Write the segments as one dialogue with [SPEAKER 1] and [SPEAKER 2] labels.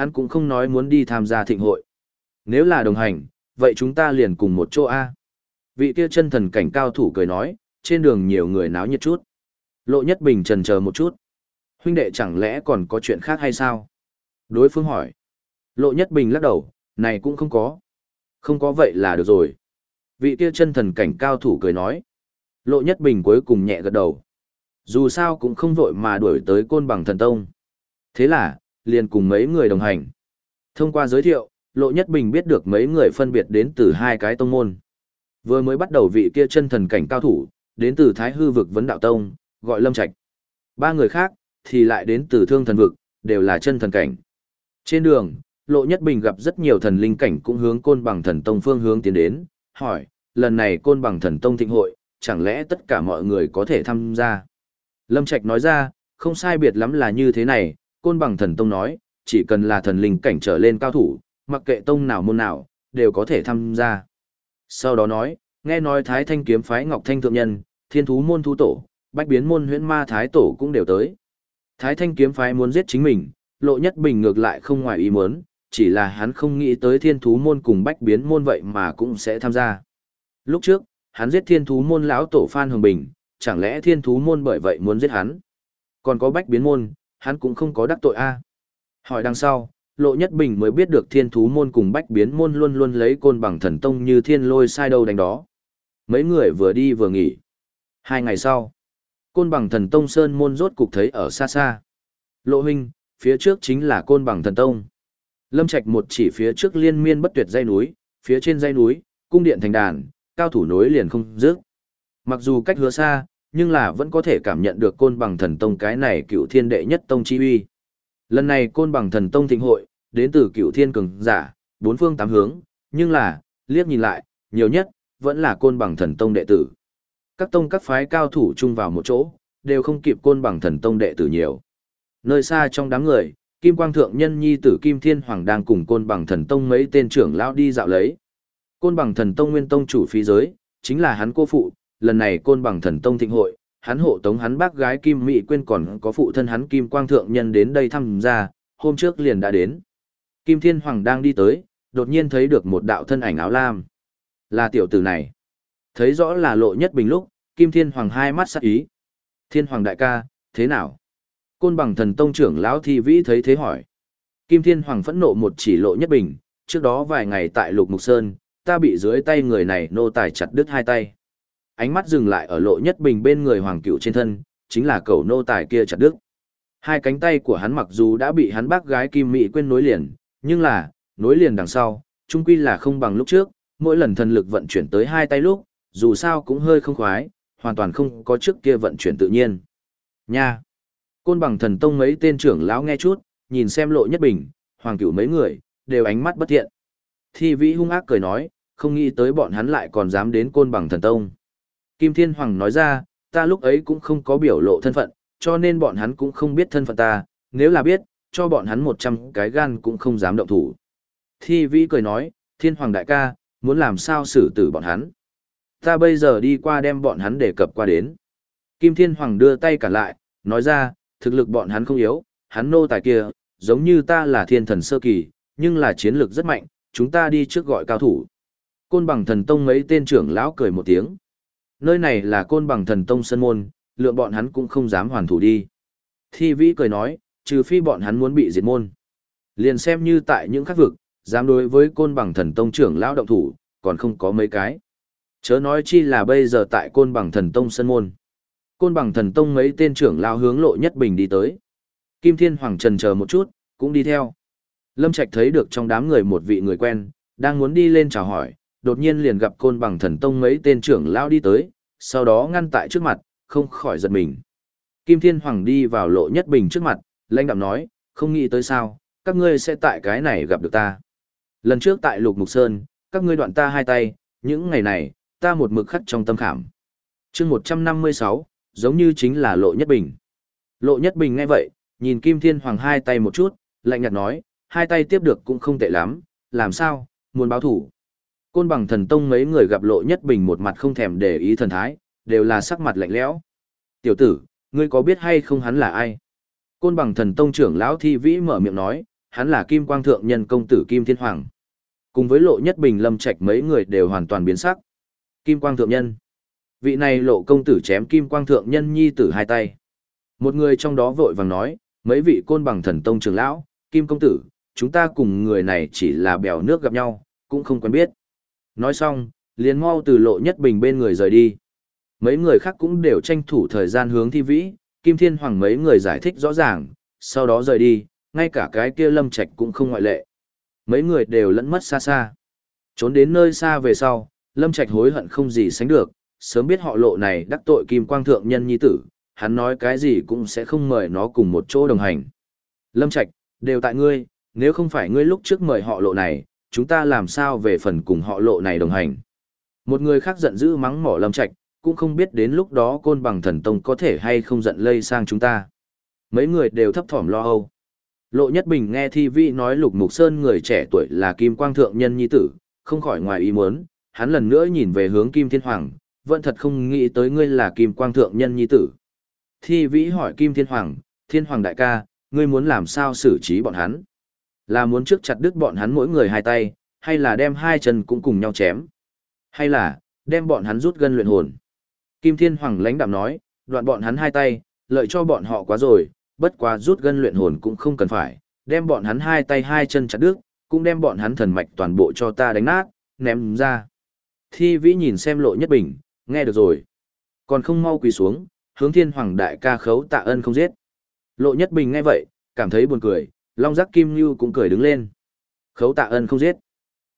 [SPEAKER 1] hắn cũng không nói muốn đi tham gia thịnh hội. Nếu là đồng hành, vậy chúng ta liền cùng một chỗ A. Vị kia chân thần cảnh cao thủ cười nói, trên đường nhiều người náo nhiệt chút. Lộ Nhất Bình trần chờ một chút. Huynh đệ chẳng lẽ còn có chuyện khác hay sao? Đối phương hỏi. Lộ Nhất Bình lắc đầu, này cũng không có. Không có vậy là được rồi. Vị kia chân thần cảnh cao thủ cười nói. Lộ Nhất Bình cuối cùng nhẹ gật đầu. Dù sao cũng không vội mà đuổi tới côn bằng thần tông. Thế là, liền cùng mấy người đồng hành. Thông qua giới thiệu, Lộ Nhất Bình biết được mấy người phân biệt đến từ hai cái tông môn. Vừa mới bắt đầu vị kia chân thần cảnh cao thủ, đến từ Thái Hư vực vấn đạo tông, gọi Lâm Trạch. Ba người khác, thì lại đến từ Thương thần vực, đều là chân thần cảnh. Trên đường, Lộ Nhất Bình gặp rất nhiều thần linh cảnh cũng hướng côn bằng thần tông phương hướng tiến đến, hỏi, lần này côn bằng thần tông thịnh hội, chẳng lẽ tất cả mọi người có thể tham gia? Lâm Trạch nói ra, không sai biệt lắm là như thế này, côn bằng thần tông nói, chỉ cần là thần linh cảnh trở lên cao thủ, mặc kệ tông nào môn nào, đều có thể tham gia. Sau đó nói, nghe nói Thái Thanh kiếm phái Ngọc Thanh thượng nhân, Thiên thú môn thú tổ, Bách biến môn huyễn ma thái tổ cũng đều tới. Thái Thanh kiếm phái muốn giết chính mình, Lộ Nhất Bình ngược lại không ngoài ý muốn, chỉ là hắn không nghĩ tới Thiên thú môn cùng Bách biến môn vậy mà cũng sẽ tham gia. Lúc trước, hắn giết Thiên thú môn lão tổ Phan Hồng Bình, chẳng lẽ Thiên thú môn bởi vậy muốn giết hắn? Còn có Bách biến môn, hắn cũng không có đắc tội a. Hỏi đằng sau, Lộ Nhất Bình mới biết được thiên thú môn cùng bách biến môn luôn luôn lấy côn bằng thần tông như thiên lôi sai đâu đánh đó. Mấy người vừa đi vừa nghỉ. Hai ngày sau, côn bằng thần tông sơn môn rốt cục thấy ở xa xa. Lộ huynh, phía trước chính là côn bằng thần tông. Lâm Trạch một chỉ phía trước liên miên bất tuyệt dây núi, phía trên dây núi, cung điện thành đàn, cao thủ nối liền không dứt. Mặc dù cách hứa xa, nhưng là vẫn có thể cảm nhận được côn bằng thần tông cái này cựu thiên đệ nhất tông chi uy. Lần này côn bằng thần tông thịnh hội, đến từ cựu thiên cường giả, bốn phương tám hướng, nhưng là, liếc nhìn lại, nhiều nhất, vẫn là côn bằng thần tông đệ tử. Các tông các phái cao thủ chung vào một chỗ, đều không kịp côn bằng thần tông đệ tử nhiều. Nơi xa trong đám người, Kim Quang Thượng Nhân Nhi tử Kim Thiên Hoàng đang cùng côn bằng thần tông mấy tên trưởng lão đi dạo lấy. Côn bằng thần tông nguyên tông chủ phi giới, chính là hắn cô phụ, lần này côn bằng thần tông thịnh hội, hắn hộ tống hắn bác gái Kim Mỹ Quyên còn có phụ thân hắn Kim Quang Thượng Nhân đến đây thăm gia, hôm trước liền đã đến. Kim Thiên Hoàng đang đi tới, đột nhiên thấy được một đạo thân ảnh áo lam. Là tiểu tử này. Thấy rõ là lộ nhất bình lúc, Kim Thiên Hoàng hai mắt sắc ý. Thiên Hoàng đại ca, thế nào? Côn bằng thần tông trưởng lão thi vĩ thấy thế hỏi. Kim Thiên Hoàng phẫn nộ một chỉ lộ nhất bình, trước đó vài ngày tại Lục Mục Sơn, ta bị dưới tay người này nô tài chặt đứt hai tay. Ánh mắt dừng lại ở lộ nhất bình bên người Hoàng cựu trên thân, chính là cầu nô tài kia chặt đứt. Hai cánh tay của hắn mặc dù đã bị hắn bác gái Kim Mỹ quên nối liền, nhưng là, nối liền đằng sau, chung quy là không bằng lúc trước, mỗi lần thần lực vận chuyển tới hai tay lúc, dù sao cũng hơi không khoái, hoàn toàn không có trước kia vận chuyển tự nhiên. Nha! Côn bằng thần tông mấy tên trưởng lão nghe chút, nhìn xem lộ nhất bình, hoàng cửu mấy người, đều ánh mắt bất thiện. Thi vĩ hung ác cười nói, không nghĩ tới bọn hắn lại còn dám đến côn bằng thần tông. Kim Thiên Hoàng nói ra, ta lúc ấy cũng không có biểu lộ thân phận, cho nên bọn hắn cũng không biết thân phận ta, nếu là biết, cho bọn hắn một trăm cái gan cũng không dám động thủ. Thi vĩ cười nói, thiên hoàng đại ca, muốn làm sao xử tử bọn hắn. Ta bây giờ đi qua đem bọn hắn để cập qua đến. Kim thiên hoàng đưa tay cả lại, nói ra, thực lực bọn hắn không yếu, hắn nô tài kia, giống như ta là thiên thần sơ kỳ, nhưng là chiến lược rất mạnh, chúng ta đi trước gọi cao thủ. Côn bằng thần tông mấy tên trưởng lão cười một tiếng. Nơi này là côn bằng thần tông sân môn, lượng bọn hắn cũng không dám hoàn thủ đi. Thi vĩ cười nói, trừ phi bọn hắn muốn bị diệt môn. Liền xem như tại những khắc vực, dám đối với côn bằng thần tông trưởng lão động thủ, còn không có mấy cái. Chớ nói chi là bây giờ tại côn bằng thần tông sân môn. Côn bằng thần tông mấy tên trưởng lão hướng lộ nhất bình đi tới. Kim Thiên Hoàng trần chờ một chút, cũng đi theo. Lâm Trạch thấy được trong đám người một vị người quen, đang muốn đi lên chào hỏi, đột nhiên liền gặp côn bằng thần tông mấy tên trưởng lão đi tới, sau đó ngăn tại trước mặt, không khỏi giật mình. Kim Thiên Hoàng đi vào lộ nhất bình trước mặt, lãnh đạm nói, không nghĩ tới sao, các ngươi sẽ tại cái này gặp được ta. Lần trước tại Lục Mục Sơn, các ngươi đoạn ta hai tay, những ngày này, ta một mực khắc trong tâm khảm. chương 156, giống như chính là Lộ Nhất Bình. Lộ Nhất Bình nghe vậy, nhìn Kim Thiên Hoàng hai tay một chút, lạnh nhạt nói, hai tay tiếp được cũng không tệ lắm, làm sao, muốn báo thủ. Côn bằng thần tông mấy người gặp Lộ Nhất Bình một mặt không thèm để ý thần thái, đều là sắc mặt lạnh lẽo. Tiểu tử, ngươi có biết hay không hắn là ai? Côn bằng thần tông trưởng lão thi vĩ mở miệng nói, hắn là Kim Quang Thượng Nhân công tử Kim Thiên Hoàng. Cùng với Lộ Nhất Bình Lâm Trạch mấy người đều hoàn toàn biến sắc. Kim Quang Thượng Nhân. Vị này Lộ công tử chém Kim Quang Thượng Nhân nhi tử hai tay. Một người trong đó vội vàng nói, mấy vị côn bằng thần tông trưởng lão, Kim công tử, chúng ta cùng người này chỉ là bèo nước gặp nhau, cũng không quen biết. Nói xong, liền mau từ Lộ Nhất Bình bên người rời đi. Mấy người khác cũng đều tranh thủ thời gian hướng thi vĩ, Kim Thiên Hoàng mấy người giải thích rõ ràng, sau đó rời đi, ngay cả cái kia lâm Trạch cũng không ngoại lệ. Mấy người đều lẫn mất xa xa. Trốn đến nơi xa về sau, lâm Trạch hối hận không gì sánh được, sớm biết họ lộ này đắc tội Kim Quang Thượng Nhân Nhi Tử, hắn nói cái gì cũng sẽ không mời nó cùng một chỗ đồng hành. Lâm Trạch, đều tại ngươi, nếu không phải ngươi lúc trước mời họ lộ này, chúng ta làm sao về phần cùng họ lộ này đồng hành. Một người khác giận dữ mắng mỏ Lâm Trạch, cũng không biết đến lúc đó côn bằng thần tông có thể hay không giận lây sang chúng ta. Mấy người đều thấp thỏm lo âu. Lộ Nhất Bình nghe thi vi nói Lục Mục Sơn người trẻ tuổi là Kim Quang Thượng Nhân Nhi Tử, không khỏi ngoài ý muốn, hắn lần nữa nhìn về hướng Kim Thiên Hoàng, vẫn thật không nghĩ tới ngươi là Kim Quang Thượng Nhân Nhi Tử. Thi vĩ hỏi Kim Thiên Hoàng, Thiên Hoàng đại ca, ngươi muốn làm sao xử trí bọn hắn? Là muốn trước chặt đứt bọn hắn mỗi người hai tay, hay là đem hai chân cũng cùng nhau chém? Hay là, đem bọn hắn rút gân luyện hồn? Kim Thiên Hoàng lãnh đạm nói, đoạn bọn hắn hai tay, lợi cho bọn họ quá rồi, bất quá rút gân luyện hồn cũng không cần phải, đem bọn hắn hai tay hai chân chặt đứt, cũng đem bọn hắn thần mạch toàn bộ cho ta đánh nát, ném ra. Thi vĩ nhìn xem lộ nhất bình, nghe được rồi. Còn không mau quỳ xuống, hướng thiên hoàng đại ca khấu tạ ơn không giết. Lộ nhất bình nghe vậy, cảm thấy buồn cười, long giác kim như cũng cười đứng lên. Khấu tạ ơn không giết.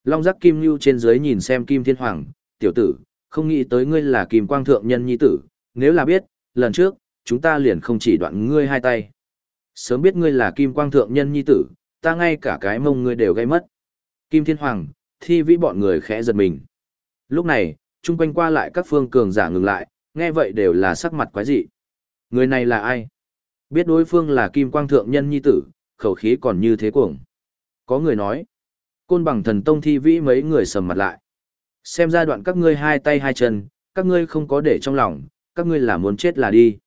[SPEAKER 1] Long giác kim như trên dưới nhìn xem kim thiên hoàng, tiểu tử, không nghĩ tới ngươi là kim quang thượng nhân nhi tử, nếu là biết, lần trước, chúng ta liền không chỉ đoạn ngươi hai tay. Sớm biết ngươi là kim quang thượng nhân nhi tử, ta ngay cả cái mông ngươi đều gây mất. Kim Thiên Hoàng, thi vĩ bọn người khẽ giật mình. Lúc này, chung quanh qua lại các phương cường giả ngừng lại, nghe vậy đều là sắc mặt quái dị. Người này là ai? Biết đối phương là kim quang thượng nhân nhi tử, khẩu khí còn như thế cuồng. Có người nói, côn bằng thần tông thi vĩ mấy người sầm mặt lại. Xem ra đoạn các ngươi hai tay hai chân, các ngươi không có để trong lòng, các ngươi là muốn chết là đi.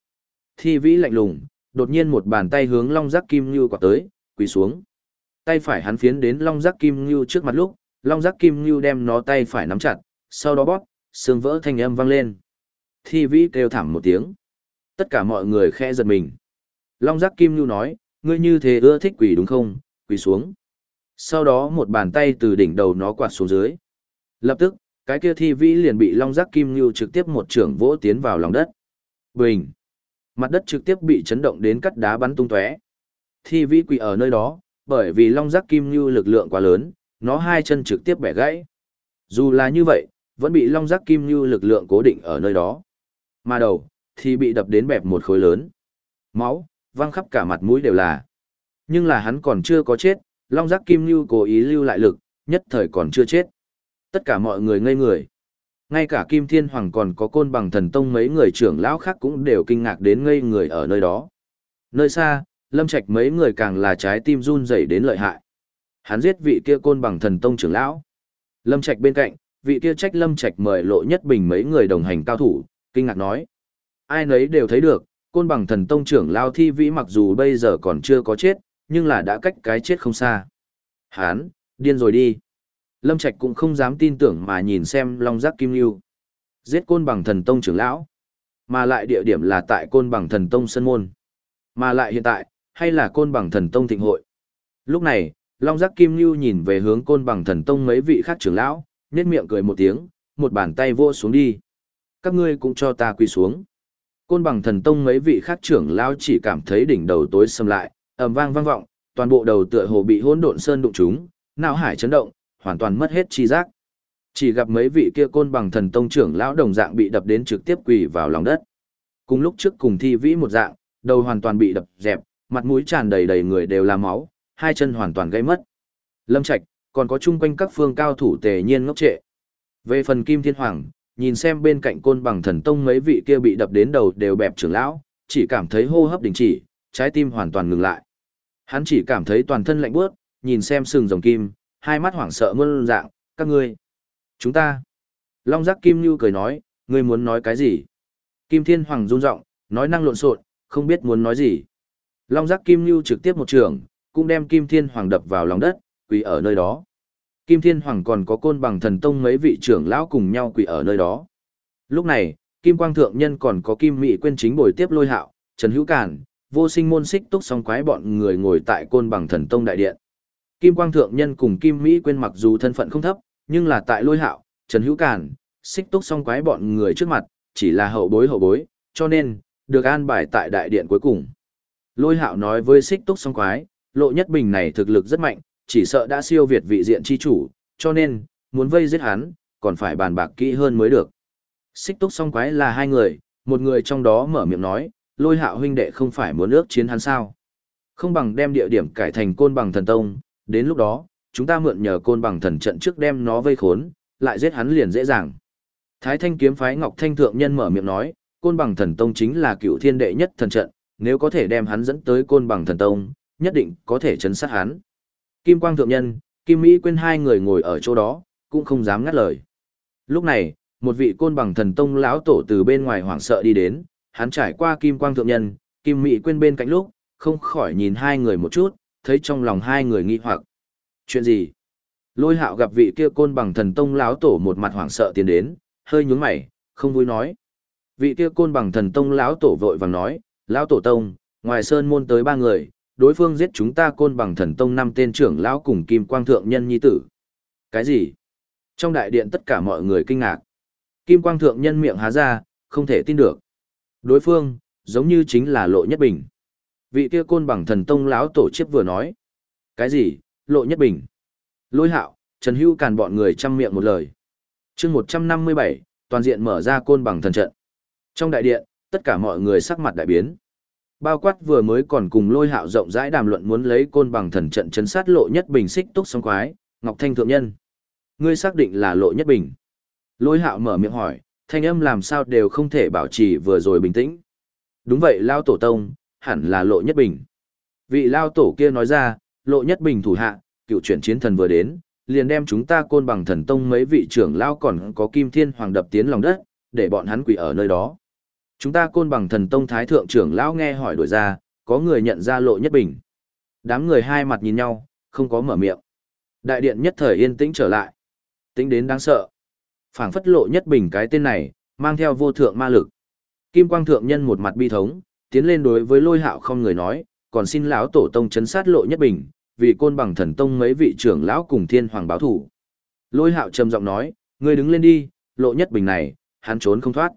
[SPEAKER 1] Thi vĩ lạnh lùng, đột nhiên một bàn tay hướng long giác kim như quạt tới, quỳ xuống. Tay phải hắn phiến đến long giác kim như trước mặt lúc, long giác kim như đem nó tay phải nắm chặt, sau đó bóp, xương vỡ thanh âm vang lên. Thi vĩ kêu thảm một tiếng. Tất cả mọi người khe giật mình. Long giác kim như nói, ngươi như thế ưa thích quỳ đúng không, quỳ xuống. Sau đó một bàn tay từ đỉnh đầu nó quạt xuống dưới. Lập tức, cái kia thi vĩ liền bị long giác kim như trực tiếp một trưởng vỗ tiến vào lòng đất. Bình! Mặt đất trực tiếp bị chấn động đến cắt đá bắn tung tóe. Thi vĩ quỳ ở nơi đó, bởi vì long giác kim như lực lượng quá lớn, nó hai chân trực tiếp bẻ gãy. Dù là như vậy, vẫn bị long giác kim như lực lượng cố định ở nơi đó. Mà đầu, thì bị đập đến bẹp một khối lớn. Máu, văng khắp cả mặt mũi đều là. Nhưng là hắn còn chưa có chết, long giác kim lưu cố ý lưu lại lực, nhất thời còn chưa chết. Tất cả mọi người ngây người. Ngay cả Kim Thiên Hoàng còn có côn bằng thần tông mấy người trưởng lão khác cũng đều kinh ngạc đến ngây người ở nơi đó. Nơi xa, Lâm Trạch mấy người càng là trái tim run rẩy đến lợi hại. Hắn giết vị kia côn bằng thần tông trưởng lão. Lâm Trạch bên cạnh, vị kia trách Lâm Trạch mời lộ nhất bình mấy người đồng hành cao thủ, kinh ngạc nói. Ai nấy đều thấy được, côn bằng thần tông trưởng lão thi vĩ mặc dù bây giờ còn chưa có chết, nhưng là đã cách cái chết không xa. Hán, điên rồi đi. Lâm Trạch cũng không dám tin tưởng mà nhìn xem Long Giác Kim Lưu. Giết côn bằng thần tông trưởng lão. Mà lại địa điểm là tại côn bằng thần tông sân môn. Mà lại hiện tại, hay là côn bằng thần tông thịnh hội. Lúc này, Long Giác Kim Lưu nhìn về hướng côn bằng thần tông mấy vị khác trưởng lão, nhếch miệng cười một tiếng, một bàn tay vô xuống đi. Các ngươi cũng cho ta quỳ xuống. Côn bằng thần tông mấy vị khác trưởng lão chỉ cảm thấy đỉnh đầu tối sầm lại, ầm vang vang vọng, toàn bộ đầu tựa hồ bị hỗn độn sơn đụng trúng, não hải chấn động, hoàn toàn mất hết chi giác. Chỉ gặp mấy vị kia côn bằng thần tông trưởng lão đồng dạng bị đập đến trực tiếp quỳ vào lòng đất. Cùng lúc trước cùng thi vĩ một dạng, đầu hoàn toàn bị đập dẹp, mặt mũi tràn đầy đầy người đều là máu, hai chân hoàn toàn gây mất. Lâm Trạch, còn có chung quanh các phương cao thủ tề nhiên ngốc trệ. Về phần Kim Thiên Hoàng, nhìn xem bên cạnh côn bằng thần tông mấy vị kia bị đập đến đầu đều bẹp trưởng lão, chỉ cảm thấy hô hấp đình chỉ, trái tim hoàn toàn ngừng lại. Hắn chỉ cảm thấy toàn thân lạnh bước, nhìn xem sừng rồng kim, hai mắt hoảng sợ muôn dạng, các ngươi. Chúng ta. Long giác Kim như cười nói, ngươi muốn nói cái gì? Kim Thiên Hoàng run giọng nói năng lộn xộn, không biết muốn nói gì. Long giác Kim như trực tiếp một trường, cũng đem Kim Thiên Hoàng đập vào lòng đất, quỳ ở nơi đó. Kim Thiên Hoàng còn có côn bằng thần tông mấy vị trưởng lão cùng nhau quỳ ở nơi đó. Lúc này, Kim Quang Thượng Nhân còn có Kim Mị quên chính bồi tiếp lôi hạo, Trần Hữu Cản, vô sinh môn xích túc song quái bọn người ngồi tại côn bằng thần tông đại điện. Kim Quang Thượng Nhân cùng Kim Mỹ quên mặc dù thân phận không thấp, nhưng là tại lôi hạo, Trần Hữu Cản, xích túc song quái bọn người trước mặt, chỉ là hậu bối hậu bối, cho nên, được an bài tại đại điện cuối cùng. Lôi hạo nói với xích túc song quái, lộ nhất bình này thực lực rất mạnh, chỉ sợ đã siêu việt vị diện chi chủ, cho nên, muốn vây giết hắn, còn phải bàn bạc kỹ hơn mới được. Xích túc song quái là hai người, một người trong đó mở miệng nói, lôi hạo huynh đệ không phải muốn ước chiến hắn sao. Không bằng đem địa điểm cải thành côn bằng thần tông, đến lúc đó, chúng ta mượn nhờ côn bằng thần trận trước đem nó vây khốn, lại giết hắn liền dễ dàng. Thái thanh kiếm phái Ngọc Thanh Thượng Nhân mở miệng nói, côn bằng thần tông chính là cựu thiên đệ nhất thần trận, nếu có thể đem hắn dẫn tới côn bằng thần tông, nhất định có thể chấn sát hắn. Kim Quang Thượng Nhân, Kim Mỹ quên hai người ngồi ở chỗ đó, cũng không dám ngắt lời. Lúc này, một vị côn bằng thần tông lão tổ từ bên ngoài hoảng sợ đi đến, hắn trải qua Kim Quang Thượng Nhân, Kim Mỹ quên bên cạnh lúc, không khỏi nhìn hai người một chút, thấy trong lòng hai người nghi hoặc. Chuyện gì? Lôi hạo gặp vị kia côn bằng thần tông lão tổ một mặt hoảng sợ tiến đến, hơi nhướng mày, không vui nói. Vị kia côn bằng thần tông lão tổ vội vàng nói, lão tổ tông, ngoài sơn môn tới ba người, đối phương giết chúng ta côn bằng thần tông năm tên trưởng lão cùng kim quang thượng nhân nhi tử. Cái gì? Trong đại điện tất cả mọi người kinh ngạc. Kim quang thượng nhân miệng há ra, không thể tin được. Đối phương, giống như chính là lộ nhất bình. Vị kia côn bằng thần tông lão tổ chức vừa nói. Cái gì, lộ nhất bình? Lôi hạo, Trần Hữu càn bọn người chăm miệng một lời. chương một trăm năm mươi bảy toàn diện mở ra côn bằng thần trận. Trong đại điện, tất cả mọi người sắc mặt đại biến. Bao quát vừa mới còn cùng lôi hạo rộng rãi đàm luận muốn lấy côn bằng thần trận chấn sát lộ nhất bình xích túc song quái, Ngọc Thanh thượng nhân. Ngươi xác định là lộ nhất bình. Lôi hạo mở miệng hỏi, thanh âm làm sao đều không thể bảo trì vừa rồi bình tĩnh. Đúng vậy lao tổ tông, hẳn là lộ nhất bình. Vị lao tổ kia nói ra, lộ nhất bình thủ hạ, cựu chuyển chiến thần vừa đến, liền đem chúng ta côn bằng thần tông mấy vị trưởng lao còn có kim thiên hoàng đập tiến lòng đất, để bọn hắn quỷ ở nơi đó. Chúng ta côn bằng thần tông thái thượng trưởng lão nghe hỏi đổi ra, có người nhận ra lộ nhất bình. Đám người hai mặt nhìn nhau, không có mở miệng. Đại điện nhất thời yên tĩnh trở lại. Tính đến đáng sợ. phảng phất lộ nhất bình cái tên này, mang theo vô thượng ma lực. Kim quang thượng nhân một mặt bi thống, tiến lên đối với lôi hạo không người nói, còn xin lão tổ tông chấn sát lộ nhất bình, vì côn bằng thần tông mấy vị trưởng lão cùng thiên hoàng báo thủ. Lôi hạo trầm giọng nói, ngươi đứng lên đi, lộ nhất bình này, hắn trốn không thoát.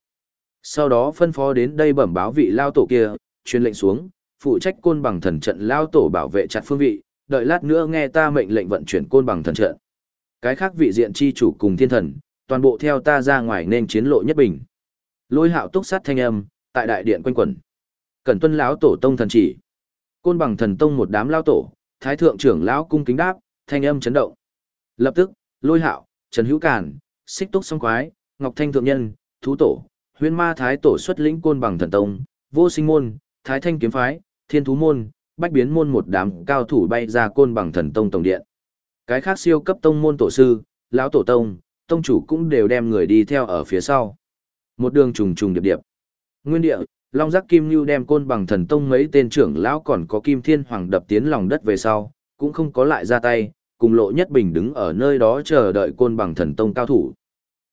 [SPEAKER 1] Sau đó phân phó đến đây bẩm báo vị lao tổ kia, truyền lệnh xuống, phụ trách côn bằng thần trận lao tổ bảo vệ chặt phương vị, đợi lát nữa nghe ta mệnh lệnh vận chuyển côn bằng thần trận. Cái khác vị diện chi chủ cùng thiên thần, toàn bộ theo ta ra ngoài nên chiến lộ nhất bình. Lôi hạo túc sát thanh âm, tại đại điện quanh quẩn. Cẩn tuân lão tổ tông thần chỉ. Côn bằng thần tông một đám lao tổ, thái thượng trưởng lão cung kính đáp, thanh âm chấn động. Lập tức, lôi hạo, trần hữu cản, xích túc song quái, ngọc thanh thượng nhân, thú tổ, huyên ma thái tổ xuất lĩnh côn bằng thần tông, vô sinh môn, thái thanh kiếm phái, thiên thú môn, bách biến môn một đám cao thủ bay ra côn bằng thần tông tổng điện. Cái khác siêu cấp tông môn tổ sư, lão tổ tông, tông chủ cũng đều đem người đi theo ở phía sau. Một đường trùng trùng điệp điệp. Nguyên địa, Long Giác Kim Nhu đem côn bằng thần tông mấy tên trưởng lão còn có Kim Thiên Hoàng đập tiến lòng đất về sau, cũng không có lại ra tay, cùng Lộ Nhất Bình đứng ở nơi đó chờ đợi côn bằng thần tông cao thủ.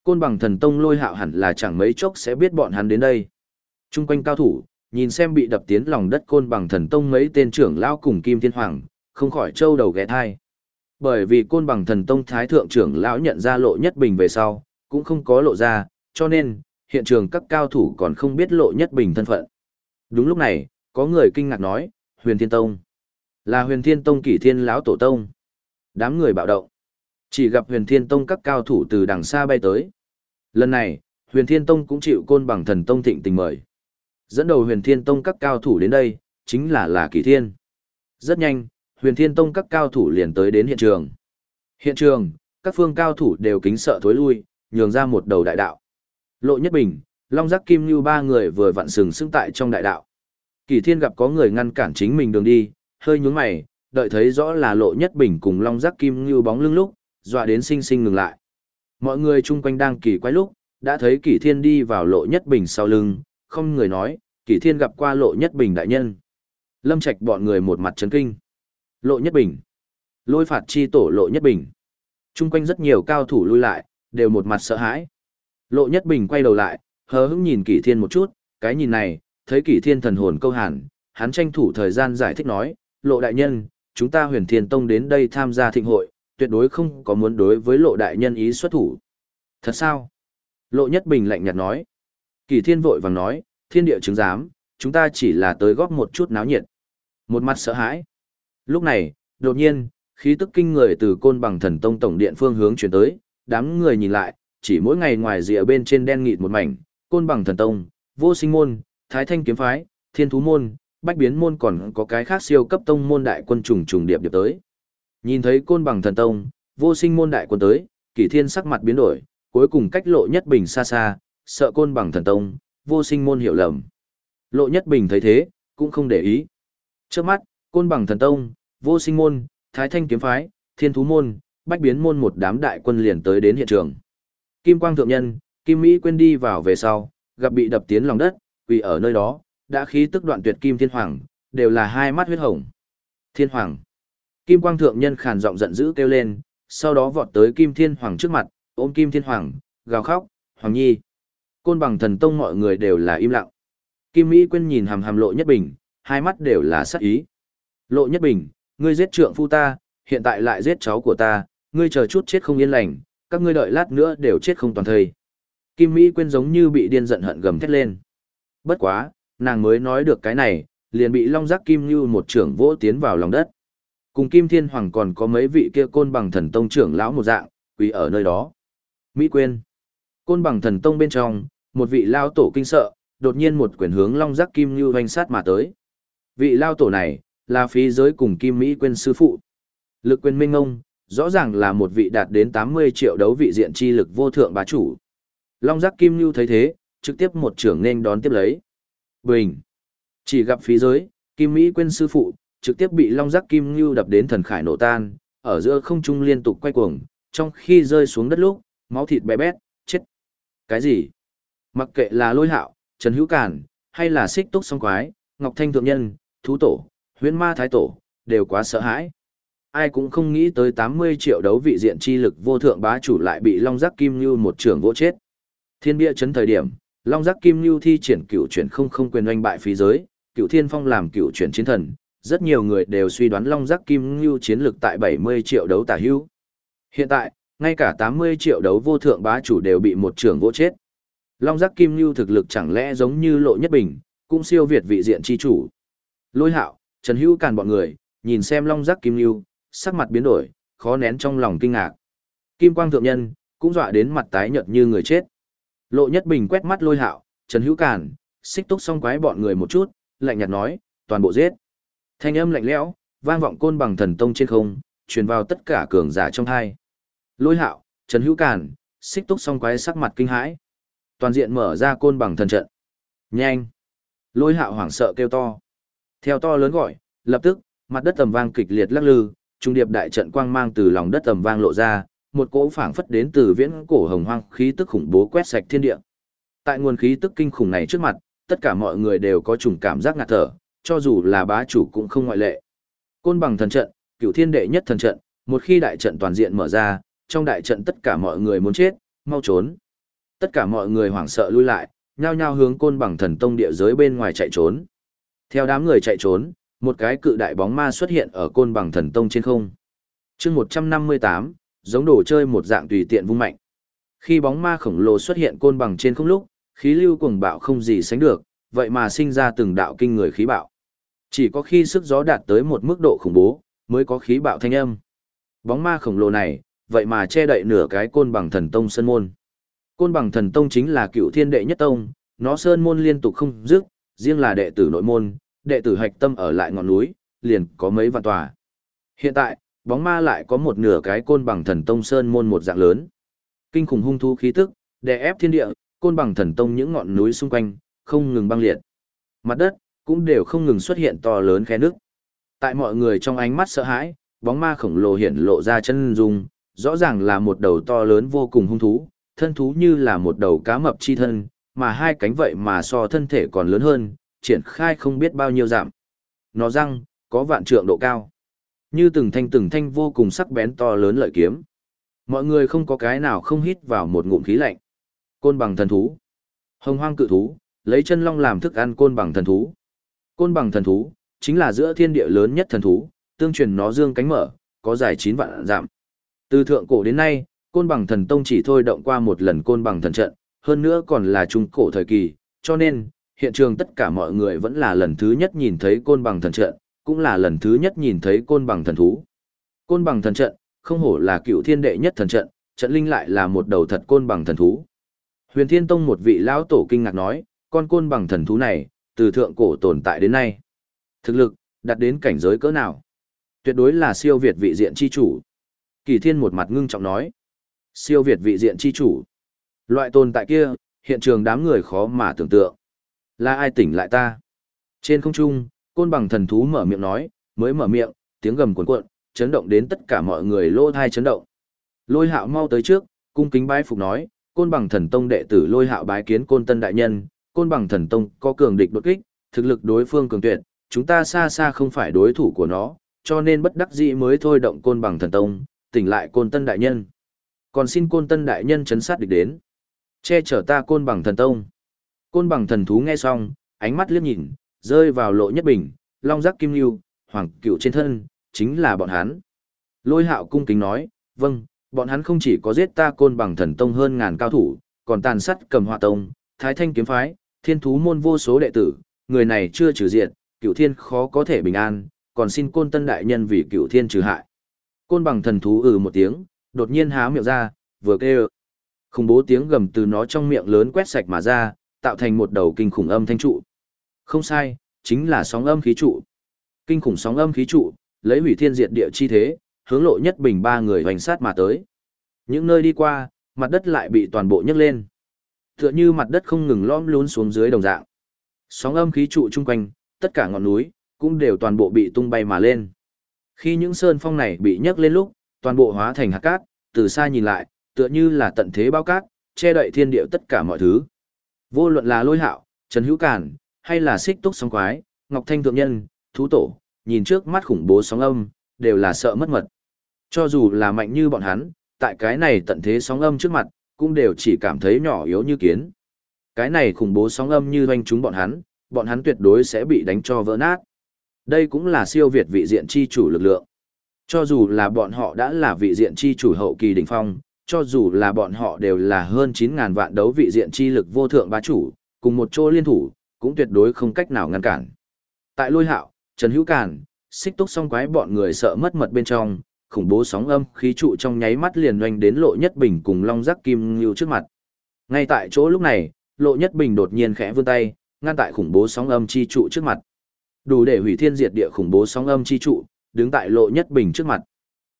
[SPEAKER 1] Côn bằng thần tông lôi hạo hẳn là chẳng mấy chốc sẽ biết bọn hắn đến đây. Trung quanh cao thủ, nhìn xem bị đập tiến lòng đất côn bằng thần tông mấy tên trưởng lão cùng Kim Thiên Hoàng, không khỏi trâu đầu ghé thai. Bởi vì côn bằng thần tông thái thượng trưởng lão nhận ra Lộ Nhất Bình về sau, cũng không có lộ ra, cho nên hiện trường các cao thủ còn không biết lộ nhất bình thân phận. Đúng lúc này, có người kinh ngạc nói, huyền thiên tông. Là huyền thiên tông kỷ thiên lão tổ tông. Đám người bạo động. Chỉ gặp huyền thiên tông các cao thủ từ đằng xa bay tới. Lần này, huyền thiên tông cũng chịu côn bằng thần tông thịnh tình mời. Dẫn đầu huyền thiên tông các cao thủ đến đây, chính là là kỷ thiên. Rất nhanh, huyền thiên tông các cao thủ liền tới đến hiện trường. Hiện trường, các phương cao thủ đều kính sợ thối lui, nhường ra một đầu đại đạo. Lộ Nhất Bình, Long Giác Kim Như ba người vừa vặn sừng sững tại trong đại đạo. Kỳ Thiên gặp có người ngăn cản chính mình đường đi, hơi nhướng mày, đợi thấy rõ là Lộ Nhất Bình cùng Long Giác Kim Như bóng lưng lúc, dọa đến sinh sinh ngừng lại. Mọi người chung quanh đang kỳ quái lúc, đã thấy Kỷ Thiên đi vào Lộ Nhất Bình sau lưng, không người nói, Kỷ Thiên gặp qua Lộ Nhất Bình đại nhân. Lâm Trạch bọn người một mặt chấn kinh. Lộ Nhất Bình. Lôi phạt chi tổ Lộ Nhất Bình. Trung quanh rất nhiều cao thủ lui lại, đều một mặt sợ hãi. Lộ Nhất Bình quay đầu lại, hờ hững nhìn Kỷ Thiên một chút, cái nhìn này, thấy Kỷ Thiên thần hồn câu hàn, hắn tranh thủ thời gian giải thích nói, Lộ đại nhân, chúng ta huyền thiên tông đến đây tham gia thịnh hội, tuyệt đối không có muốn đối với Lộ đại nhân ý xuất thủ. Thật sao? Lộ Nhất Bình lạnh nhạt nói. kỳ Thiên vội vàng nói, thiên địa chứng giám, chúng ta chỉ là tới góp một chút náo nhiệt. Một mặt sợ hãi. Lúc này, đột nhiên, khí tức kinh người từ côn bằng thần tông tổng điện phương hướng chuyển tới, đám người nhìn lại, chỉ mỗi ngày ngoài rìa bên trên đen nghịt một mảnh, côn bằng thần tông, vô sinh môn, thái thanh kiếm phái, thiên thú môn, bách biến môn còn có cái khác siêu cấp tông môn đại quân trùng trùng điệp điệp tới. Nhìn thấy côn bằng thần tông, vô sinh môn đại quân tới, kỷ thiên sắc mặt biến đổi, cuối cùng cách lộ nhất bình xa xa, sợ côn bằng thần tông, vô sinh môn hiểu lầm. Lộ nhất bình thấy thế, cũng không để ý. Trước mắt, côn bằng thần tông, vô sinh môn, thái thanh kiếm phái, thiên thú môn, bách biến môn một đám đại quân liền tới đến hiện trường. Kim quang thượng nhân, Kim Mỹ quên đi vào về sau, gặp bị đập tiến lòng đất, vì ở nơi đó, đã khí tức đoạn tuyệt Kim Thiên Hoàng, đều là hai mắt huyết hồng. Thiên Hoàng. Kim quang thượng nhân khàn giọng giận dữ kêu lên, sau đó vọt tới Kim Thiên Hoàng trước mặt, ôm Kim Thiên Hoàng, gào khóc, Hoàng Nhi. Côn bằng thần tông mọi người đều là im lặng. Kim Mỹ Quyên nhìn hàm hàm lộ nhất bình, hai mắt đều là sắc ý. Lộ nhất bình, ngươi giết trượng phu ta, hiện tại lại giết cháu của ta, ngươi chờ chút chết không yên lành, các ngươi đợi lát nữa đều chết không toàn thây. Kim Mỹ Quyên giống như bị điên giận hận gầm thét lên. Bất quá, nàng mới nói được cái này, liền bị long giác Kim Như một trưởng vỗ tiến vào lòng đất. Cùng Kim Thiên Hoàng còn có mấy vị kia côn bằng thần tông trưởng lão một dạng, quỳ ở nơi đó. Mỹ quên. Côn bằng thần tông bên trong, một vị lao tổ kinh sợ, đột nhiên một quyền hướng long giác Kim Như hoành sát mà tới. Vị lao tổ này, là phí giới cùng Kim Mỹ quên sư phụ. Lực quyền minh ông, rõ ràng là một vị đạt đến 80 triệu đấu vị diện chi lực vô thượng bá chủ. Long giác Kim như thấy thế, trực tiếp một trưởng nên đón tiếp lấy. Bình. Chỉ gặp phí giới, Kim Mỹ quên sư phụ, trực tiếp bị Long giác Kim ngưu đập đến thần khải nổ tan, ở giữa không trung liên tục quay cuồng, trong khi rơi xuống đất lúc, máu thịt bé bét, chết. Cái gì? Mặc kệ là lôi hạo, Trần Hữu Cản, hay là xích túc song quái, Ngọc Thanh Thượng Nhân, Thú Tổ, huyễn ma thái tổ, đều quá sợ hãi. Ai cũng không nghĩ tới 80 triệu đấu vị diện chi lực vô thượng bá chủ lại bị Long Giác Kim Như một trường vỗ chết. Thiên bia chấn thời điểm, Long Giác Kim Như thi triển cửu chuyển không không quyền oanh bại phí giới, cửu thiên phong làm cửu chuyển chiến thần. Rất nhiều người đều suy đoán Long Giác Kim Ngưu chiến lực tại 70 triệu đấu tả hữu. Hiện tại, ngay cả 80 triệu đấu vô thượng bá chủ đều bị một trường vỗ chết. Long Giác Kim Ngưu thực lực chẳng lẽ giống như lộ nhất bình, cũng siêu việt vị diện chi chủ. Lôi hạo, Trần Hữu Càn bọn người, nhìn xem long giác kim lưu, sắc mặt biến đổi, khó nén trong lòng kinh ngạc. Kim Quang Thượng Nhân, cũng dọa đến mặt tái nhợt như người chết. Lộ Nhất Bình quét mắt lôi hạo, Trần Hữu Càn, xích túc xong quái bọn người một chút, lạnh nhạt nói, toàn bộ giết. Thanh âm lạnh lẽo, vang vọng côn bằng thần tông trên không, truyền vào tất cả cường giả trong hai. Lôi hạo, Trần Hữu cản, xích túc song quái sắc mặt kinh hãi. Toàn diện mở ra côn bằng thần trận. Nhanh! Lôi hạo hoảng sợ kêu to. Theo to lớn gọi, lập tức, mặt đất tầm vang kịch liệt lắc lư, trung điệp đại trận quang mang từ lòng đất tầm vang lộ ra, một cỗ phảng phất đến từ viễn cổ hồng hoang khí tức khủng bố quét sạch thiên địa. Tại nguồn khí tức kinh khủng này trước mặt, tất cả mọi người đều có trùng cảm giác ngạt thở, cho dù là bá chủ cũng không ngoại lệ. Côn bằng thần trận, cửu thiên đệ nhất thần trận, một khi đại trận toàn diện mở ra, trong đại trận tất cả mọi người muốn chết, mau trốn. Tất cả mọi người hoảng sợ lui lại, nhao nhao hướng côn bằng thần tông địa giới bên ngoài chạy trốn. Theo đám người chạy trốn, một cái cự đại bóng ma xuất hiện ở côn bằng thần tông trên không. chương 158, giống đồ chơi một dạng tùy tiện vung mạnh. Khi bóng ma khổng lồ xuất hiện côn bằng trên không lúc, khí lưu cuồng bạo không gì sánh được, vậy mà sinh ra từng đạo kinh người khí bạo. Chỉ có khi sức gió đạt tới một mức độ khủng bố, mới có khí bạo thanh âm. Bóng ma khổng lồ này, vậy mà che đậy nửa cái côn bằng thần tông sơn môn. Côn bằng thần tông chính là cựu thiên đệ nhất tông, nó sơn môn liên tục không dứt, riêng là đệ tử nội môn, đệ tử hạch tâm ở lại ngọn núi, liền có mấy vạn tòa. Hiện tại, bóng ma lại có một nửa cái côn bằng thần tông sơn môn một dạng lớn. Kinh khủng hung thú khí tức, đè ép thiên địa, côn bằng thần tông những ngọn núi xung quanh, không ngừng băng liệt. Mặt đất, cũng đều không ngừng xuất hiện to lớn khe nước. Tại mọi người trong ánh mắt sợ hãi, bóng ma khổng lồ hiện lộ ra chân dung, rõ ràng là một đầu to lớn vô cùng hung thú, thân thú như là một đầu cá mập chi thân, mà hai cánh vậy mà so thân thể còn lớn hơn, triển khai không biết bao nhiêu giảm. Nó răng, có vạn trượng độ cao. Như từng thanh từng thanh vô cùng sắc bén to lớn lợi kiếm. Mọi người không có cái nào không hít vào một ngụm khí lạnh. Côn bằng thần thú. Hồng hoang cự thú, lấy chân long làm thức ăn côn bằng thần thú. Côn bằng thần thú, chính là giữa thiên địa lớn nhất thần thú, tương truyền nó dương cánh mở, có dài 9 vạn giảm. Từ thượng cổ đến nay, côn bằng thần tông chỉ thôi động qua một lần côn bằng thần trận, hơn nữa còn là trung cổ thời kỳ, cho nên, hiện trường tất cả mọi người vẫn là lần thứ nhất nhìn thấy côn bằng thần trận, cũng là lần thứ nhất nhìn thấy côn bằng thần thú. Côn bằng thần trận, không hổ là cựu thiên đệ nhất thần trận, trận linh lại là một đầu thật côn bằng thần thú. Huyền Thiên Tông một vị lão tổ kinh ngạc nói, con côn bằng thần thú này, từ thượng cổ tồn tại đến nay. Thực lực, đạt đến cảnh giới cỡ nào? Tuyệt đối là siêu việt vị diện chi chủ. Kỳ Thiên một mặt ngưng trọng nói, siêu việt vị diện chi chủ. Loại tồn tại kia, hiện trường đám người khó mà tưởng tượng. Là ai tỉnh lại ta? Trên không trung, côn bằng thần thú mở miệng nói, mới mở miệng, tiếng gầm cuồn cuộn, chấn động đến tất cả mọi người lô thai chấn động. Lôi hạo mau tới trước, cung kính bái phục nói, côn bằng thần tông đệ tử lôi hạo bái kiến côn tân đại nhân, côn bằng thần tông có cường địch đột kích, thực lực đối phương cường tuyệt, chúng ta xa xa không phải đối thủ của nó, cho nên bất đắc dĩ mới thôi động côn bằng thần tông, tỉnh lại côn tân đại nhân. Còn xin côn tân đại nhân chấn sát địch đến. Che chở ta côn bằng thần tông. Côn bằng thần thú nghe xong, ánh mắt liếc nhìn, rơi vào lộ nhất bình, long giác kim lưu, hoàng cựu trên thân, chính là bọn hắn. Lôi hạo cung kính nói, vâng, bọn hắn không chỉ có giết ta côn bằng thần tông hơn ngàn cao thủ, còn tàn sát cầm họa tông, thái thanh kiếm phái, thiên thú môn vô số đệ tử, người này chưa trừ diện, cựu thiên khó có thể bình an, còn xin côn tân đại nhân vì cựu thiên trừ hại. Côn bằng thần thú ừ một tiếng, đột nhiên há miệng ra, vừa kêu. Khủng bố tiếng gầm từ nó trong miệng lớn quét sạch mà ra, tạo thành một đầu kinh khủng âm thanh trụ. Không sai, chính là sóng âm khí trụ. Kinh khủng sóng âm khí trụ, lấy hủy thiên diệt địa chi thế, hướng lộ nhất bình ba người hoành sát mà tới. Những nơi đi qua, mặt đất lại bị toàn bộ nhấc lên. Tựa như mặt đất không ngừng lõm lún xuống dưới đồng dạng. Sóng âm khí trụ chung quanh, tất cả ngọn núi, cũng đều toàn bộ bị tung bay mà lên. Khi những sơn phong này bị nhấc lên lúc, toàn bộ hóa thành hạt cát, từ xa nhìn lại, tựa như là tận thế bao cát, che đậy thiên địa tất cả mọi thứ. Vô luận là lôi hạo, Trần Hữu Cản, hay là xích túc sóng quái, Ngọc Thanh Thượng Nhân, Thú Tổ, nhìn trước mắt khủng bố sóng âm, đều là sợ mất mật. Cho dù là mạnh như bọn hắn, tại cái này tận thế sóng âm trước mặt, cũng đều chỉ cảm thấy nhỏ yếu như kiến. Cái này khủng bố sóng âm như doanh chúng bọn hắn, bọn hắn tuyệt đối sẽ bị đánh cho vỡ nát. Đây cũng là siêu việt vị diện chi chủ lực lượng. Cho dù là bọn họ đã là vị diện chi chủ hậu kỳ đỉnh phong, cho dù là bọn họ đều là hơn 9.000 vạn đấu vị diện chi lực vô thượng bá chủ, cùng một chỗ liên thủ, cũng tuyệt đối không cách nào ngăn cản. Tại lôi hạo, Trần Hữu Cản, xích túc song quái bọn người sợ mất mật bên trong, khủng bố sóng âm khí trụ trong nháy mắt liền doanh đến lộ nhất bình cùng long giác kim ngưu trước mặt. Ngay tại chỗ lúc này, lộ nhất bình đột nhiên khẽ vươn tay, ngăn tại khủng bố sóng âm chi trụ trước mặt. Đủ để hủy thiên diệt địa khủng bố sóng âm chi trụ, đứng tại lộ nhất bình trước mặt.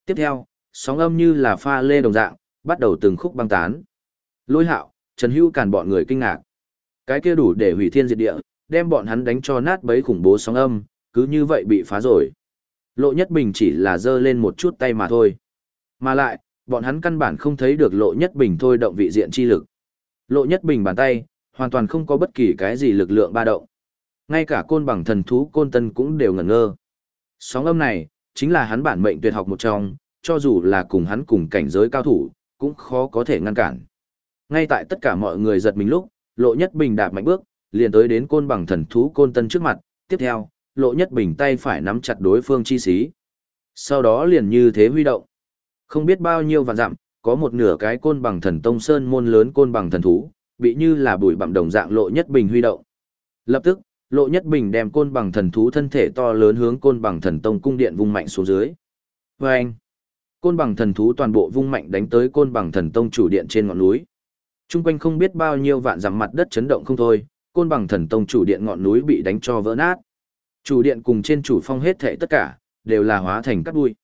[SPEAKER 1] Tiếp theo, sóng âm như là pha lê đồng dạng, bắt đầu từng khúc băng tán. Lôi hạo, Trần Hữu cản bọn người kinh ngạc. Cái kia đủ để hủy thiên diệt địa, đem bọn hắn đánh cho nát bấy khủng bố sóng âm, cứ như vậy bị phá rồi. Lộ Nhất Bình chỉ là giơ lên một chút tay mà thôi. Mà lại, bọn hắn căn bản không thấy được Lộ Nhất Bình thôi động vị diện chi lực. Lộ Nhất Bình bàn tay, hoàn toàn không có bất kỳ cái gì lực lượng ba động. Ngay cả côn bằng thần thú côn tân cũng đều ngẩn ngơ. Sóng âm này, chính là hắn bản mệnh tuyệt học một trong, cho dù là cùng hắn cùng cảnh giới cao thủ, cũng khó có thể ngăn cản. Ngay tại tất cả mọi người giật mình lúc, Lộ Nhất Bình đạp mạnh bước, liền tới đến côn bằng thần thú côn tân trước mặt, tiếp theo, Lộ Nhất Bình tay phải nắm chặt đối phương chi xí. Sau đó liền như thế huy động. Không biết bao nhiêu vạn dặm, có một nửa cái côn bằng thần tông sơn môn lớn côn bằng thần thú, bị như là bụi bặm đồng dạng Lộ Nhất Bình huy động. Lập tức, Lộ Nhất Bình đem côn bằng thần thú thân thể to lớn hướng côn bằng thần tông cung điện vung mạnh xuống dưới. Và anh, côn bằng thần thú toàn bộ vung mạnh đánh tới côn bằng thần tông chủ điện trên ngọn núi. Trung quanh không biết bao nhiêu vạn dặm mặt đất chấn động không thôi, côn bằng thần tông chủ điện ngọn núi bị đánh cho vỡ nát. Chủ điện cùng trên chủ phong hết thảy tất cả, đều là hóa thành cát bụi.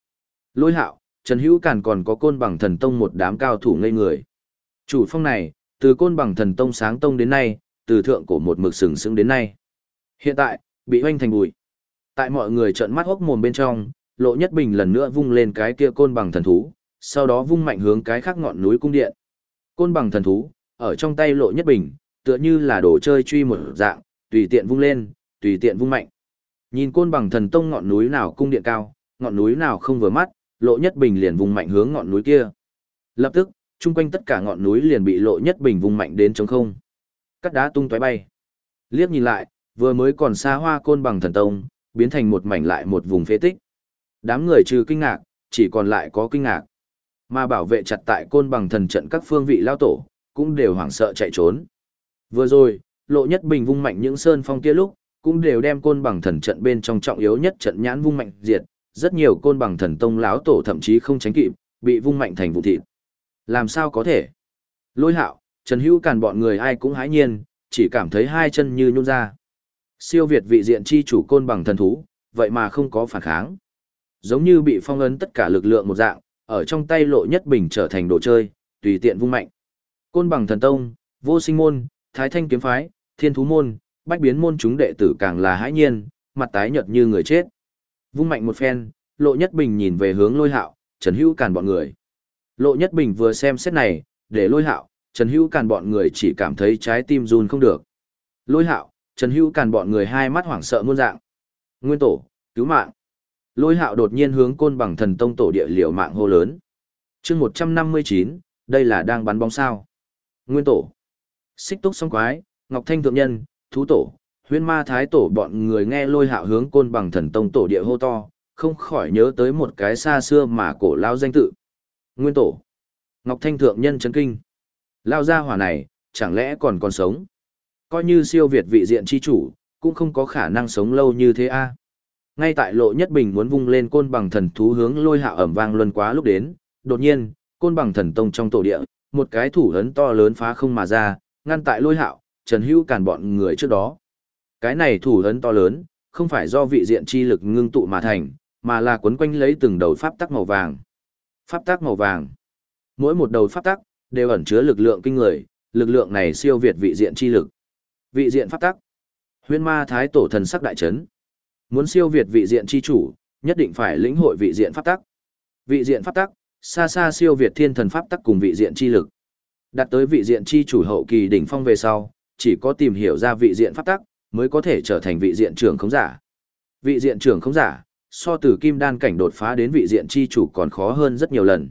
[SPEAKER 1] Lôi hạo, Trần Hữu Càn còn có côn bằng thần tông một đám cao thủ ngây người. Chủ phong này, từ côn bằng thần tông sáng tông đến nay, từ thượng cổ một mực sừng sững đến nay. Hiện tại, bị hoanh thành bụi. Tại mọi người trợn mắt hốc mồm bên trong, Lộ Nhất Bình lần nữa vung lên cái kia côn bằng thần thú, sau đó vung mạnh hướng cái khác ngọn núi cung điện. Côn bằng thần thú, ở trong tay Lộ Nhất Bình, tựa như là đồ chơi truy một dạng, tùy tiện vung lên, tùy tiện vung mạnh. Nhìn côn bằng thần tông ngọn núi nào cung điện cao, ngọn núi nào không vừa mắt, Lộ Nhất Bình liền vùng mạnh hướng ngọn núi kia. Lập tức, chung quanh tất cả ngọn núi liền bị Lộ Nhất Bình vùng mạnh đến trống không. Cắt đá tung tóe bay. Liếc nhìn lại, vừa mới còn xa hoa côn bằng thần tông, biến thành một mảnh lại một vùng phế tích. Đám người trừ kinh ngạc, chỉ còn lại có kinh ngạc. Mà bảo vệ chặt tại côn bằng thần trận các phương vị lao tổ, cũng đều hoảng sợ chạy trốn. Vừa rồi, lộ nhất bình vung mạnh những sơn phong kia lúc, cũng đều đem côn bằng thần trận bên trong trọng yếu nhất trận nhãn vung mạnh diệt, rất nhiều côn bằng thần tông láo tổ thậm chí không tránh kịp, bị vung mạnh thành vụ thịt. Làm sao có thể? Lôi hạo, Trần Hữu Càn bọn người ai cũng hãi nhiên, chỉ cảm thấy hai chân như nhún ra. Siêu Việt vị diện chi chủ côn bằng thần thú, vậy mà không có phản kháng. Giống như bị phong ấn tất cả lực lượng một dạng, ở trong tay lộ nhất bình trở thành đồ chơi, tùy tiện vung mạnh. Côn bằng thần tông, vô sinh môn, thái thanh kiếm phái, thiên thú môn, bách biến môn chúng đệ tử càng là hãi nhiên, mặt tái nhợt như người chết. Vung mạnh một phen, lộ nhất bình nhìn về hướng lôi hạo, Trần Hữu Càn bọn người. Lộ nhất bình vừa xem xét này, để lôi hạo, Trần Hữu Càn bọn người chỉ cảm thấy trái tim run không được. Lôi hạo, Trần Hữu Càn bọn người hai mắt hoảng sợ muôn dạng. Nguyên tổ, cứu mạng. Lôi hạo đột nhiên hướng côn bằng thần tông tổ địa liều mạng hô lớn. chương 159, đây là đang bắn bóng sao. Nguyên tổ. Xích túc song quái, Ngọc Thanh Thượng Nhân, Thú Tổ, huyên ma thái tổ bọn người nghe lôi hạo hướng côn bằng thần tông tổ địa hô to, không khỏi nhớ tới một cái xa xưa mà cổ lao danh tự. Nguyên tổ. Ngọc Thanh Thượng Nhân chấn kinh. Lao ra hỏa này, chẳng lẽ còn còn sống? Coi như siêu việt vị diện chi chủ, cũng không có khả năng sống lâu như thế a. Ngay tại lộ nhất bình muốn vung lên côn bằng thần thú hướng lôi hạo ẩm vang luân quá lúc đến, đột nhiên, côn bằng thần tông trong tổ địa, một cái thủ lớn to lớn phá không mà ra, ngăn tại lôi hạo, Trần Hữu càn bọn người trước đó. Cái này thủ ấn to lớn, không phải do vị diện chi lực ngưng tụ mà thành, mà là quấn quanh lấy từng đầu pháp tắc màu vàng. Pháp tắc màu vàng. Mỗi một đầu pháp tắc đều ẩn chứa lực lượng kinh người, lực lượng này siêu việt vị diện chi lực. Vị diện pháp tắc. Huyên ma thái tổ thần sắc đại chấn. Muốn siêu việt vị diện chi chủ, nhất định phải lĩnh hội vị diện pháp tắc. Vị diện pháp tắc, xa xa siêu việt thiên thần pháp tắc cùng vị diện chi lực. Đạt tới vị diện chi chủ hậu kỳ đỉnh phong về sau, chỉ có tìm hiểu ra vị diện pháp tắc, mới có thể trở thành vị diện trưởng khống giả. Vị diện trưởng khống giả, so từ kim đan cảnh đột phá đến vị diện chi chủ còn khó hơn rất nhiều lần.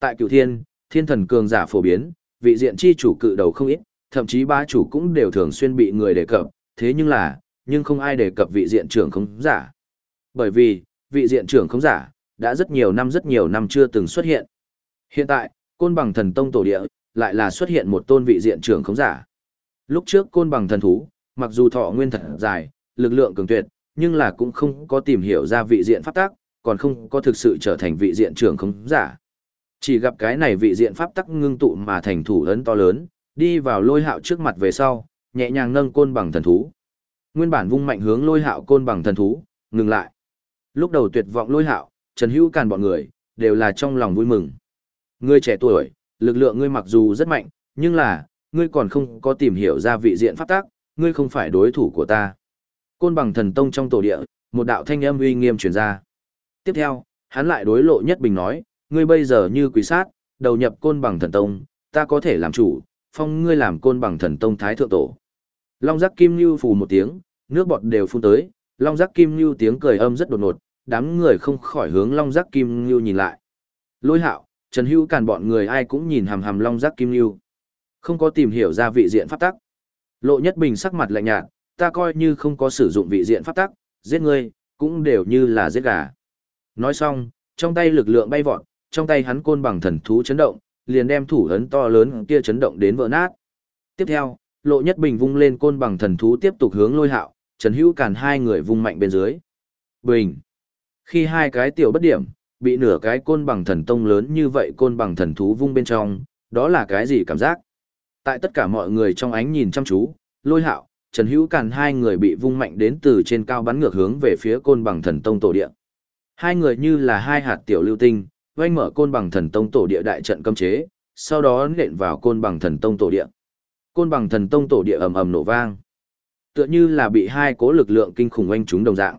[SPEAKER 1] Tại cửu thiên, thiên thần cường giả phổ biến, vị diện chi chủ cự đầu không ít, thậm chí ba chủ cũng đều thường xuyên bị người đề cập, thế nhưng là, nhưng không ai đề cập vị diện trưởng khống giả. Bởi vì, vị diện trưởng khống giả, đã rất nhiều năm rất nhiều năm chưa từng xuất hiện. Hiện tại, côn bằng thần tông tổ địa, lại là xuất hiện một tôn vị diện trưởng khống giả. Lúc trước côn bằng thần thú, mặc dù thọ nguyên thật dài, lực lượng cường tuyệt, nhưng là cũng không có tìm hiểu ra vị diện pháp tắc, còn không có thực sự trở thành vị diện trưởng không giả. Chỉ gặp cái này vị diện pháp tắc ngưng tụ mà thành thủ ấn to lớn, đi vào lôi hạo trước mặt về sau, nhẹ nhàng nâng côn bằng thần thú. Nguyên bản vung mạnh hướng lôi hạo côn bằng thần thú, ngừng lại. Lúc đầu tuyệt vọng lôi hạo, Trần Hữu Càn bọn người, đều là trong lòng vui mừng. Ngươi trẻ tuổi, lực lượng ngươi mặc dù rất mạnh, nhưng là, ngươi còn không có tìm hiểu ra vị diện pháp tác, ngươi không phải đối thủ của ta. Côn bằng thần tông trong tổ địa, một đạo thanh âm uy nghiêm truyền ra. Tiếp theo, hắn lại đối lộ nhất bình nói, ngươi bây giờ như quý sát, đầu nhập côn bằng thần tông, ta có thể làm chủ, phong ngươi làm côn bằng thần tông thái thượng tổ. Long giác kim lưu phù một tiếng, nước bọt đều phun tới, long giác kim lưu tiếng cười âm rất đột ngột, đám người không khỏi hướng long giác kim lưu nhìn lại. Lôi hạo, Trần Hữu Càn bọn người ai cũng nhìn hàm hàm long giác kim lưu. Không có tìm hiểu ra vị diện pháp tắc. Lộ Nhất Bình sắc mặt lạnh nhạt, ta coi như không có sử dụng vị diện pháp tắc, giết ngươi, cũng đều như là giết gà. Nói xong, trong tay lực lượng bay vọt, trong tay hắn côn bằng thần thú chấn động, liền đem thủ ấn to lớn kia chấn động đến vỡ nát. Tiếp theo, Lộ Nhất Bình vung lên côn bằng thần thú tiếp tục hướng Lôi Hạo, Trần Hữu Càn hai người vung mạnh bên dưới. Bình. Khi hai cái tiểu bất điểm, bị nửa cái côn bằng thần tông lớn như vậy côn bằng thần thú vung bên trong, đó là cái gì cảm giác? Tại tất cả mọi người trong ánh nhìn chăm chú, lôi hạo, Trần Hữu Càn hai người bị vung mạnh đến từ trên cao bắn ngược hướng về phía côn bằng thần tông tổ địa. Hai người như là hai hạt tiểu lưu tinh, oanh mở côn bằng thần tông tổ địa đại trận cấm chế, sau đó nện vào côn bằng thần tông tổ địa. Côn bằng thần tông tổ địa ầm ầm nổ vang. Tựa như là bị hai cố lực lượng kinh khủng oanh chúng đồng dạng.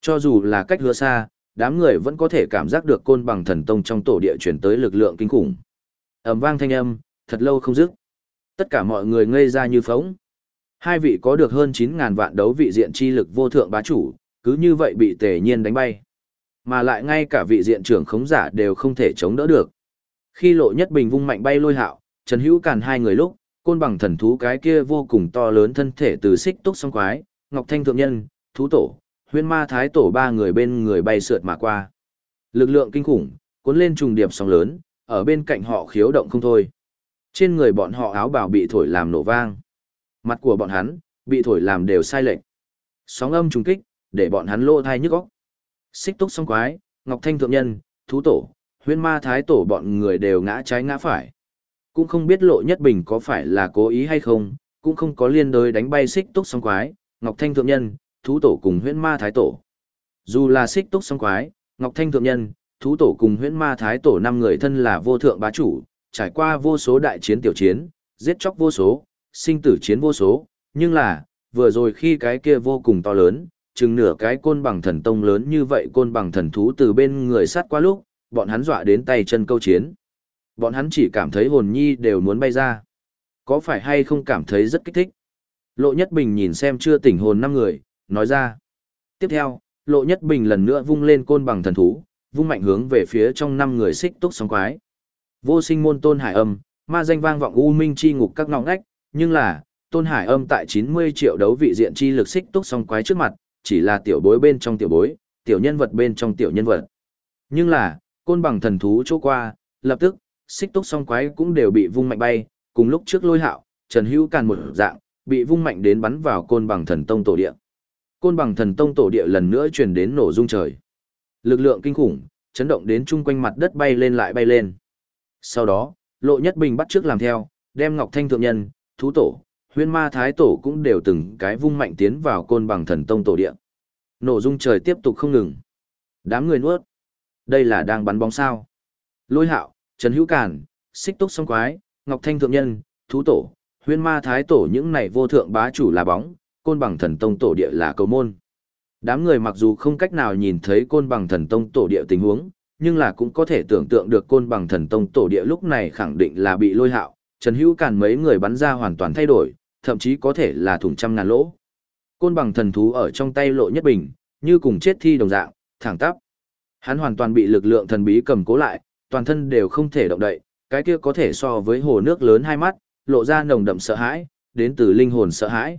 [SPEAKER 1] Cho dù là cách hứa xa, đám người vẫn có thể cảm giác được côn bằng thần tông trong tổ địa chuyển tới lực lượng kinh khủng. ầm vang thanh âm, thật lâu không dứt. Tất cả mọi người ngây ra như phóng. Hai vị có được hơn 9.000 vạn đấu vị diện chi lực vô thượng bá chủ, cứ như vậy bị tề nhiên đánh bay. Mà lại ngay cả vị diện trưởng khống giả đều không thể chống đỡ được. Khi lộ nhất bình vung mạnh bay lôi hạo, Trần Hữu Càn hai người lúc, côn bằng thần thú cái kia vô cùng to lớn thân thể từ xích túc song quái, Ngọc Thanh Thượng Nhân, Thú Tổ, huyên ma thái tổ ba người bên người bay sượt mà qua. Lực lượng kinh khủng, cuốn lên trùng điệp sóng lớn, ở bên cạnh họ khiếu động không thôi. Trên người bọn họ áo bào bị thổi làm nổ vang. Mặt của bọn hắn, bị thổi làm đều sai lệch. Sóng âm trùng kích, để bọn hắn lô thai nhức óc. Xích túc song quái, Ngọc Thanh Thượng Nhân, Thú Tổ, huyên ma thái tổ bọn người đều ngã trái ngã phải. Cũng không biết lộ nhất bình có phải là cố ý hay không, cũng không có liên đới đánh bay xích túc song quái, Ngọc Thanh Thượng Nhân, Thú Tổ cùng huyên ma thái tổ. Dù là xích túc song quái, Ngọc Thanh Thượng Nhân, Thú Tổ cùng huyễn ma thái tổ năm người thân là vô thượng bá chủ, trải qua vô số đại chiến tiểu chiến, giết chóc vô số, sinh tử chiến vô số, nhưng là, vừa rồi khi cái kia vô cùng to lớn, chừng nửa cái côn bằng thần tông lớn như vậy côn bằng thần thú từ bên người sát qua lúc, bọn hắn dọa đến tay chân câu chiến. Bọn hắn chỉ cảm thấy hồn nhi đều muốn bay ra. Có phải hay không cảm thấy rất kích thích? Lộ Nhất Bình nhìn xem chưa tỉnh hồn năm người, nói ra. Tiếp theo, Lộ Nhất Bình lần nữa vung lên côn bằng thần thú, vung mạnh hướng về phía trong năm người xích túc sóng quái. Vô sinh môn tôn hải âm, ma danh vang vọng u minh chi ngục các ngõ ngách, nhưng là, tôn hải âm tại 90 triệu đấu vị diện chi lực xích túc song quái trước mặt, chỉ là tiểu bối bên trong tiểu bối, tiểu nhân vật bên trong tiểu nhân vật. Nhưng là, côn bằng thần thú chỗ qua, lập tức, xích túc song quái cũng đều bị vung mạnh bay, cùng lúc trước lôi hạo, Trần Hữu Càn một dạng, bị vung mạnh đến bắn vào côn bằng thần tông tổ địa. Côn bằng thần tông tổ địa lần nữa truyền đến nổ rung trời. Lực lượng kinh khủng, chấn động đến chung quanh mặt đất bay lên lại bay lên. Sau đó, Lộ Nhất Bình bắt trước làm theo, đem Ngọc Thanh thượng nhân, thú tổ, huyên ma thái tổ cũng đều từng cái vung mạnh tiến vào côn bằng thần tông tổ địa. Nổ dung trời tiếp tục không ngừng. Đám người nuốt. Đây là đang bắn bóng sao. Lôi hạo, Trần Hữu Cản, Xích Túc Song Quái, Ngọc Thanh Thượng Nhân, Thú Tổ, Huyên Ma Thái Tổ những này vô thượng bá chủ là bóng, côn bằng thần tông tổ địa là cầu môn. Đám người mặc dù không cách nào nhìn thấy côn bằng thần tông tổ địa tình huống, nhưng là cũng có thể tưởng tượng được côn bằng thần tông tổ địa lúc này khẳng định là bị lôi hạo, Trần Hữu Càn mấy người bắn ra hoàn toàn thay đổi, thậm chí có thể là thủng trăm ngàn lỗ. Côn bằng thần thú ở trong tay lộ nhất bình, như cùng chết thi đồng dạng, thẳng tắp. Hắn hoàn toàn bị lực lượng thần bí cầm cố lại, toàn thân đều không thể động đậy, cái kia có thể so với hồ nước lớn hai mắt, lộ ra nồng đậm sợ hãi, đến từ linh hồn sợ hãi.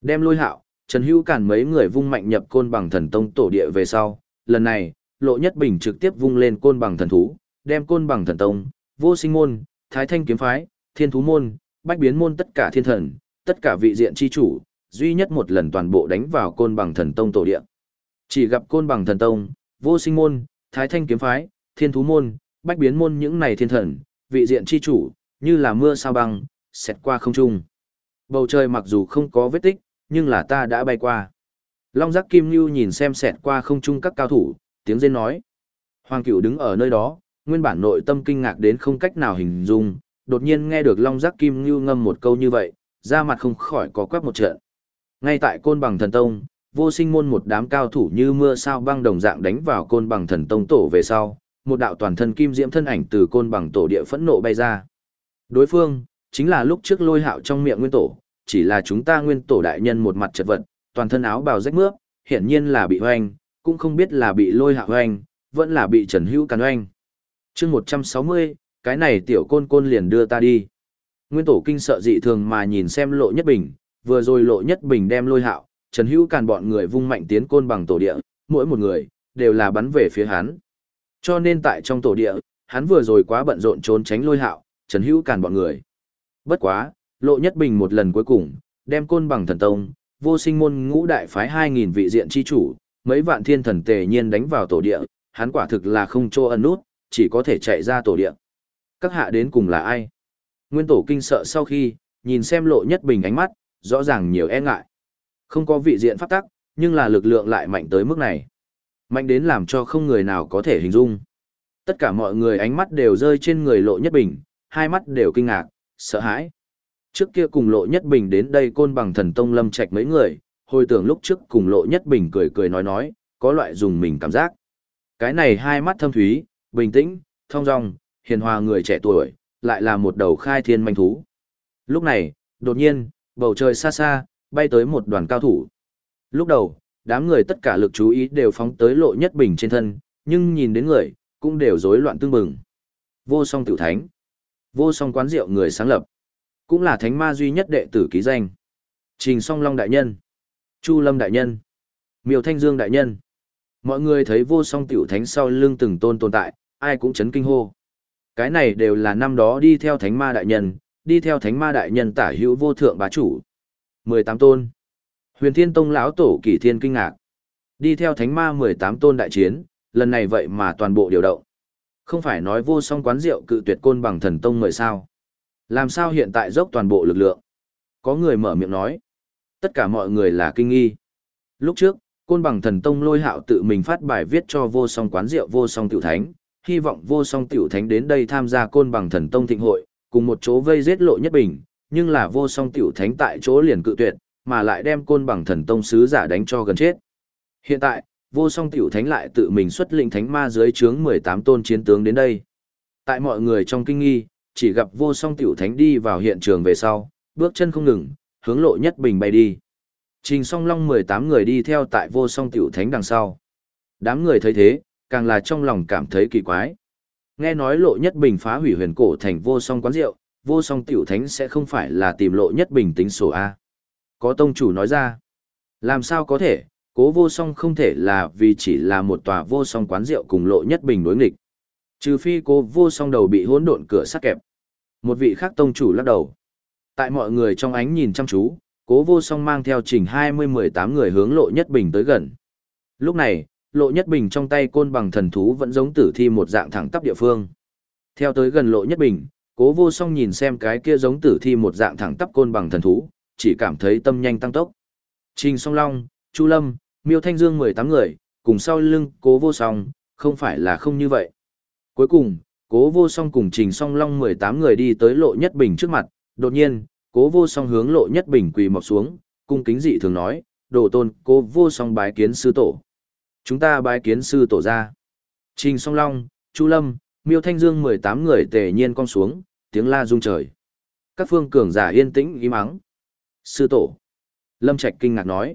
[SPEAKER 1] Đem lôi hạo, Trần Hữu Càn mấy người vung mạnh nhập côn bằng thần tông tổ địa về sau, lần này, lộ nhất bình trực tiếp vung lên côn bằng thần thú, đem côn bằng thần tông, vô sinh môn, thái thanh kiếm phái, thiên thú môn, bách biến môn tất cả thiên thần, tất cả vị diện chi chủ, duy nhất một lần toàn bộ đánh vào côn bằng thần tông tổ địa. Chỉ gặp côn bằng thần tông, vô sinh môn, thái thanh kiếm phái, thiên thú môn, bách biến môn những này thiên thần, vị diện chi chủ, như là mưa sao băng, xẹt qua không trung. Bầu trời mặc dù không có vết tích, nhưng là ta đã bay qua. Long giác kim lưu nhìn xem xẹt qua không trung các cao thủ, tiếng rên nói. Hoàng cửu đứng ở nơi đó, nguyên bản nội tâm kinh ngạc đến không cách nào hình dung, đột nhiên nghe được long giác kim lưu ngâm một câu như vậy, ra mặt không khỏi có quắc một trận. Ngay tại côn bằng thần tông, vô sinh môn một đám cao thủ như mưa sao băng đồng dạng đánh vào côn bằng thần tông tổ về sau, một đạo toàn thân kim diễm thân ảnh từ côn bằng tổ địa phẫn nộ bay ra. Đối phương, chính là lúc trước lôi hạo trong miệng nguyên tổ, chỉ là chúng ta nguyên tổ đại nhân một mặt chật vật, toàn thân áo bào rách mướp, hiển nhiên là bị hoanh, cũng không biết là bị lôi hạ hoanh, vẫn là bị trần hữu càn hoanh. chương 160, cái này tiểu côn côn liền đưa ta đi. Nguyên tổ kinh sợ dị thường mà nhìn xem lộ nhất bình, vừa rồi lộ nhất bình đem lôi hạo, trần hữu càn bọn người vung mạnh tiến côn bằng tổ địa, mỗi một người, đều là bắn về phía hắn. Cho nên tại trong tổ địa, hắn vừa rồi quá bận rộn trốn tránh lôi hạo, Trần Hữu càn bọn người. Bất quá, Lộ Nhất Bình một lần cuối cùng, đem côn bằng thần tông, vô sinh môn ngũ đại phái 2.000 vị diện chi chủ, mấy vạn thiên thần tề nhiên đánh vào tổ địa, hắn quả thực là không chỗ ẩn nút, chỉ có thể chạy ra tổ địa. Các hạ đến cùng là ai? Nguyên tổ kinh sợ sau khi, nhìn xem Lộ Nhất Bình ánh mắt, rõ ràng nhiều e ngại. Không có vị diện pháp tắc, nhưng là lực lượng lại mạnh tới mức này. Mạnh đến làm cho không người nào có thể hình dung. Tất cả mọi người ánh mắt đều rơi trên người lộ nhất bình, hai mắt đều kinh ngạc, sợ hãi. Trước kia cùng lộ nhất bình đến đây côn bằng thần tông lâm trạch mấy người, hồi tưởng lúc trước cùng lộ nhất bình cười cười nói nói, có loại dùng mình cảm giác. Cái này hai mắt thâm thúy, bình tĩnh, thong dong, hiền hòa người trẻ tuổi, lại là một đầu khai thiên manh thú. Lúc này, đột nhiên, bầu trời xa xa, bay tới một đoàn cao thủ. Lúc đầu, đám người tất cả lực chú ý đều phóng tới lộ nhất bình trên thân, nhưng nhìn đến người, cũng đều rối loạn tương bừng. Vô song tiểu thánh, vô song quán rượu người sáng lập, cũng là thánh ma duy nhất đệ tử ký danh. Trình song long đại nhân, Chu lâm đại nhân, Miêu thanh dương đại nhân. Mọi người thấy vô song tiểu thánh sau lưng từng tôn tồn tại, ai cũng chấn kinh hô. Cái này đều là năm đó đi theo thánh ma đại nhân, đi theo thánh ma đại nhân tả hữu vô thượng bá chủ. 18 tôn. Huyền Thiên Tông lão tổ Kỷ Thiên kinh ngạc. Đi theo thánh ma 18 tôn đại chiến, lần này vậy mà toàn bộ điều động. Không phải nói vô song quán rượu cự tuyệt côn bằng thần tông mời sao. Làm sao hiện tại dốc toàn bộ lực lượng? Có người mở miệng nói. Tất cả mọi người là kinh nghi. Lúc trước, côn bằng thần tông lôi hạo tự mình phát bài viết cho vô song quán rượu vô song tiểu thánh, hy vọng vô song tiểu thánh đến đây tham gia côn bằng thần tông thịnh hội, cùng một chỗ vây giết lộ nhất bình, nhưng là vô song tiểu thánh tại chỗ liền cự tuyệt, mà lại đem côn bằng thần tông sứ giả đánh cho gần chết. Hiện tại, vô song tiểu thánh lại tự mình xuất lĩnh thánh ma dưới trướng 18 tôn chiến tướng đến đây. Tại mọi người trong kinh nghi, chỉ gặp vô song tiểu thánh đi vào hiện trường về sau, bước chân không ngừng, hướng lộ nhất bình bay đi. Trình song long 18 người đi theo tại vô song tiểu thánh đằng sau. Đám người thấy thế, càng là trong lòng cảm thấy kỳ quái. Nghe nói lộ nhất bình phá hủy huyền cổ thành vô song quán rượu, vô song tiểu thánh sẽ không phải là tìm lộ nhất bình tính sổ A. Có tông chủ nói ra, làm sao có thể, cố vô song không thể là vì chỉ là một tòa vô song quán rượu cùng lộ nhất bình đối nghịch. Trừ phi cố vô song đầu bị hỗn độn cửa sắt kẹp. Một vị khác tông chủ lắc đầu. Tại mọi người trong ánh nhìn chăm chú, cố vô song mang theo trình 20-18 người hướng lộ nhất bình tới gần. Lúc này, lộ nhất bình trong tay côn bằng thần thú vẫn giống tử thi một dạng thẳng tắp địa phương. Theo tới gần lộ nhất bình, cố vô song nhìn xem cái kia giống tử thi một dạng thẳng tắp côn bằng thần thú, chỉ cảm thấy tâm nhanh tăng tốc. Trình song long, Chu Lâm, Miêu Thanh Dương 18 người, cùng sau lưng cố vô song, không phải là không như vậy. Cuối cùng, cố vô song cùng trình song long 18 người đi tới lộ nhất bình trước mặt, đột nhiên, cố vô song hướng lộ nhất bình quỳ mọc xuống, cung kính dị thường nói, đồ tôn cố vô song bái kiến sư tổ. Chúng ta bái kiến sư tổ ra. Trình song long, Chu Lâm, Miêu Thanh Dương 18 người tề nhiên con xuống, tiếng la rung trời. Các phương cường giả yên tĩnh im mắng. Sư tổ. Lâm Trạch kinh ngạc nói.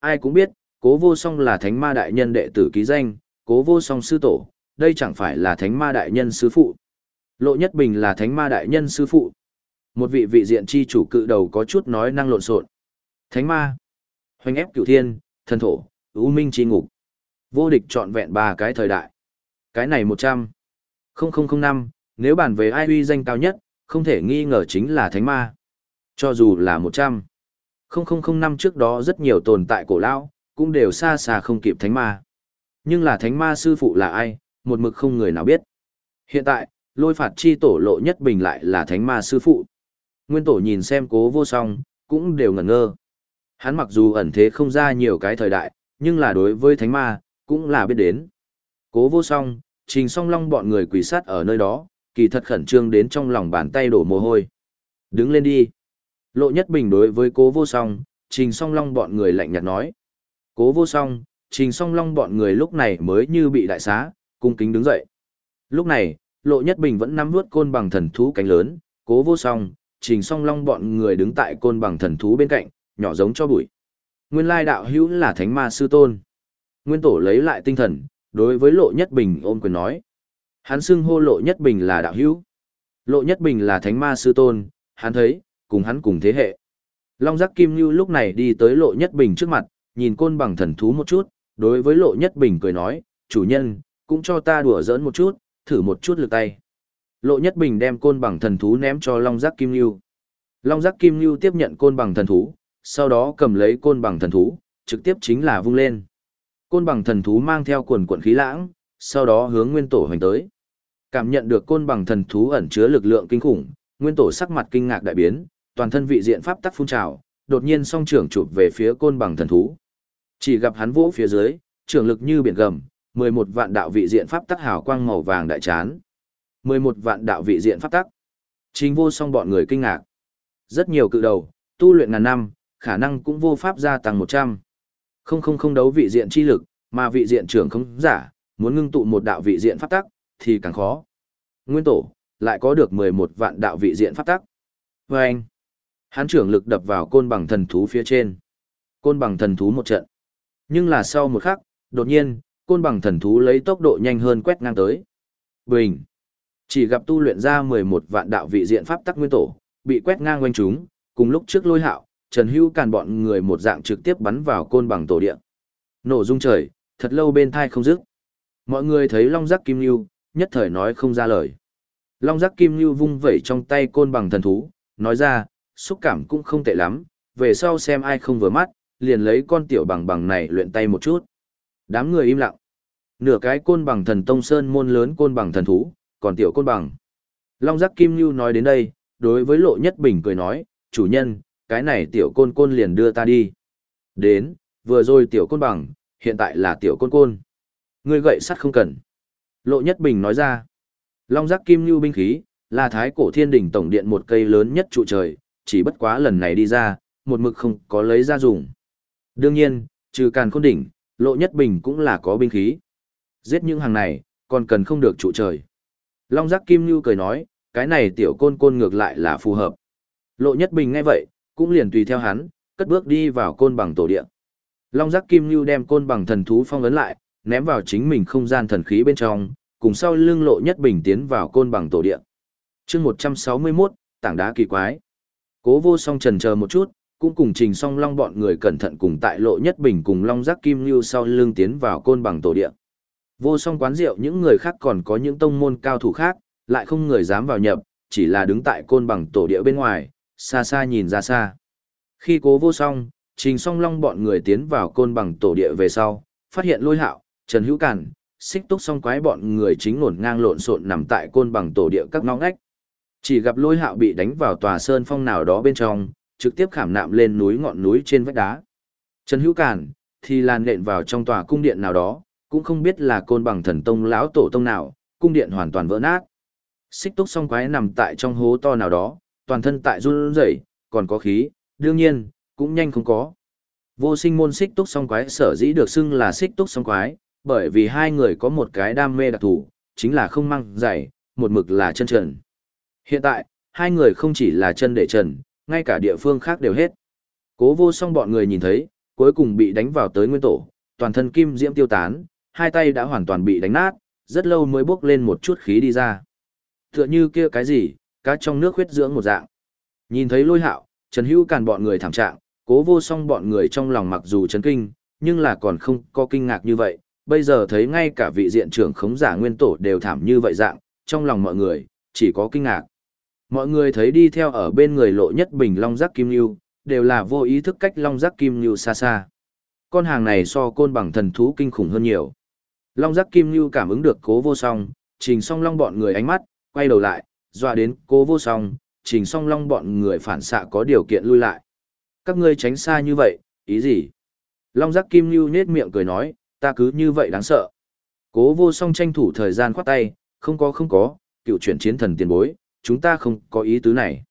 [SPEAKER 1] Ai cũng biết, cố vô song là thánh ma đại nhân đệ tử ký danh, cố vô song sư tổ, đây chẳng phải là thánh ma đại nhân sư phụ. Lộ Nhất Bình là thánh ma đại nhân sư phụ. Một vị vị diện chi chủ cự đầu có chút nói năng lộn xộn. Thánh ma, hoành ép cửu thiên, thần thổ, ưu minh chi ngục. Vô địch trọn vẹn ba cái thời đại. Cái này một trăm năm nếu bàn về ai uy danh cao nhất, không thể nghi ngờ chính là thánh ma. Cho dù là một trăm năm trước đó rất nhiều tồn tại cổ lão, cũng đều xa xa không kịp thánh ma. Nhưng là thánh ma sư phụ là ai, một mực không người nào biết. Hiện tại, lôi phạt chi tổ lộ nhất bình lại là thánh ma sư phụ. Nguyên tổ nhìn xem cố vô song, cũng đều ngẩn ngơ. Hắn mặc dù ẩn thế không ra nhiều cái thời đại, nhưng là đối với thánh ma, cũng là biết đến. Cố vô song, trình song long bọn người quỳ sát ở nơi đó, kỳ thật khẩn trương đến trong lòng bàn tay đổ mồ hôi. Đứng lên đi. Lộ nhất bình đối với cố vô song, trình song long bọn người lạnh nhạt nói. Cố vô song, trình song long bọn người lúc này mới như bị đại xá, cung kính đứng dậy. Lúc này, lộ nhất bình vẫn nắm vướt côn bằng thần thú cánh lớn, cố vô song, trình song long bọn người đứng tại côn bằng thần thú bên cạnh, nhỏ giống cho bụi. Nguyên lai đạo hữu là thánh ma sư tôn. Nguyên tổ lấy lại tinh thần, đối với lộ nhất bình ôm quyền nói. Hắn xưng hô lộ nhất bình là đạo hữu. Lộ nhất bình là thánh ma sư tôn, hắn thấy, cùng hắn cùng thế hệ. Long giác kim như lúc này đi tới lộ nhất bình trước mặt, nhìn côn bằng thần thú một chút, đối với lộ nhất bình cười nói, chủ nhân, cũng cho ta đùa giỡn một chút, thử một chút lực tay. Lộ nhất bình đem côn bằng thần thú ném cho long giác kim như. Long giác kim như tiếp nhận côn bằng thần thú, sau đó cầm lấy côn bằng thần thú, trực tiếp chính là vung lên. Côn bằng thần thú mang theo quần quận khí lãng, sau đó hướng nguyên tổ hoành tới. Cảm nhận được côn bằng thần thú ẩn chứa lực lượng kinh khủng, nguyên tổ sắc mặt kinh ngạc đại biến, toàn thân vị diện pháp tắc phun trào, đột nhiên song trưởng chụp về phía côn bằng thần thú. Chỉ gặp hắn vỗ phía dưới, trưởng lực như biển gầm, 11 vạn đạo vị diện pháp tắc hào quang màu vàng đại chán. 11 vạn đạo vị diện pháp tắc. Chính vô song bọn người kinh ngạc. Rất nhiều cự đầu, tu luyện ngàn năm, khả năng cũng vô pháp gia tăng 100. Không không không đấu vị diện chi lực, mà vị diện trưởng không giả, muốn ngưng tụ một đạo vị diện pháp tắc, thì càng khó. Nguyên tổ, lại có được 11 vạn đạo vị diện pháp tắc. Và anh, hắn trưởng lực đập vào côn bằng thần thú phía trên. Côn bằng thần thú một trận. Nhưng là sau một khắc, đột nhiên, côn bằng thần thú lấy tốc độ nhanh hơn quét ngang tới. Bình. Chỉ gặp tu luyện ra 11 vạn đạo vị diện pháp tắc nguyên tổ, bị quét ngang quanh chúng, cùng lúc trước lôi hạo, Trần Hữu càn bọn người một dạng trực tiếp bắn vào côn bằng tổ địa. Nổ rung trời, thật lâu bên thai không dứt. Mọi người thấy long giác kim lưu, nhất thời nói không ra lời. Long giác kim lưu vung vẩy trong tay côn bằng thần thú, nói ra, xúc cảm cũng không tệ lắm, về sau xem ai không vừa mắt, liền lấy con tiểu bằng bằng này luyện tay một chút. Đám người im lặng. Nửa cái côn bằng thần tông sơn môn lớn côn bằng thần thú, còn tiểu côn bằng. Long giác kim lưu nói đến đây, đối với lộ nhất bình cười nói, chủ nhân, cái này tiểu côn côn liền đưa ta đi. Đến, vừa rồi tiểu côn bằng, hiện tại là tiểu côn côn. Ngươi gậy sắt không cần. Lộ nhất bình nói ra, long giác kim lưu binh khí, là thái cổ thiên đỉnh tổng điện một cây lớn nhất trụ trời, chỉ bất quá lần này đi ra, một mực không có lấy ra dùng. Đương nhiên, trừ càn khôn đỉnh, lộ nhất bình cũng là có binh khí. Giết những hàng này, còn cần không được trụ trời. Long giác kim lưu cười nói, cái này tiểu côn côn ngược lại là phù hợp. Lộ nhất bình ngay vậy, cũng liền tùy theo hắn, cất bước đi vào côn bằng tổ địa. Long giác kim lưu đem côn bằng thần thú phong ấn lại, ném vào chính mình không gian thần khí bên trong, cùng sau lưng lộ nhất bình tiến vào côn bằng tổ địa. chương 161, tảng đá kỳ quái. Cố vô song trần chờ một chút, cũng cùng trình song long bọn người cẩn thận cùng tại lộ nhất bình cùng long giác kim lưu sau lưng tiến vào côn bằng tổ địa. Vô song quán rượu những người khác còn có những tông môn cao thủ khác, lại không người dám vào nhập, chỉ là đứng tại côn bằng tổ địa bên ngoài, xa xa nhìn ra xa. Khi cố vô song, trình song long bọn người tiến vào côn bằng tổ địa về sau, phát hiện lôi hạo, trần hữu cản, xích túc song quái bọn người chính ngổn ngang lộn xộn nằm tại côn bằng tổ địa các ngõ ngách. Chỉ gặp lôi hạo bị đánh vào tòa sơn phong nào đó bên trong, trực tiếp khảm nạm lên núi ngọn núi trên vách đá. Trần hữu cản, thì làn nện vào trong tòa cung điện nào đó, cũng không biết là côn bằng thần tông lão tổ tông nào, cung điện hoàn toàn vỡ nát. Xích túc song quái nằm tại trong hố to nào đó, toàn thân tại run rẩy, còn có khí, đương nhiên, cũng nhanh không có. Vô sinh môn xích túc song quái sở dĩ được xưng là xích túc song quái, bởi vì hai người có một cái đam mê đặc thù, chính là không mang giày, một mực là chân trần. Hiện tại, hai người không chỉ là chân để trần, ngay cả địa phương khác đều hết. Cố vô song bọn người nhìn thấy, cuối cùng bị đánh vào tới nguyên tổ, toàn thân kim diễm tiêu tán, hai tay đã hoàn toàn bị đánh nát, rất lâu mới bốc lên một chút khí đi ra. Tựa như kia cái gì, cá trong nước huyết dưỡng một dạng. Nhìn thấy lôi hạo, Trần Hữu càn bọn người thảm trạng, cố vô song bọn người trong lòng mặc dù chấn kinh, nhưng là còn không có kinh ngạc như vậy. Bây giờ thấy ngay cả vị diện trưởng khống giả nguyên tổ đều thảm như vậy dạng, trong lòng mọi người, chỉ có kinh ngạc. Mọi người thấy đi theo ở bên người lộ nhất bình long giác kim lưu, đều là vô ý thức cách long giác kim lưu xa xa. Con hàng này so côn bằng thần thú kinh khủng hơn nhiều. Long giác kim lưu cảm ứng được cố vô song, trình song long bọn người ánh mắt, quay đầu lại, dọa đến cố vô song, trình song long bọn người phản xạ có điều kiện lui lại. Các ngươi tránh xa như vậy, ý gì? Long giác kim lưu nết miệng cười nói, ta cứ như vậy đáng sợ. Cố vô song tranh thủ thời gian khoát tay, không có không có, cựu chuyển chiến thần tiền bối, chúng ta không có ý tứ này.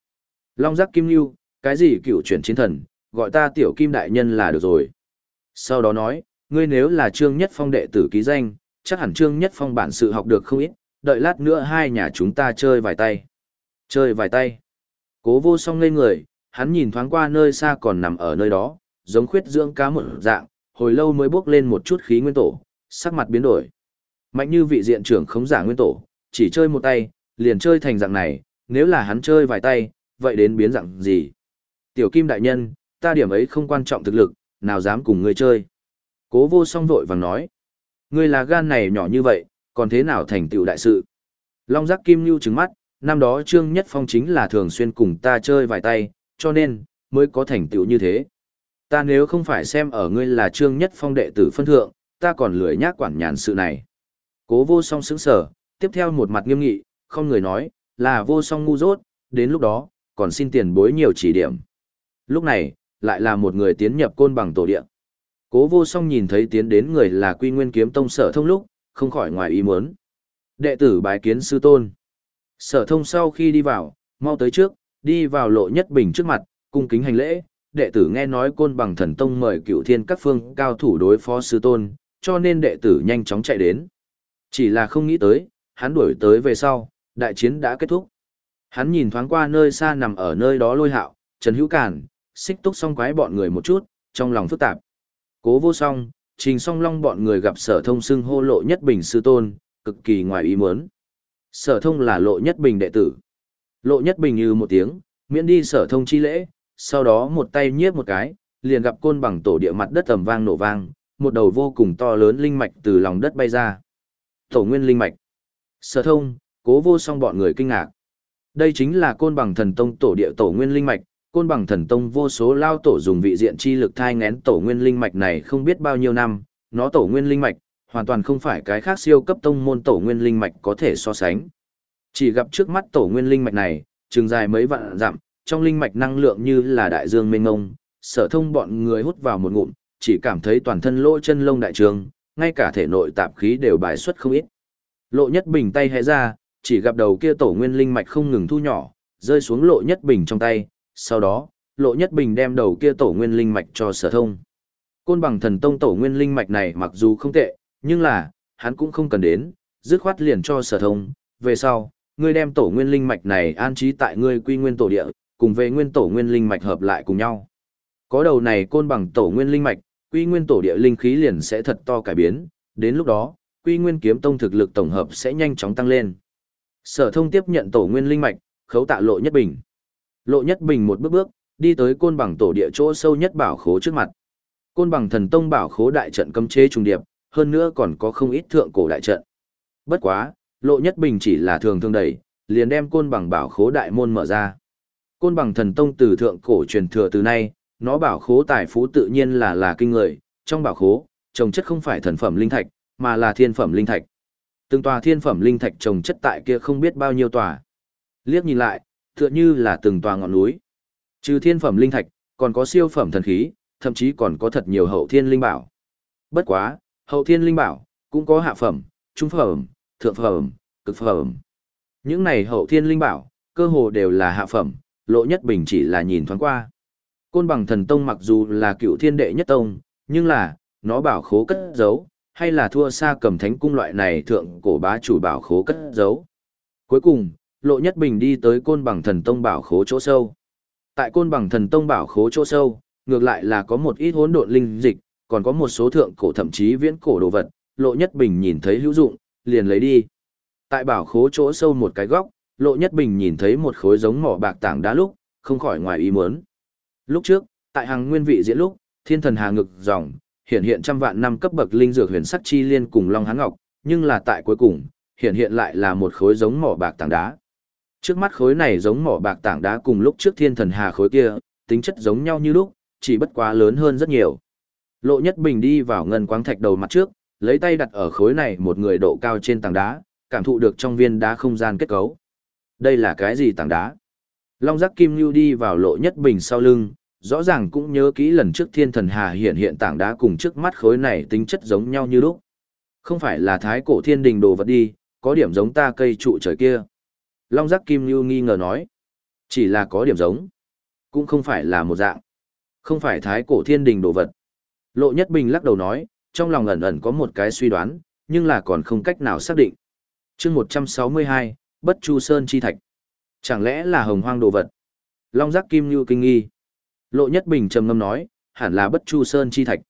[SPEAKER 1] Long giác kim lưu, cái gì cựu chuyển chiến thần, gọi ta tiểu kim đại nhân là được rồi. Sau đó nói, ngươi nếu là trương nhất phong đệ tử ký danh, chắc hẳn trương nhất phong bản sự học được không ít, đợi lát nữa hai nhà chúng ta chơi vài tay. Chơi vài tay. Cố vô song ngây người, hắn nhìn thoáng qua nơi xa còn nằm ở nơi đó, giống khuyết dưỡng cá một dạng, hồi lâu mới bước lên một chút khí nguyên tổ, sắc mặt biến đổi. Mạnh như vị diện trưởng khống giả nguyên tổ, chỉ chơi một tay, liền chơi thành dạng này, nếu là hắn chơi vài tay, vậy đến biến dạng gì? Tiểu Kim đại nhân, ta điểm ấy không quan trọng thực lực, nào dám cùng ngươi chơi. Cố vô song vội vàng nói. Ngươi là gan này nhỏ như vậy, còn thế nào thành tựu đại sự? Long giác Kim Nhu trứng mắt, năm đó Trương Nhất Phong chính là thường xuyên cùng ta chơi vài tay, cho nên, mới có thành tựu như thế. Ta nếu không phải xem ở ngươi là Trương Nhất Phong đệ tử phân thượng, ta còn lười nhác quản nhàn sự này. Cố vô song sững sở, tiếp theo một mặt nghiêm nghị, không người nói, là vô song ngu dốt, đến lúc đó, còn xin tiền bối nhiều chỉ điểm. Lúc này, lại là một người tiến nhập côn bằng tổ địa. Cố vô song nhìn thấy tiến đến người là quy nguyên kiếm tông sở thông lúc, không khỏi ngoài ý muốn. Đệ tử bái kiến sư tôn. Sở thông sau khi đi vào, mau tới trước, đi vào lộ nhất bình trước mặt, cung kính hành lễ. Đệ tử nghe nói côn bằng thần tông mời cựu thiên các phương cao thủ đối phó sư tôn, cho nên đệ tử nhanh chóng chạy đến. Chỉ là không nghĩ tới, hắn đuổi tới về sau, đại chiến đã kết thúc. Hắn nhìn thoáng qua nơi xa nằm ở nơi đó lôi hạo, Trần Hữu Cản, xích túc song quái bọn người một chút, trong lòng phức tạp. Cố vô song, Trình song long bọn người gặp sở thông xưng hô lộ nhất bình sư tôn, cực kỳ ngoài ý muốn. Sở thông là lộ nhất bình đệ tử. Lộ nhất bình như một tiếng, miễn đi sở thông chi lễ, sau đó một tay nhiếp một cái, liền gặp côn bằng tổ địa mặt đất tầm vang nổ vang, một đầu vô cùng to lớn linh mạch từ lòng đất bay ra. Tổ nguyên linh mạch. Sở thông, cố vô song bọn người kinh ngạc. Đây chính là côn bằng thần tông tổ địa tổ nguyên linh mạch, côn bằng thần tông vô số lao tổ dùng vị diện chi lực thai ngén tổ nguyên linh mạch này không biết bao nhiêu năm, nó tổ nguyên linh mạch, hoàn toàn không phải cái khác siêu cấp tông môn tổ nguyên linh mạch có thể so sánh. Chỉ gặp trước mắt tổ nguyên linh mạch này, trường dài mấy vạn dặm, trong linh mạch năng lượng như là đại dương mênh mông, sở thông bọn người hút vào một ngụm, chỉ cảm thấy toàn thân lỗ chân lông đại trường, ngay cả thể nội tạp khí đều bài xuất không ít. Lộ nhất bình tay hẽ ra, chỉ gặp đầu kia tổ nguyên linh mạch không ngừng thu nhỏ, rơi xuống lộ nhất bình trong tay, sau đó, lộ nhất bình đem đầu kia tổ nguyên linh mạch cho sở thông. Côn bằng thần tông tổ nguyên linh mạch này mặc dù không tệ, nhưng là, hắn cũng không cần đến, dứt khoát liền cho sở thông, về sau, ngươi đem tổ nguyên linh mạch này an trí tại ngươi quy nguyên tổ địa, cùng về nguyên tổ nguyên linh mạch hợp lại cùng nhau. Có đầu này côn bằng tổ nguyên linh mạch, quy nguyên tổ địa linh khí liền sẽ thật to cải biến, đến lúc đó, quy nguyên kiếm tông thực lực tổng hợp sẽ nhanh chóng tăng lên. Sở thông tiếp nhận tổ nguyên linh mạch, khấu tạ lộ nhất bình. Lộ nhất bình một bước bước, đi tới côn bằng tổ địa chỗ sâu nhất bảo khố trước mặt. Côn bằng thần tông bảo khố đại trận cấm chế trùng điệp, hơn nữa còn có không ít thượng cổ đại trận. Bất quá, lộ nhất bình chỉ là thường thường đẩy, liền đem côn bằng bảo khố đại môn mở ra. Côn bằng thần tông từ thượng cổ truyền thừa từ nay, nó bảo khố tài phú tự nhiên là là kinh người, trong bảo khố, trồng chất không phải thần phẩm linh thạch, mà là thiên phẩm linh thạch. Từng tòa thiên phẩm linh thạch trồng chất tại kia không biết bao nhiêu tòa. Liếc nhìn lại, tựa như là từng tòa ngọn núi. Trừ thiên phẩm linh thạch, còn có siêu phẩm thần khí, thậm chí còn có thật nhiều hậu thiên linh bảo. Bất quá, hậu thiên linh bảo, cũng có hạ phẩm, trung phẩm, thượng phẩm, cực phẩm. Những này hậu thiên linh bảo, cơ hồ đều là hạ phẩm, lộ nhất bình chỉ là nhìn thoáng qua. Côn bằng thần tông mặc dù là cựu thiên đệ nhất tông, nhưng là, nó bảo khố cất giấu, hay là thua xa cầm thánh cung loại này thượng cổ bá chủ bảo khố cất giấu. Cuối cùng, lộ nhất bình đi tới côn bằng thần tông bảo khố chỗ sâu. Tại côn bằng thần tông bảo khố chỗ sâu, ngược lại là có một ít hỗn độn linh dịch, còn có một số thượng cổ thậm chí viễn cổ đồ vật, lộ nhất bình nhìn thấy hữu dụng, liền lấy đi. Tại bảo khố chỗ sâu một cái góc, lộ nhất bình nhìn thấy một khối giống mỏ bạc tảng đá lúc, không khỏi ngoài ý muốn. Lúc trước, tại hàng nguyên vị diễn lúc, thiên thần hà ngực dòng, hiện hiện trăm vạn năm cấp bậc linh dược huyền sắc chi liên cùng long hán ngọc, nhưng là tại cuối cùng, hiện hiện lại là một khối giống mỏ bạc tảng đá. Trước mắt khối này giống mỏ bạc tảng đá cùng lúc trước thiên thần hà khối kia, tính chất giống nhau như lúc, chỉ bất quá lớn hơn rất nhiều. Lộ Nhất Bình đi vào ngân quáng thạch đầu mặt trước, lấy tay đặt ở khối này một người độ cao trên tảng đá, cảm thụ được trong viên đá không gian kết cấu. Đây là cái gì tảng đá? Long giác kim lưu đi vào Lộ Nhất Bình sau lưng, rõ ràng cũng nhớ kỹ lần trước thiên thần hà hiện hiện tảng đá cùng trước mắt khối này tính chất giống nhau như lúc. Không phải là thái cổ thiên đình đồ vật đi, có điểm giống ta cây trụ trời kia. Long giác kim lưu nghi ngờ nói. Chỉ là có điểm giống. Cũng không phải là một dạng. Không phải thái cổ thiên đình đồ vật. Lộ Nhất Bình lắc đầu nói, trong lòng ẩn ẩn có một cái suy đoán, nhưng là còn không cách nào xác định. chương 162, Bất Chu Sơn Chi Thạch. Chẳng lẽ là hồng hoang đồ vật? Long giác kim như kinh nghi. Lộ Nhất Bình trầm ngâm nói, hẳn là Bất Chu Sơn Chi Thạch.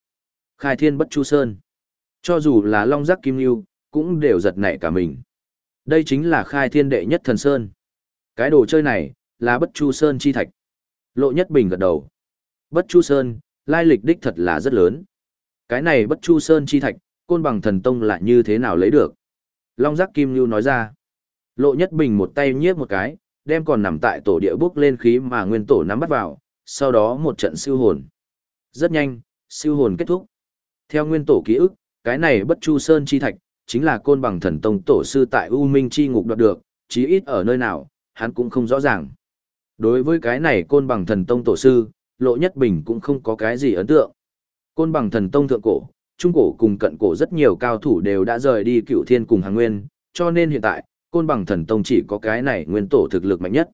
[SPEAKER 1] Khai thiên Bất Chu Sơn. Cho dù là Long giác kim như, cũng đều giật nảy cả mình. Đây chính là khai thiên đệ nhất thần Sơn. Cái đồ chơi này, là Bất Chu Sơn Chi Thạch. Lộ Nhất Bình gật đầu. Bất Chu Sơn, lai lịch đích thật là rất lớn. Cái này bất chu sơn chi thạch, côn bằng thần tông lại như thế nào lấy được? Long giác kim lưu nói ra. Lộ nhất bình một tay nhiếp một cái, đem còn nằm tại tổ địa bước lên khí mà nguyên tổ nắm bắt vào, sau đó một trận siêu hồn. Rất nhanh, siêu hồn kết thúc. Theo nguyên tổ ký ức, cái này bất chu sơn chi thạch, chính là côn bằng thần tông tổ sư tại U Minh chi ngục đoạt được, chí ít ở nơi nào, hắn cũng không rõ ràng. Đối với cái này côn bằng thần tông tổ sư, Lộ Nhất Bình cũng không có cái gì ấn tượng. Côn bằng thần tông thượng cổ, trung cổ cùng cận cổ rất nhiều cao thủ đều đã rời đi cựu thiên cùng hàng nguyên, cho nên hiện tại, côn bằng thần tông chỉ có cái này nguyên tổ thực lực mạnh nhất.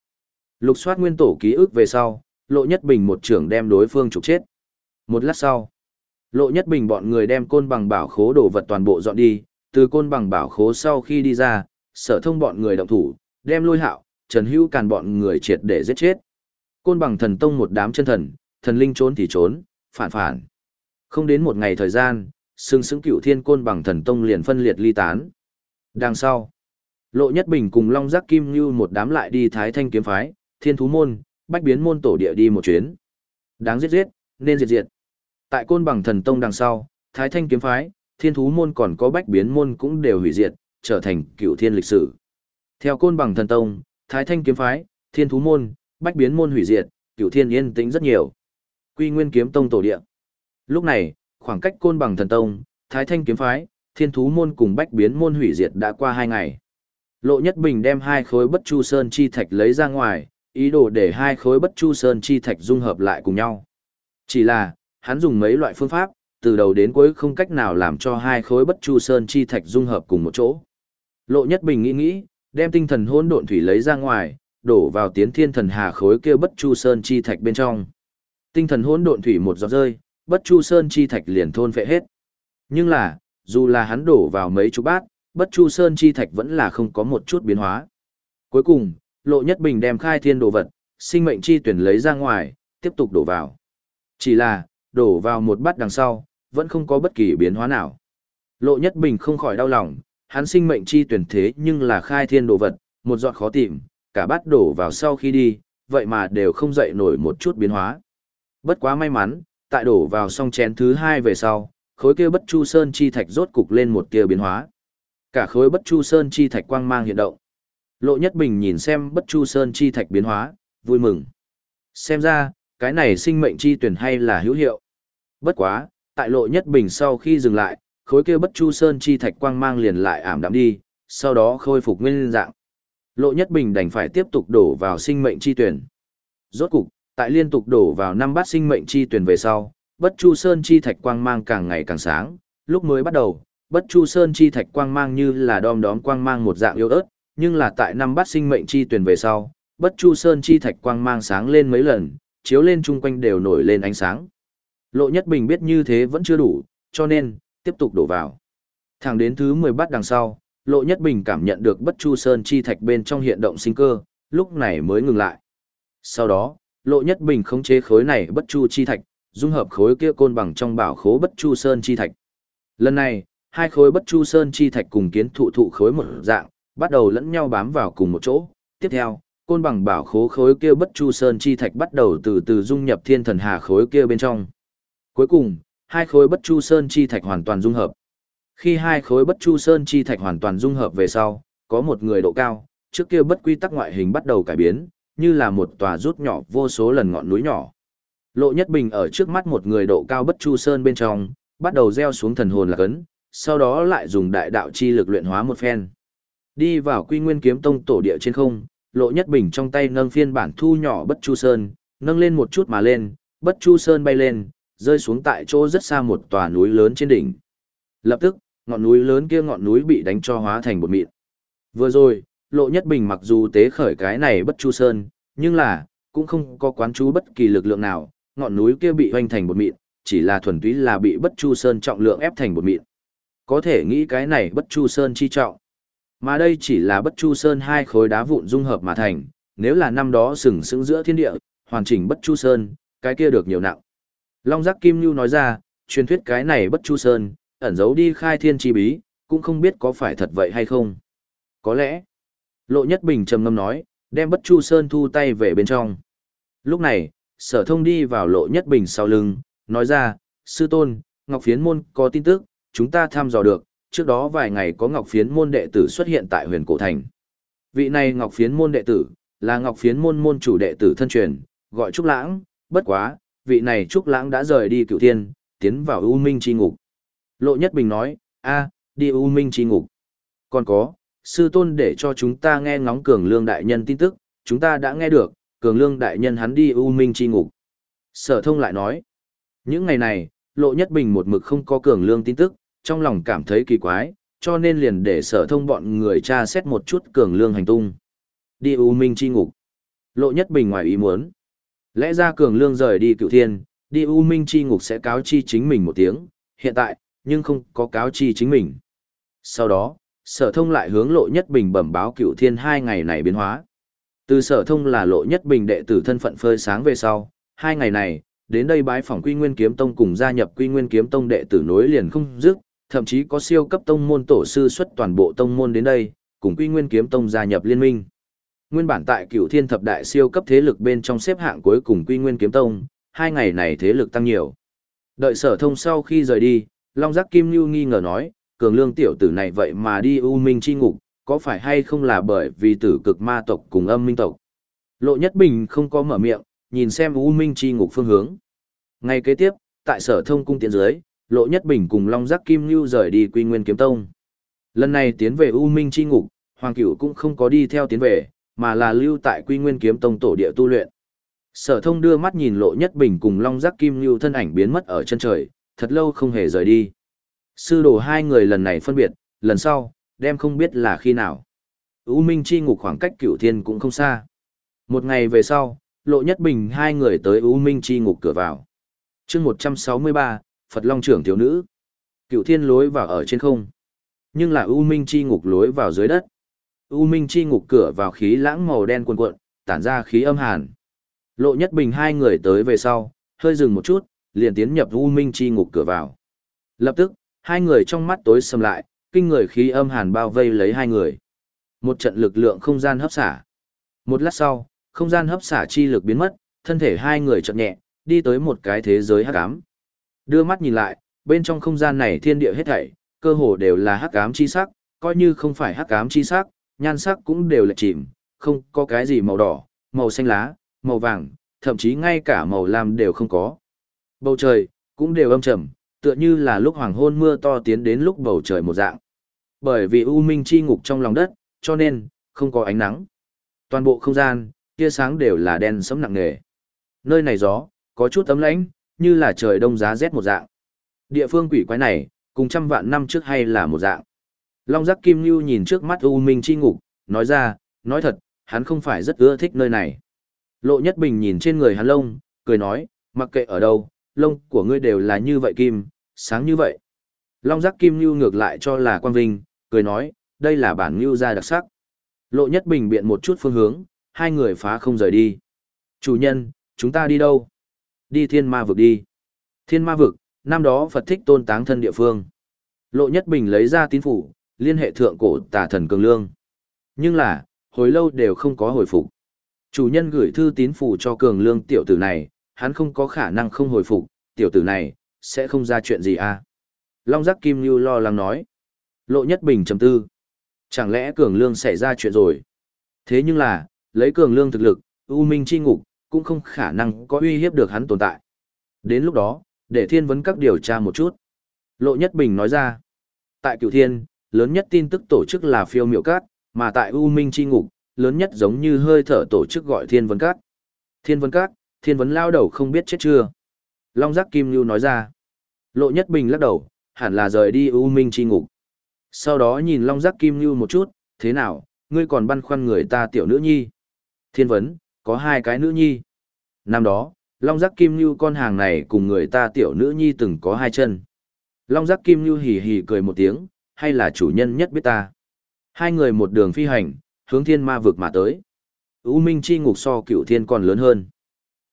[SPEAKER 1] Lục soát nguyên tổ ký ức về sau, Lộ Nhất Bình một trưởng đem đối phương trục chết. Một lát sau, Lộ Nhất Bình bọn người đem côn bằng bảo khố đồ vật toàn bộ dọn đi, từ côn bằng bảo khố sau khi đi ra, sở thông bọn người động thủ, đem lôi hạo, Trần Hữu càn bọn người triệt để giết chết. Côn bằng thần tông một đám chân thần, thần linh trốn thì trốn, phản phản. Không đến một ngày thời gian, sừng sững cựu thiên côn bằng thần tông liền phân liệt ly tán. Đằng sau, Lộ Nhất Bình cùng Long Giác Kim Như một đám lại đi Thái Thanh kiếm phái, Thiên Thú Môn, Bách Biến Môn tổ địa đi một chuyến. Đáng giết giết, nên diệt diệt. Tại côn bằng thần tông đằng sau, Thái Thanh kiếm phái, Thiên Thú Môn còn có Bách Biến Môn cũng đều hủy diệt, trở thành cựu thiên lịch sử. Theo côn bằng thần tông, Thái Thanh kiếm phái, Thiên Thú Môn, Bách Biến Môn hủy diệt, cựu thiên yên tĩnh rất nhiều. Quy Nguyên kiếm tông tổ địa. Lúc này, khoảng cách côn bằng thần tông, Thái Thanh kiếm phái, Thiên Thú Môn cùng Bách Biến Môn hủy diệt đã qua hai ngày. Lộ Nhất Bình đem hai khối bất chu sơn chi thạch lấy ra ngoài, ý đồ để hai khối bất chu sơn chi thạch dung hợp lại cùng nhau. Chỉ là, hắn dùng mấy loại phương pháp, từ đầu đến cuối không cách nào làm cho hai khối bất chu sơn chi thạch dung hợp cùng một chỗ. Lộ Nhất Bình nghĩ nghĩ, đem tinh thần hỗn độn thủy lấy ra ngoài, đổ vào tiến thiên thần hà khối kia bất chu sơn chi thạch bên trong. Tinh thần hỗn độn thủy một giọt rơi, bất chu sơn chi thạch liền thôn phệ hết. Nhưng là, dù là hắn đổ vào mấy chục bát, bất chu sơn chi thạch vẫn là không có một chút biến hóa. Cuối cùng, Lộ Nhất Bình đem khai thiên đồ vật, sinh mệnh chi tuyển lấy ra ngoài, tiếp tục đổ vào. Chỉ là, đổ vào một bát đằng sau, vẫn không có bất kỳ biến hóa nào. Lộ Nhất Bình không khỏi đau lòng, hắn sinh mệnh chi tuyển thế nhưng là khai thiên đồ vật, một giọt khó tìm, cả bát đổ vào sau khi đi, vậy mà đều không dậy nổi một chút biến hóa. Bất quá may mắn, tại đổ vào xong chén thứ hai về sau, khối kia bất chu sơn chi thạch rốt cục lên một tia biến hóa. Cả khối bất chu sơn chi thạch quang mang hiện động. Lộ Nhất Bình nhìn xem bất chu sơn chi thạch biến hóa, vui mừng. Xem ra, cái này sinh mệnh chi tuyển hay là hữu hiệu. Bất quá, tại Lộ Nhất Bình sau khi dừng lại, khối kia bất chu sơn chi thạch quang mang liền lại ảm đạm đi, sau đó khôi phục nguyên dạng. Lộ Nhất Bình đành phải tiếp tục đổ vào sinh mệnh chi tuyển. Rốt cục, tại liên tục đổ vào năm bát sinh mệnh chi tuyển về sau, bất chu sơn chi thạch quang mang càng ngày càng sáng, lúc mới bắt đầu, bất chu sơn chi thạch quang mang như là đom đóm quang mang một dạng yếu ớt, nhưng là tại năm bát sinh mệnh chi tuyển về sau, bất chu sơn chi thạch quang mang sáng lên mấy lần, chiếu lên chung quanh đều nổi lên ánh sáng. Lộ Nhất Bình biết như thế vẫn chưa đủ, cho nên, tiếp tục đổ vào. Thẳng đến thứ 10 bát đằng sau, Lộ Nhất Bình cảm nhận được bất chu sơn chi thạch bên trong hiện động sinh cơ, lúc này mới ngừng lại. Sau đó, Lộ Nhất Bình khống chế khối này bất chu chi thạch, dung hợp khối kia côn bằng trong bảo khố bất chu sơn chi thạch. Lần này, hai khối bất chu sơn chi thạch cùng kiến thụ thụ khối một dạng, bắt đầu lẫn nhau bám vào cùng một chỗ. Tiếp theo, côn bằng bảo khố khối kia bất chu sơn chi thạch bắt đầu từ từ dung nhập thiên thần hà khối kia bên trong. Cuối cùng, hai khối bất chu sơn chi thạch hoàn toàn dung hợp. Khi hai khối bất chu sơn chi thạch hoàn toàn dung hợp về sau, có một người độ cao, trước kia bất quy tắc ngoại hình bắt đầu cải biến, như là một tòa rút nhỏ vô số lần ngọn núi nhỏ. Lộ Nhất Bình ở trước mắt một người độ cao bất chu sơn bên trong, bắt đầu gieo xuống thần hồn là cấn, sau đó lại dùng đại đạo chi lực luyện hóa một phen. Đi vào Quy Nguyên Kiếm Tông tổ địa trên không, Lộ Nhất Bình trong tay nâng phiên bản thu nhỏ bất chu sơn, nâng lên một chút mà lên, bất chu sơn bay lên, rơi xuống tại chỗ rất xa một tòa núi lớn trên đỉnh. Lập tức, ngọn núi lớn kia ngọn núi bị đánh cho hóa thành bột mịn. Vừa rồi, Lộ Nhất Bình mặc dù tế khởi cái này bất chu sơn, nhưng là, cũng không có quán chú bất kỳ lực lượng nào, ngọn núi kia bị hoành thành bột mịn, chỉ là thuần túy là bị bất chu sơn trọng lượng ép thành bột mịn. Có thể nghĩ cái này bất chu sơn chi trọng. Mà đây chỉ là bất chu sơn hai khối đá vụn dung hợp mà thành, nếu là năm đó sừng sững giữa thiên địa, hoàn chỉnh bất chu sơn, cái kia được nhiều nặng. Long giác kim lưu nói ra, truyền thuyết cái này bất chu sơn, ẩn giấu đi khai thiên chi bí, cũng không biết có phải thật vậy hay không. Có lẽ, lộ nhất bình trầm ngâm nói, đem bất chu sơn thu tay về bên trong. Lúc này, sở thông đi vào lộ nhất bình sau lưng, nói ra, sư tôn, Ngọc Phiến Môn có tin tức, chúng ta thăm dò được, trước đó vài ngày có Ngọc Phiến Môn đệ tử xuất hiện tại huyền cổ thành. Vị này Ngọc Phiến Môn đệ tử, là Ngọc Phiến Môn môn chủ đệ tử thân truyền, gọi Trúc Lãng, bất quá, vị này Trúc Lãng đã rời đi cựu thiên, tiến vào U Minh chi ngục. Lộ Nhất Bình nói, a, đi U Minh chi ngục. Còn có, sư tôn để cho chúng ta nghe ngóng cường lương đại nhân tin tức, chúng ta đã nghe được, cường lương đại nhân hắn đi U Minh chi ngục. Sở thông lại nói, những ngày này, Lộ Nhất Bình một mực không có cường lương tin tức, trong lòng cảm thấy kỳ quái, cho nên liền để sở thông bọn người tra xét một chút cường lương hành tung. Đi U Minh chi ngục. Lộ Nhất Bình ngoài ý muốn. Lẽ ra cường lương rời đi cựu thiên, đi U Minh chi ngục sẽ cáo chi chính mình một tiếng, hiện tại, nhưng không có cáo chi chính mình. Sau đó, sở thông lại hướng Lộ Nhất Bình bẩm báo cựu thiên hai ngày này biến hóa. Từ sở thông là Lộ Nhất Bình đệ tử thân phận phơi sáng về sau, hai ngày này, đến đây bái phỏng Quy Nguyên Kiếm Tông cùng gia nhập Quy Nguyên Kiếm Tông đệ tử nối liền không dứt, thậm chí có siêu cấp tông môn tổ sư xuất toàn bộ tông môn đến đây, cùng Quy Nguyên Kiếm Tông gia nhập liên minh. Nguyên bản tại Cửu Thiên thập đại siêu cấp thế lực bên trong xếp hạng cuối cùng Quy Nguyên Kiếm Tông, hai ngày này thế lực tăng nhiều. Đợi Sở Thông sau khi rời đi, Long Giác Kim lưu nghi ngờ nói, cường lương tiểu tử này vậy mà đi U Minh chi ngục, có phải hay không là bởi vì tử cực ma tộc cùng âm minh tộc? Lộ Nhất Bình không có mở miệng, nhìn xem U Minh chi ngục phương hướng. Ngay kế tiếp, tại Sở Thông cung tiến dưới, Lộ Nhất Bình cùng Long Giác Kim lưu rời đi Quy Nguyên Kiếm Tông. Lần này tiến về U Minh chi ngục, Hoàng Cửu cũng không có đi theo tiến về, mà là lưu tại Quy Nguyên Kiếm Tông tổ địa tu luyện. Sở Thông đưa mắt nhìn Lộ Nhất Bình cùng Long Giác Kim Lưu thân ảnh biến mất ở chân trời, thật lâu không hề rời đi. Sư đồ hai người lần này phân biệt, lần sau, đem không biết là khi nào. U Minh chi ngục khoảng cách cửu thiên cũng không xa. Một ngày về sau, Lộ Nhất Bình hai người tới U Minh chi ngục cửa vào. chương 163, Phật Long trưởng thiếu nữ. Cửu thiên lối vào ở trên không. Nhưng là U Minh chi ngục lối vào dưới đất. U Minh chi ngục cửa vào khí lãng màu đen cuồn cuộn, tản ra khí âm hàn. Lộ Nhất Bình hai người tới về sau, hơi dừng một chút, liền tiến nhập U Minh chi ngục cửa vào. Lập tức, hai người trong mắt tối sầm lại, kinh người khí âm hàn bao vây lấy hai người. Một trận lực lượng không gian hấp xả. Một lát sau, không gian hấp xả chi lực biến mất, thân thể hai người chậm nhẹ, đi tới một cái thế giới hắc ám. Đưa mắt nhìn lại, bên trong không gian này thiên địa hết thảy, cơ hồ đều là hắc ám chi sắc, coi như không phải hắc ám chi sắc, nhan sắc cũng đều là chìm, không có cái gì màu đỏ, màu xanh lá, màu vàng, thậm chí ngay cả màu lam đều không có. Bầu trời cũng đều âm trầm, tựa như là lúc hoàng hôn mưa to tiến đến lúc bầu trời một dạng. Bởi vì u minh chi ngục trong lòng đất, cho nên không có ánh nắng. Toàn bộ không gian, tia sáng đều là đen sẫm nặng nề. Nơi này gió có chút ấm lãnh, như là trời đông giá rét một dạng. Địa phương quỷ quái này, cùng trăm vạn năm trước hay là một dạng. Long giác kim lưu nhìn trước mắt u minh chi ngục, nói ra, nói thật, hắn không phải rất ưa thích nơi này. Lộ Nhất Bình nhìn trên người hắn lông, cười nói, mặc kệ ở đâu, lông của ngươi đều là như vậy kim, sáng như vậy. Long giác kim lưu ngược lại cho là quan vinh, cười nói, đây là bản lưu gia đặc sắc. Lộ Nhất Bình biện một chút phương hướng, hai người phá không rời đi. Chủ nhân, chúng ta đi đâu? Đi thiên ma vực đi. Thiên ma vực, năm đó Phật thích tôn táng thân địa phương. Lộ Nhất Bình lấy ra tín phủ, liên hệ thượng cổ tà thần cường lương. Nhưng là, hồi lâu đều không có hồi phục. Chủ nhân gửi thư tín phủ cho cường lương tiểu tử này, hắn không có khả năng không hồi phục, tiểu tử này, sẽ không ra chuyện gì à. Long giác kim như lo lắng nói. Lộ nhất bình trầm tư. Chẳng lẽ cường lương xảy ra chuyện rồi? Thế nhưng là, lấy cường lương thực lực, U Minh chi ngục, cũng không khả năng có uy hiếp được hắn tồn tại. Đến lúc đó, để thiên vấn các điều tra một chút. Lộ nhất bình nói ra. Tại cửu thiên, lớn nhất tin tức tổ chức là phiêu miệu cát, mà tại U Minh chi ngục, lớn nhất giống như hơi thở tổ chức gọi thiên vấn cát. Thiên vấn cát, thiên vấn lao đầu không biết chết chưa. Long giác kim lưu nói ra. Lộ nhất bình lắc đầu, hẳn là rời đi U Minh chi ngục. Sau đó nhìn Long giác kim lưu một chút, thế nào, ngươi còn băn khoăn người ta tiểu nữ nhi. Thiên vấn, có hai cái nữ nhi. Năm đó, Long giác kim lưu con hàng này cùng người ta tiểu nữ nhi từng có hai chân. Long giác kim lưu hì hì cười một tiếng, hay là chủ nhân nhất biết ta. Hai người một đường phi hành, hướng thiên ma vực mà tới. U Minh chi ngục so cựu thiên còn lớn hơn.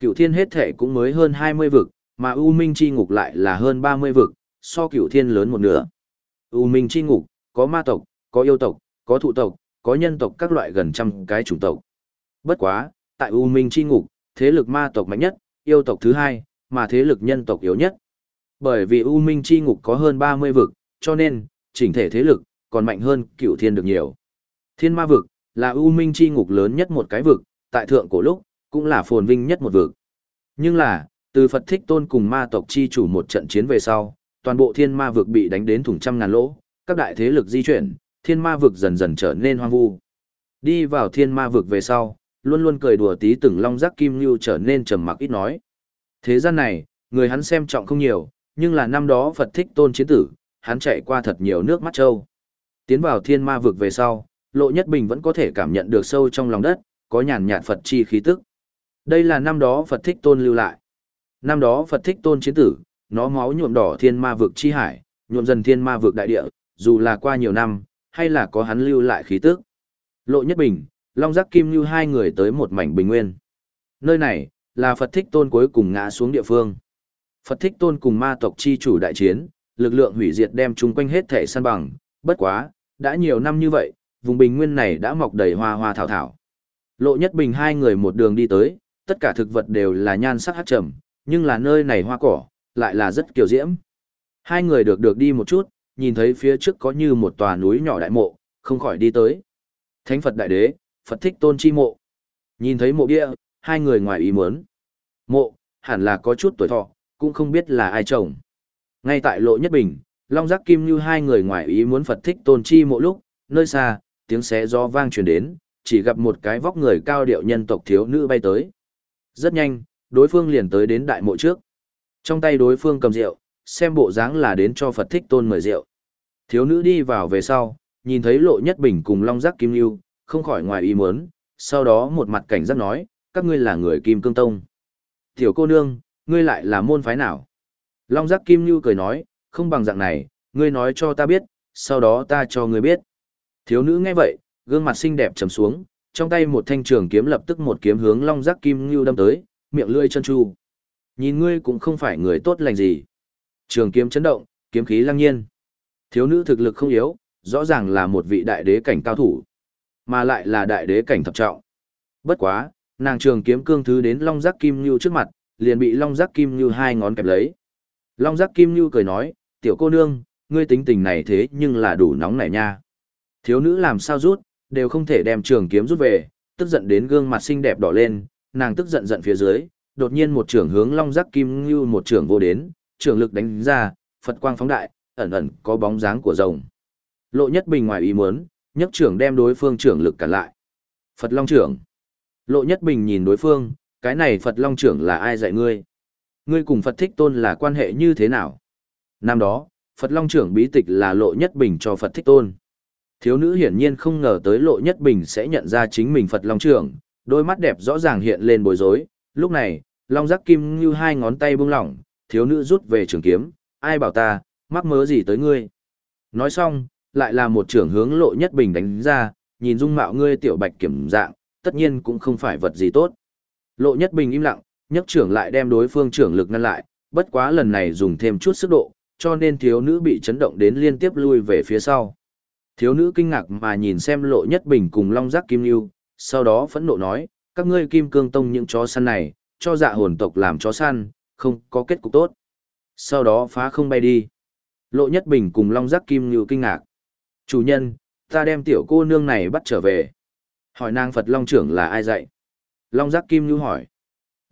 [SPEAKER 1] Cựu thiên hết thể cũng mới hơn 20 vực, mà U Minh chi ngục lại là hơn 30 vực, so cựu thiên lớn một nửa. U Minh chi ngục, có ma tộc, có yêu tộc, có thụ tộc, có nhân tộc các loại gần trăm cái chủng tộc. Bất quá, tại U Minh chi ngục, thế lực ma tộc mạnh nhất, yêu tộc thứ hai, mà thế lực nhân tộc yếu nhất. Bởi vì U Minh chi ngục có hơn 30 vực, cho nên, chỉnh thể thế lực, còn mạnh hơn cựu thiên được nhiều. Thiên ma vực, là U Minh chi ngục lớn nhất một cái vực, tại thượng cổ lúc, cũng là phồn vinh nhất một vực. Nhưng là, từ Phật thích tôn cùng ma tộc chi chủ một trận chiến về sau, toàn bộ thiên ma vực bị đánh đến thủng trăm ngàn lỗ, các đại thế lực di chuyển, thiên ma vực dần dần trở nên hoang vu. Đi vào thiên ma vực về sau, luôn luôn cười đùa tí từng long giác kim lưu trở nên trầm mặc ít nói. Thế gian này, người hắn xem trọng không nhiều, nhưng là năm đó Phật thích tôn chiến tử, hắn chạy qua thật nhiều nước mắt châu. Tiến vào thiên ma vực về sau, Lộ Nhất Bình vẫn có thể cảm nhận được sâu trong lòng đất, có nhàn nhạt Phật chi khí tức. Đây là năm đó Phật thích tôn lưu lại. Năm đó Phật thích tôn chiến tử, nó máu nhuộm đỏ thiên ma vực chi hải, nhuộm dần thiên ma vực đại địa, dù là qua nhiều năm, hay là có hắn lưu lại khí tức. Lộ Nhất Bình, Long Giác Kim Như hai người tới một mảnh bình nguyên. Nơi này, là Phật thích tôn cuối cùng ngã xuống địa phương. Phật thích tôn cùng ma tộc chi chủ đại chiến, lực lượng hủy diệt đem chúng quanh hết thể săn bằng, bất quá, đã nhiều năm như vậy, vùng bình nguyên này đã mọc đầy hoa hoa thảo thảo. Lộ nhất bình hai người một đường đi tới, tất cả thực vật đều là nhan sắc hắc trầm, nhưng là nơi này hoa cỏ, lại là rất kiều diễm. Hai người được được đi một chút, nhìn thấy phía trước có như một tòa núi nhỏ đại mộ, không khỏi đi tới. Thánh Phật Đại Đế, Phật thích tôn chi mộ. Nhìn thấy mộ bia, hai người ngoài ý muốn. Mộ, hẳn là có chút tuổi thọ, cũng không biết là ai trồng. Ngay tại lộ nhất bình, Long Giác Kim như hai người ngoài ý muốn Phật thích tôn chi mộ lúc, nơi xa, tiếng xé gió vang truyền đến, chỉ gặp một cái vóc người cao điệu nhân tộc thiếu nữ bay tới. Rất nhanh, đối phương liền tới đến đại mộ trước. Trong tay đối phương cầm rượu, xem bộ dáng là đến cho Phật thích tôn mời rượu. Thiếu nữ đi vào về sau, nhìn thấy lộ nhất bình cùng long giác kim lưu, không khỏi ngoài ý muốn, sau đó một mặt cảnh giác nói, các ngươi là người kim cương tông. Tiểu cô nương, ngươi lại là môn phái nào? Long giác kim như cười nói, không bằng dạng này, ngươi nói cho ta biết, sau đó ta cho ngươi biết. Thiếu nữ nghe vậy, gương mặt xinh đẹp trầm xuống, trong tay một thanh trường kiếm lập tức một kiếm hướng long giác kim như đâm tới, miệng lưỡi chân chu. Nhìn ngươi cũng không phải người tốt lành gì. Trường kiếm chấn động, kiếm khí lăng nhiên. Thiếu nữ thực lực không yếu, rõ ràng là một vị đại đế cảnh cao thủ, mà lại là đại đế cảnh thập trọng. Bất quá, nàng trường kiếm cương thứ đến Long Giác Kim như trước mặt, liền bị Long Giác Kim như hai ngón kẹp lấy. Long Giác Kim như cười nói, tiểu cô nương, ngươi tính tình này thế nhưng là đủ nóng nảy nha. Thiếu nữ làm sao rút, đều không thể đem trường kiếm rút về, tức giận đến gương mặt xinh đẹp đỏ lên, nàng tức giận giận phía dưới, đột nhiên một trường hướng Long Giác Kim như một trường vô đến, trường lực đánh ra, Phật quang phóng đại, ẩn ẩn có bóng dáng của rồng. Lộ Nhất Bình ngoài ý muốn, nhất trưởng đem đối phương trưởng lực cản lại. Phật Long trưởng. Lộ Nhất Bình nhìn đối phương, cái này Phật Long trưởng là ai dạy ngươi? Ngươi cùng Phật Thích Tôn là quan hệ như thế nào? Năm đó, Phật Long trưởng bí tịch là Lộ Nhất Bình cho Phật Thích Tôn. Thiếu nữ hiển nhiên không ngờ tới Lộ Nhất Bình sẽ nhận ra chính mình Phật Long trưởng, đôi mắt đẹp rõ ràng hiện lên bối rối. Lúc này, Long Giác Kim như hai ngón tay buông lỏng, thiếu nữ rút về trường kiếm, ai bảo ta, mắc mớ gì tới ngươi. Nói xong, lại là một trưởng hướng lộ nhất bình đánh ra, nhìn dung mạo ngươi tiểu bạch kiểm dạng, tất nhiên cũng không phải vật gì tốt. Lộ nhất bình im lặng, nhất trưởng lại đem đối phương trưởng lực ngăn lại, bất quá lần này dùng thêm chút sức độ, cho nên thiếu nữ bị chấn động đến liên tiếp lui về phía sau. Thiếu nữ kinh ngạc mà nhìn xem lộ nhất bình cùng long giác kim lưu, sau đó phẫn nộ nói, các ngươi kim cương tông những chó săn này, cho dạ hồn tộc làm chó săn, không có kết cục tốt. Sau đó phá không bay đi. Lộ nhất bình cùng long giác kim lưu kinh ngạc. Chủ nhân, ta đem tiểu cô nương này bắt trở về. Hỏi nàng Phật Long trưởng là ai dạy? Long giác kim lưu hỏi.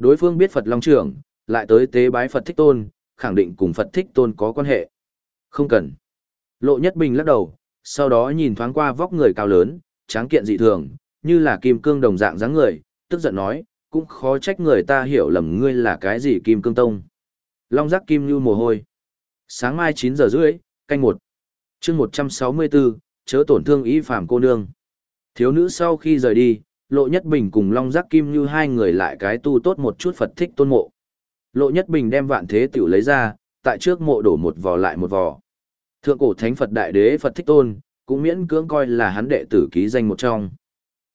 [SPEAKER 1] Đối phương biết Phật Long trưởng, lại tới tế bái Phật thích tôn, khẳng định cùng Phật thích tôn có quan hệ. Không cần. Lộ nhất bình lắc đầu, sau đó nhìn thoáng qua vóc người cao lớn, tráng kiện dị thường, như là kim cương đồng dạng dáng người, tức giận nói, cũng khó trách người ta hiểu lầm ngươi là cái gì kim cương tông. Long giác kim như mồ hôi. Sáng mai 9 giờ rưỡi, canh một chương 164, chớ tổn thương ý phàm cô nương. Thiếu nữ sau khi rời đi, Lộ Nhất Bình cùng Long Giác Kim như hai người lại cái tu tốt một chút Phật thích tôn mộ. Lộ Nhất Bình đem vạn thế tiểu lấy ra, tại trước mộ đổ một vò lại một vò. Thượng cổ thánh Phật đại đế Phật thích tôn, cũng miễn cưỡng coi là hắn đệ tử ký danh một trong.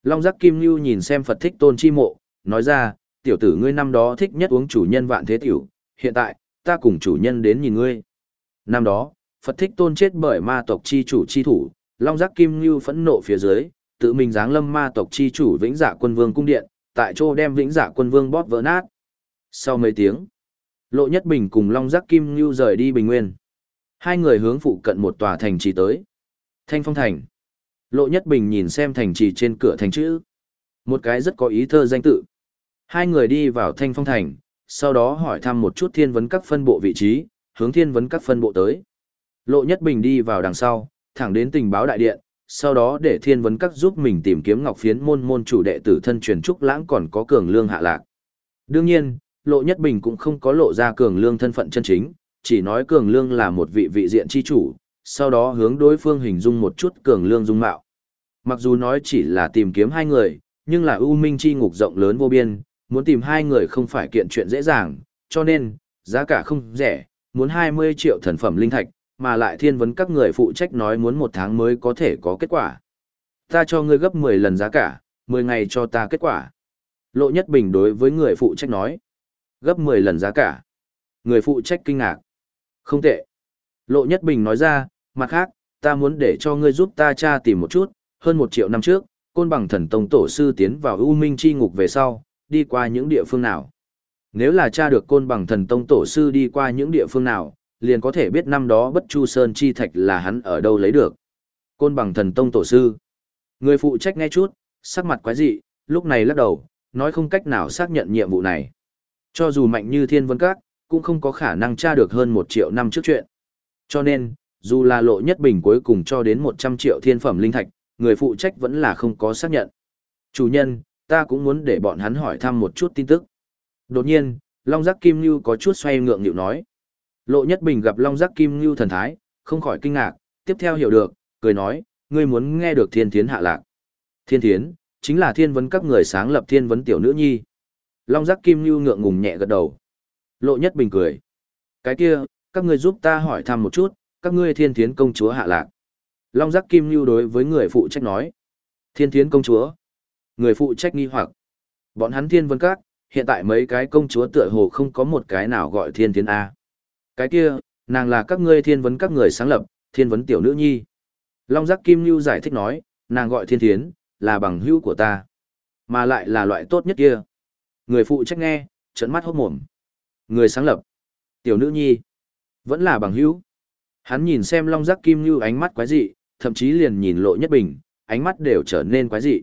[SPEAKER 1] Long Giác Kim Nhu nhìn xem Phật thích tôn chi mộ, nói ra, tiểu tử ngươi năm đó thích nhất uống chủ nhân vạn thế tiểu, hiện tại, ta cùng chủ nhân đến nhìn ngươi. Năm đó, Phật thích tôn chết bởi ma tộc chi chủ chi thủ, Long Giác Kim Nhu phẫn nộ phía dưới, tự mình giáng lâm ma tộc chi chủ Vĩnh Dạ Quân Vương cung điện, tại chỗ đem Vĩnh Dạ Quân Vương bóp vỡ nát. Sau mấy tiếng, Lộ Nhất Bình cùng Long Giác Kim Ngưu rời đi Bình Nguyên. Hai người hướng phụ cận một tòa thành trì tới. Thanh Phong Thành. Lộ Nhất Bình nhìn xem thành trì trên cửa thành chữ. Một cái rất có ý thơ danh tự. Hai người đi vào Thanh Phong Thành, sau đó hỏi thăm một chút thiên vấn các phân bộ vị trí, hướng thiên vấn các phân bộ tới. Lộ Nhất Bình đi vào đằng sau, thẳng đến tình báo đại điện, sau đó để thiên vấn các giúp mình tìm kiếm ngọc phiến môn môn chủ đệ tử thân truyền trúc lãng còn có cường lương hạ lạc. Đương nhiên, Lộ Nhất Bình cũng không có lộ ra cường lương thân phận chân chính, chỉ nói cường lương là một vị vị diện chi chủ, sau đó hướng đối phương hình dung một chút cường lương dung mạo. Mặc dù nói chỉ là tìm kiếm hai người, nhưng là ưu minh chi ngục rộng lớn vô biên, muốn tìm hai người không phải kiện chuyện dễ dàng, cho nên, giá cả không rẻ, muốn 20 triệu thần phẩm linh thạch, mà lại thiên vấn các người phụ trách nói muốn một tháng mới có thể có kết quả. Ta cho ngươi gấp 10 lần giá cả, 10 ngày cho ta kết quả. Lộ Nhất Bình đối với người phụ trách nói. Gấp 10 lần giá cả. Người phụ trách kinh ngạc. Không tệ. Lộ Nhất Bình nói ra, mặt khác, ta muốn để cho ngươi giúp ta tra tìm một chút, hơn một triệu năm trước, côn bằng thần tông tổ sư tiến vào U Minh chi ngục về sau, đi qua những địa phương nào. Nếu là tra được côn bằng thần tông tổ sư đi qua những địa phương nào, liền có thể biết năm đó bất chu sơn chi thạch là hắn ở đâu lấy được. Côn bằng thần tông tổ sư. Người phụ trách nghe chút, sắc mặt quái dị, lúc này lắc đầu, nói không cách nào xác nhận nhiệm vụ này. Cho dù mạnh như thiên vân các, cũng không có khả năng tra được hơn một triệu năm trước chuyện. Cho nên, dù là lộ nhất bình cuối cùng cho đến 100 triệu thiên phẩm linh thạch, người phụ trách vẫn là không có xác nhận. Chủ nhân, ta cũng muốn để bọn hắn hỏi thăm một chút tin tức. Đột nhiên, Long Giác Kim Nhu có chút xoay ngượng nghịu nói. Lộ Nhất Bình gặp Long Giác Kim Ngưu thần thái, không khỏi kinh ngạc, tiếp theo hiểu được, cười nói, ngươi muốn nghe được thiên thiến hạ lạc. Thiên thiến, chính là thiên vấn các người sáng lập thiên vấn tiểu nữ nhi. Long Giác Kim Ngưu ngượng ngùng nhẹ gật đầu. Lộ Nhất Bình cười. Cái kia, các ngươi giúp ta hỏi thăm một chút, các ngươi thiên thiến công chúa hạ lạc. Long Giác Kim Ngưu đối với người phụ trách nói. Thiên thiến công chúa. Người phụ trách nghi hoặc. Bọn hắn thiên Vấn các, hiện tại mấy cái công chúa tựa hồ không có một cái nào gọi thiên thiến A. Cái kia, nàng là các ngươi thiên vấn các người sáng lập, thiên vấn tiểu nữ nhi. Long Giác Kim lưu giải thích nói, nàng gọi thiên thiến, là bằng hữu của ta. Mà lại là loại tốt nhất kia. Người phụ trách nghe, trận mắt hốt mồm. Người sáng lập. Tiểu nữ nhi. Vẫn là bằng hữu. Hắn nhìn xem Long Giác Kim lưu ánh mắt quái dị, thậm chí liền nhìn lộ nhất bình, ánh mắt đều trở nên quái dị.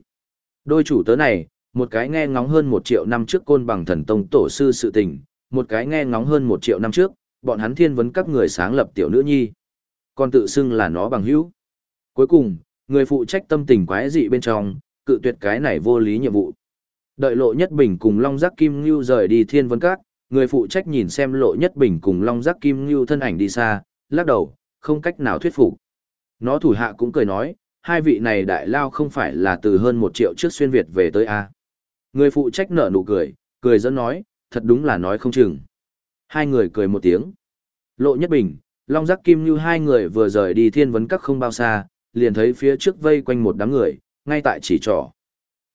[SPEAKER 1] Đôi chủ tớ này, một cái nghe ngóng hơn một triệu năm trước côn bằng thần tông tổ sư sự tình, một cái nghe ngóng hơn một triệu năm trước, bọn hắn thiên vấn các người sáng lập tiểu nữ nhi. Còn tự xưng là nó bằng hữu. Cuối cùng, người phụ trách tâm tình quái dị bên trong, cự tuyệt cái này vô lý nhiệm vụ. Đợi lộ nhất bình cùng Long Giác Kim Ngưu rời đi thiên vấn các, người phụ trách nhìn xem lộ nhất bình cùng Long Giác Kim Ngưu thân ảnh đi xa, lắc đầu, không cách nào thuyết phục. Nó thủ hạ cũng cười nói, hai vị này đại lao không phải là từ hơn một triệu trước xuyên Việt về tới A. Người phụ trách nở nụ cười, cười dẫn nói, thật đúng là nói không chừng. Hai người cười một tiếng. Lộ Nhất Bình, Long Giác Kim Như hai người vừa rời đi thiên vấn các không bao xa, liền thấy phía trước vây quanh một đám người, ngay tại chỉ trỏ.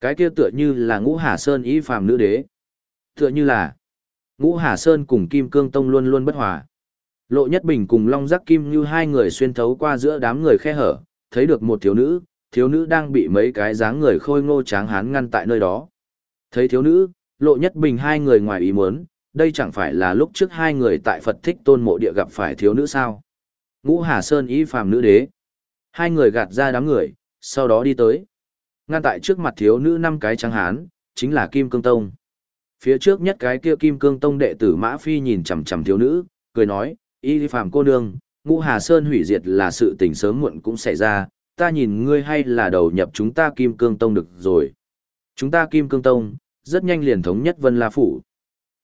[SPEAKER 1] Cái kia tựa như là ngũ Hà Sơn ý phàm nữ đế. Tựa như là ngũ Hà Sơn cùng Kim Cương Tông luôn luôn bất hòa. Lộ Nhất Bình cùng Long Giác Kim Như hai người xuyên thấu qua giữa đám người khe hở, thấy được một thiếu nữ, thiếu nữ đang bị mấy cái dáng người khôi ngô tráng hán ngăn tại nơi đó. Thấy thiếu nữ, Lộ Nhất Bình hai người ngoài ý muốn, đây chẳng phải là lúc trước hai người tại Phật thích tôn mộ địa gặp phải thiếu nữ sao. Ngũ Hà Sơn ý phàm nữ đế. Hai người gạt ra đám người, sau đó đi tới. Ngăn tại trước mặt thiếu nữ năm cái trắng hán, chính là Kim Cương Tông. Phía trước nhất cái kia Kim Cương Tông đệ tử Mã Phi nhìn chằm chằm thiếu nữ, cười nói, y phàm cô nương, ngũ Hà Sơn hủy diệt là sự tình sớm muộn cũng xảy ra, ta nhìn ngươi hay là đầu nhập chúng ta Kim Cương Tông được rồi. Chúng ta Kim Cương Tông, rất nhanh liền thống nhất Vân La Phủ.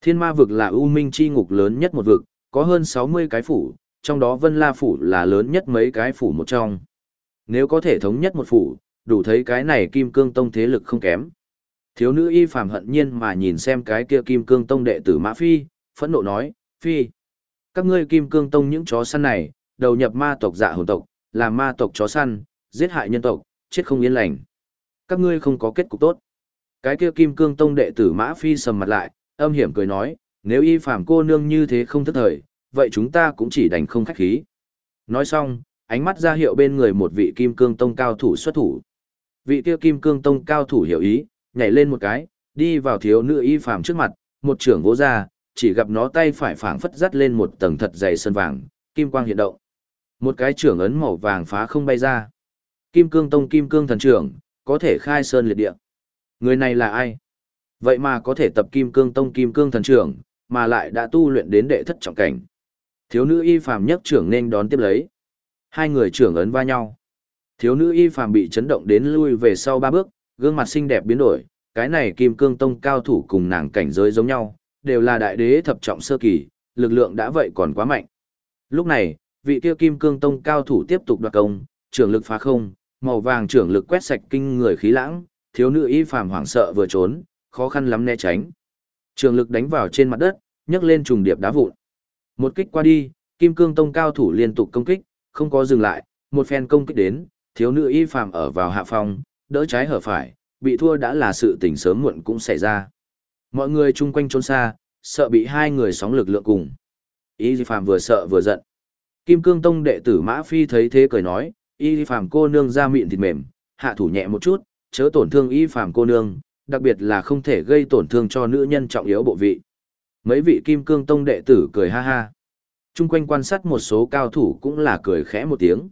[SPEAKER 1] Thiên ma vực là ưu Minh chi ngục lớn nhất một vực, có hơn 60 cái phủ, trong đó Vân La Phủ là lớn nhất mấy cái phủ một trong. Nếu có thể thống nhất một phủ, đủ thấy cái này Kim Cương Tông thế lực không kém. Thiếu nữ y phàm hận nhiên mà nhìn xem cái kia Kim Cương Tông đệ tử Mã Phi, phẫn nộ nói, Phi, các ngươi Kim Cương Tông những chó săn này, đầu nhập ma tộc dạ hồn tộc, làm ma tộc chó săn, giết hại nhân tộc, chết không yên lành. Các ngươi không có kết cục tốt. Cái kia Kim Cương Tông đệ tử Mã Phi sầm mặt lại, âm hiểm cười nói, nếu y phàm cô nương như thế không thức thời, vậy chúng ta cũng chỉ đành không khách khí. Nói xong, ánh mắt ra hiệu bên người một vị Kim Cương Tông cao thủ xuất thủ. Vị kia Kim Cương Tông cao thủ hiểu ý, nhảy lên một cái, đi vào thiếu nữ y phàm trước mặt, một trưởng vỗ ra, chỉ gặp nó tay phải phảng phất dắt lên một tầng thật dày sơn vàng, kim quang hiện động. Một cái trưởng ấn màu vàng phá không bay ra. Kim Cương Tông Kim Cương thần trưởng, có thể khai sơn liệt địa. Người này là ai? Vậy mà có thể tập Kim Cương Tông Kim Cương thần trưởng, mà lại đã tu luyện đến đệ thất trọng cảnh. Thiếu nữ y phàm nhất trưởng nên đón tiếp lấy. Hai người trưởng ấn va nhau. Thiếu nữ y phàm bị chấn động đến lui về sau ba bước, gương mặt xinh đẹp biến đổi, cái này Kim Cương Tông cao thủ cùng nàng cảnh giới giống nhau, đều là đại đế thập trọng sơ kỳ, lực lượng đã vậy còn quá mạnh. Lúc này, vị kia Kim Cương Tông cao thủ tiếp tục đoạt công, trưởng lực phá không, màu vàng trưởng lực quét sạch kinh người khí lãng, thiếu nữ y phàm hoảng sợ vừa trốn, khó khăn lắm né tránh. Trường lực đánh vào trên mặt đất, nhấc lên trùng điệp đá vụn. Một kích qua đi, Kim Cương Tông cao thủ liên tục công kích, không có dừng lại, một phen công kích đến, thiếu nữ y phàm ở vào hạ phòng, đỡ trái hở phải, bị thua đã là sự tình sớm muộn cũng xảy ra. Mọi người chung quanh trốn xa, sợ bị hai người sóng lực lượng cùng. Y Phạm vừa sợ vừa giận. Kim Cương Tông đệ tử Mã Phi thấy thế cười nói, Y Phạm cô nương ra miệng thịt mềm, hạ thủ nhẹ một chút, chớ tổn thương Y Phạm cô nương, đặc biệt là không thể gây tổn thương cho nữ nhân trọng yếu bộ vị. Mấy vị Kim Cương Tông đệ tử cười ha ha. Trung quanh quan sát một số cao thủ cũng là cười khẽ một tiếng.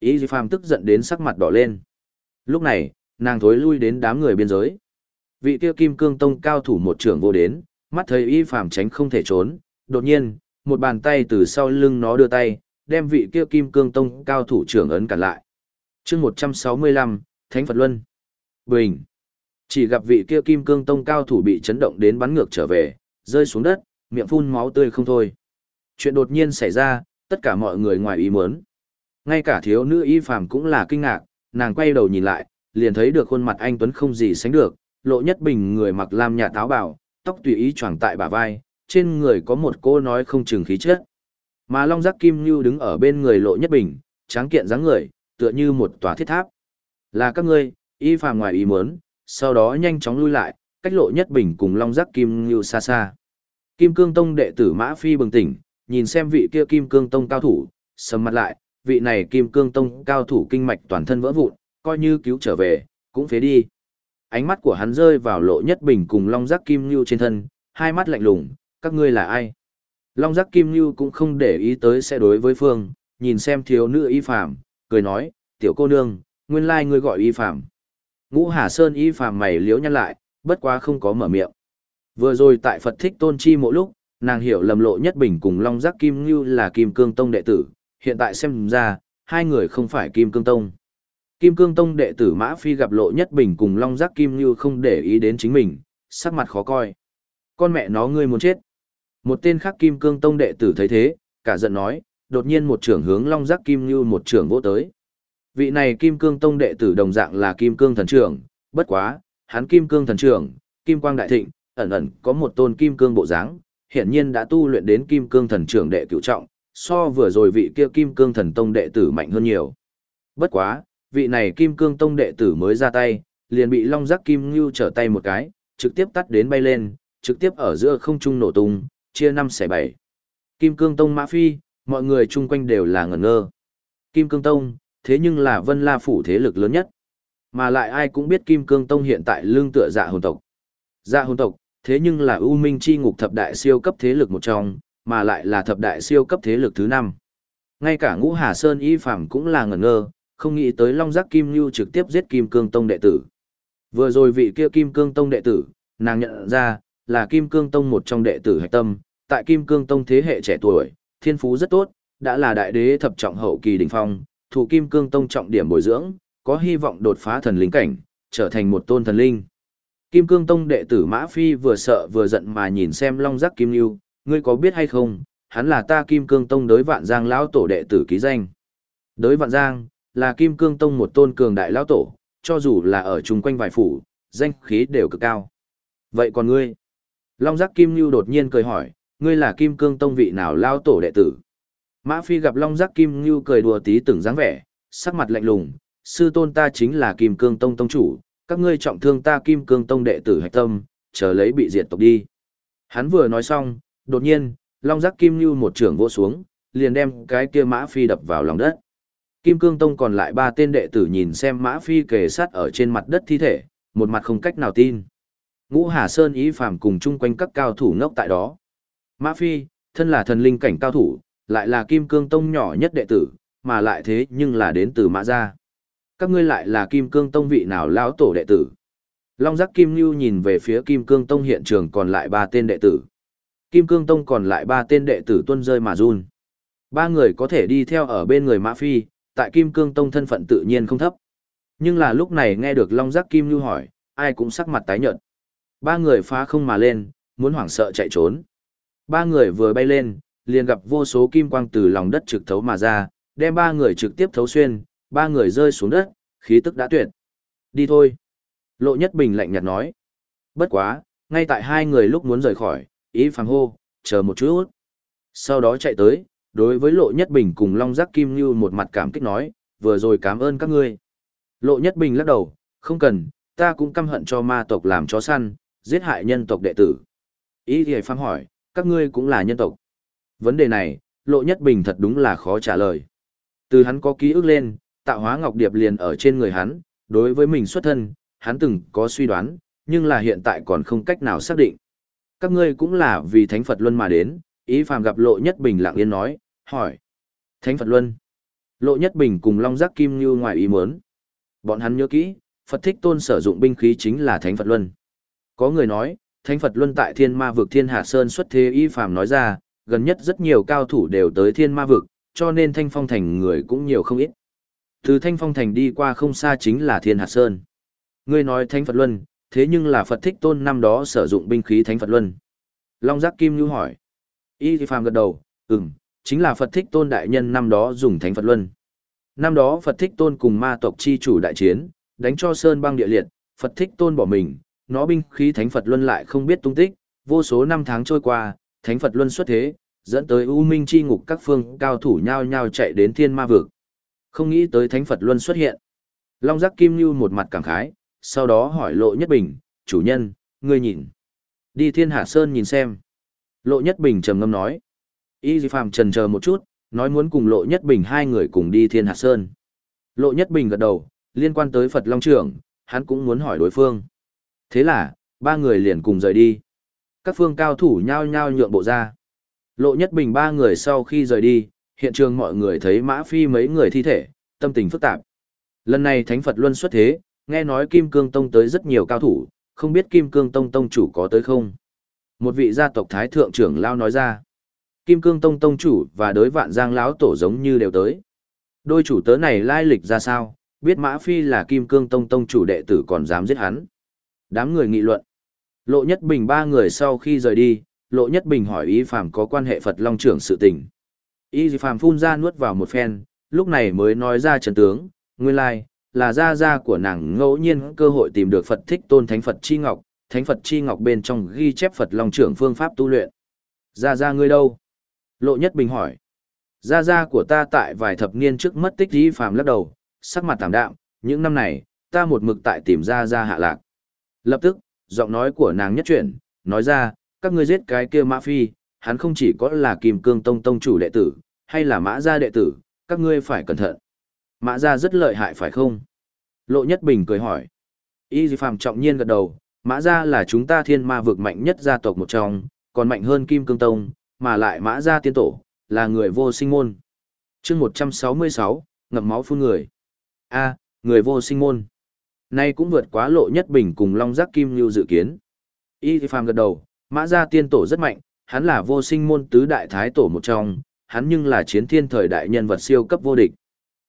[SPEAKER 1] Y Phạm tức giận đến sắc mặt đỏ lên. Lúc này, nàng thối lui đến đám người biên giới. Vị kia Kim Cương Tông cao thủ một trưởng vô đến, mắt thấy Y Phạm tránh không thể trốn, đột nhiên, một bàn tay từ sau lưng nó đưa tay, đem vị kia Kim Cương Tông cao thủ trưởng ấn cản lại. chương 165, Thánh Phật Luân. Bình. Chỉ gặp vị kia Kim Cương Tông cao thủ bị chấn động đến bắn ngược trở về, rơi xuống đất, miệng phun máu tươi không thôi. Chuyện đột nhiên xảy ra, tất cả mọi người ngoài ý muốn. Ngay cả thiếu nữ y phàm cũng là kinh ngạc, nàng quay đầu nhìn lại, liền thấy được khuôn mặt anh Tuấn không gì sánh được, lộ nhất bình người mặc lam nhà táo bảo, tóc tùy ý choàng tại bả vai, trên người có một cô nói không chừng khí chất. Mà Long Giác Kim Nhu đứng ở bên người lộ nhất bình, tráng kiện dáng người, tựa như một tòa thiết tháp. Là các ngươi, y phàm ngoài ý muốn, sau đó nhanh chóng lui lại, cách lộ nhất bình cùng Long Giác Kim Nhu xa xa. Kim Cương Tông đệ tử Mã Phi bừng tỉnh, nhìn xem vị kia Kim Cương Tông cao thủ, sầm mặt lại, vị này Kim Cương Tông cao thủ kinh mạch toàn thân vỡ vụn, coi như cứu trở về, cũng phế đi. Ánh mắt của hắn rơi vào lộ nhất bình cùng Long Giác Kim Nhu trên thân, hai mắt lạnh lùng, các ngươi là ai? Long giác kim như cũng không để ý tới sẽ đối với phương, nhìn xem thiếu nữ y phạm, cười nói, tiểu cô nương, nguyên lai ngươi gọi y phạm. Ngũ Hà Sơn y phàm mày liếu nhăn lại, bất quá không có mở miệng. Vừa rồi tại Phật thích tôn chi mỗi lúc, nàng hiểu lầm lộ nhất bình cùng Long giác kim Ngưu là kim cương tông đệ tử, hiện tại xem ra, hai người không phải kim cương tông. Kim cương tông đệ tử Mã Phi gặp lộ nhất bình cùng Long giác kim Ngưu không để ý đến chính mình, sắc mặt khó coi. Con mẹ nó ngươi muốn chết. Một tên khác Kim Cương Tông đệ tử thấy thế, cả giận nói, đột nhiên một trưởng hướng Long Giác Kim Ngưu một trưởng vỗ tới. Vị này Kim Cương Tông đệ tử đồng dạng là Kim Cương Thần Trưởng, bất quá, hắn Kim Cương Thần Trưởng, Kim Quang Đại Thịnh, ẩn ẩn có một tôn Kim Cương bộ dáng, hiển nhiên đã tu luyện đến Kim Cương Thần Trưởng đệ cửu trọng, so vừa rồi vị kia Kim Cương Thần Tông đệ tử mạnh hơn nhiều. Bất quá, vị này Kim Cương Tông đệ tử mới ra tay, liền bị Long Giác Kim Ngưu trở tay một cái, trực tiếp tắt đến bay lên, trực tiếp ở giữa không trung nổ tung, chia năm xẻ bảy. Kim Cương Tông Mã Phi, mọi người chung quanh đều là ngẩn ngơ. Kim Cương Tông, thế nhưng là Vân La Phủ thế lực lớn nhất. Mà lại ai cũng biết Kim Cương Tông hiện tại lương tựa dạ hồn tộc. Dạ hồn tộc, thế nhưng là U Minh chi ngục thập đại siêu cấp thế lực một trong, mà lại là thập đại siêu cấp thế lực thứ năm. Ngay cả Ngũ Hà Sơn Y Phạm cũng là ngẩn ngơ, không nghĩ tới Long Giác Kim Nhu trực tiếp giết Kim Cương Tông đệ tử. Vừa rồi vị kia Kim Cương Tông đệ tử, nàng nhận ra, là Kim Cương Tông một trong đệ tử hạch tâm, tại Kim Cương Tông thế hệ trẻ tuổi, thiên phú rất tốt, đã là đại đế thập trọng hậu kỳ đỉnh phong, thủ Kim Cương Tông trọng điểm bồi dưỡng, có hy vọng đột phá thần linh cảnh, trở thành một tôn thần linh. Kim Cương Tông đệ tử Mã Phi vừa sợ vừa giận mà nhìn xem Long Giác Kim Nhu, ngươi có biết hay không, hắn là ta Kim Cương Tông đối vạn giang lão tổ đệ tử ký danh. Đối vạn giang, là Kim Cương Tông một tôn cường đại lão tổ, cho dù là ở chung quanh vài phủ, danh khí đều cực cao. Vậy còn ngươi? Long giác Kim Nhu đột nhiên cười hỏi, ngươi là Kim Cương Tông vị nào lao tổ đệ tử? Mã Phi gặp Long giác Kim Ngưu cười đùa tí từng dáng vẻ, sắc mặt lạnh lùng, sư tôn ta chính là Kim Cương Tông Tông chủ, các ngươi trọng thương ta Kim Cương Tông đệ tử hạch tâm, chờ lấy bị diệt tộc đi. Hắn vừa nói xong, đột nhiên, Long giác Kim Ngưu một trưởng vỗ xuống, liền đem cái kia Mã Phi đập vào lòng đất. Kim Cương Tông còn lại ba tên đệ tử nhìn xem Mã Phi kề sát ở trên mặt đất thi thể, một mặt không cách nào tin. Ngũ Hà Sơn ý phàm cùng chung quanh các cao thủ ngốc tại đó. Mã Phi, thân là thần linh cảnh cao thủ, lại là Kim Cương Tông nhỏ nhất đệ tử, mà lại thế nhưng là đến từ Mã Gia. Các ngươi lại là Kim Cương Tông vị nào lão tổ đệ tử? Long giác Kim lưu nhìn về phía Kim Cương Tông hiện trường còn lại ba tên đệ tử. Kim Cương Tông còn lại ba tên đệ tử tuân rơi mà run. Ba người có thể đi theo ở bên người Mã Phi, tại Kim Cương Tông thân phận tự nhiên không thấp. Nhưng là lúc này nghe được Long giác Kim lưu hỏi, ai cũng sắc mặt tái nhợt. Ba người phá không mà lên, muốn hoảng sợ chạy trốn. Ba người vừa bay lên, liền gặp vô số kim quang từ lòng đất trực thấu mà ra, đem ba người trực tiếp thấu xuyên, ba người rơi xuống đất, khí tức đã tuyệt. Đi thôi. Lộ Nhất Bình lạnh nhạt nói. Bất quá, ngay tại hai người lúc muốn rời khỏi, ý phàng hô, chờ một chút. Sau đó chạy tới, đối với Lộ Nhất Bình cùng Long Giác Kim Như một mặt cảm kích nói, vừa rồi cảm ơn các ngươi. Lộ Nhất Bình lắc đầu, không cần, ta cũng căm hận cho ma tộc làm chó săn, giết hại nhân tộc đệ tử. ý thì phang hỏi, các ngươi cũng là nhân tộc. Vấn đề này, Lộ Nhất Bình thật đúng là khó trả lời. Từ hắn có ký ức lên, tạo hóa ngọc điệp liền ở trên người hắn, đối với mình xuất thân, hắn từng có suy đoán, nhưng là hiện tại còn không cách nào xác định. Các ngươi cũng là vì Thánh Phật Luân mà đến, ý phàm gặp Lộ Nhất Bình lặng yên nói, hỏi. Thánh Phật Luân. Lộ Nhất Bình cùng Long Giác Kim Như ngoài ý muốn. Bọn hắn nhớ kỹ, Phật Thích Tôn sử dụng binh khí chính là Thánh Phật Luân. Có người nói, Thánh Phật Luân tại Thiên Ma vực Thiên Hạ Sơn xuất thế y phàm nói ra, gần nhất rất nhiều cao thủ đều tới Thiên Ma vực, cho nên Thanh Phong Thành người cũng nhiều không ít. Từ Thanh Phong Thành đi qua không xa chính là Thiên hạt Sơn. Ngươi nói Thánh Phật Luân, thế nhưng là Phật Thích Tôn năm đó sử dụng binh khí Thánh Phật Luân. Long Giác Kim như hỏi. Y phàm gật đầu, ừm, chính là Phật Thích Tôn đại nhân năm đó dùng Thánh Phật Luân. Năm đó Phật Thích Tôn cùng ma tộc chi chủ đại chiến, đánh cho Sơn băng địa liệt, Phật Thích Tôn bỏ mình, nó binh khí Thánh Phật Luân lại không biết tung tích, vô số năm tháng trôi qua, Thánh Phật Luân xuất thế, dẫn tới U Minh chi ngục các phương cao thủ nhao nhao chạy đến thiên ma vực. Không nghĩ tới Thánh Phật Luân xuất hiện. Long Giác Kim Lưu một mặt cảm khái, sau đó hỏi Lộ Nhất Bình, chủ nhân, ngươi nhìn. Đi thiên hạ sơn nhìn xem. Lộ Nhất Bình trầm ngâm nói. Y Di Phạm trần chờ một chút, nói muốn cùng Lộ Nhất Bình hai người cùng đi Thiên Hạ Sơn. Lộ Nhất Bình gật đầu, liên quan tới Phật Long Trưởng, hắn cũng muốn hỏi đối phương. Thế là, ba người liền cùng rời đi. Các phương cao thủ nhao nhao nhượng bộ ra. Lộ Nhất Bình ba người sau khi rời đi, hiện trường mọi người thấy Mã Phi mấy người thi thể, tâm tình phức tạp. Lần này Thánh Phật Luân xuất thế, nghe nói Kim Cương Tông tới rất nhiều cao thủ, không biết Kim Cương Tông Tông chủ có tới không. Một vị gia tộc Thái Thượng trưởng Lao nói ra. Kim Cương Tông Tông chủ và đối vạn giang lão tổ giống như đều tới. Đôi chủ tớ này lai lịch ra sao, biết Mã Phi là Kim Cương Tông Tông chủ đệ tử còn dám giết hắn. Đám người nghị luận. Lộ Nhất Bình ba người sau khi rời đi, Lộ Nhất Bình hỏi Y Phàm có quan hệ Phật Long trưởng sự tình. Y Phàm phun ra nuốt vào một phen, lúc này mới nói ra trần tướng, nguyên lai, là gia gia của nàng ngẫu nhiên cơ hội tìm được Phật thích tôn thánh Phật chi ngọc, thánh Phật chi ngọc bên trong ghi chép Phật Long trưởng phương pháp tu luyện. Gia gia ngươi đâu? Lộ Nhất Bình hỏi. Gia gia của ta tại vài thập niên trước mất tích Y phàm lắc đầu, sắc mặt tạm đạm, những năm này, ta một mực tại tìm gia gia hạ lạc. Lập tức, giọng nói của nàng nhất chuyển, nói ra, các ngươi giết cái kia Mã Phi, hắn không chỉ có là Kim Cương Tông Tông chủ đệ tử, hay là Mã gia đệ tử, các ngươi phải cẩn thận. Mã gia rất lợi hại phải không? Lộ Nhất Bình cười hỏi. Y Di Phàm trọng nhiên gật đầu, Mã gia là chúng ta thiên ma vực mạnh nhất gia tộc một trong, còn mạnh hơn Kim Cương Tông, mà lại mã Gia tiên tổ, là người vô sinh môn. chương 166, ngậm máu phun người. a người vô sinh môn. Nay cũng vượt quá lộ nhất bình cùng Long Giác Kim Lưu dự kiến. Y thì phàm gật đầu, mã ra tiên tổ rất mạnh, hắn là vô sinh môn tứ đại thái tổ một trong, hắn nhưng là chiến thiên thời đại nhân vật siêu cấp vô địch.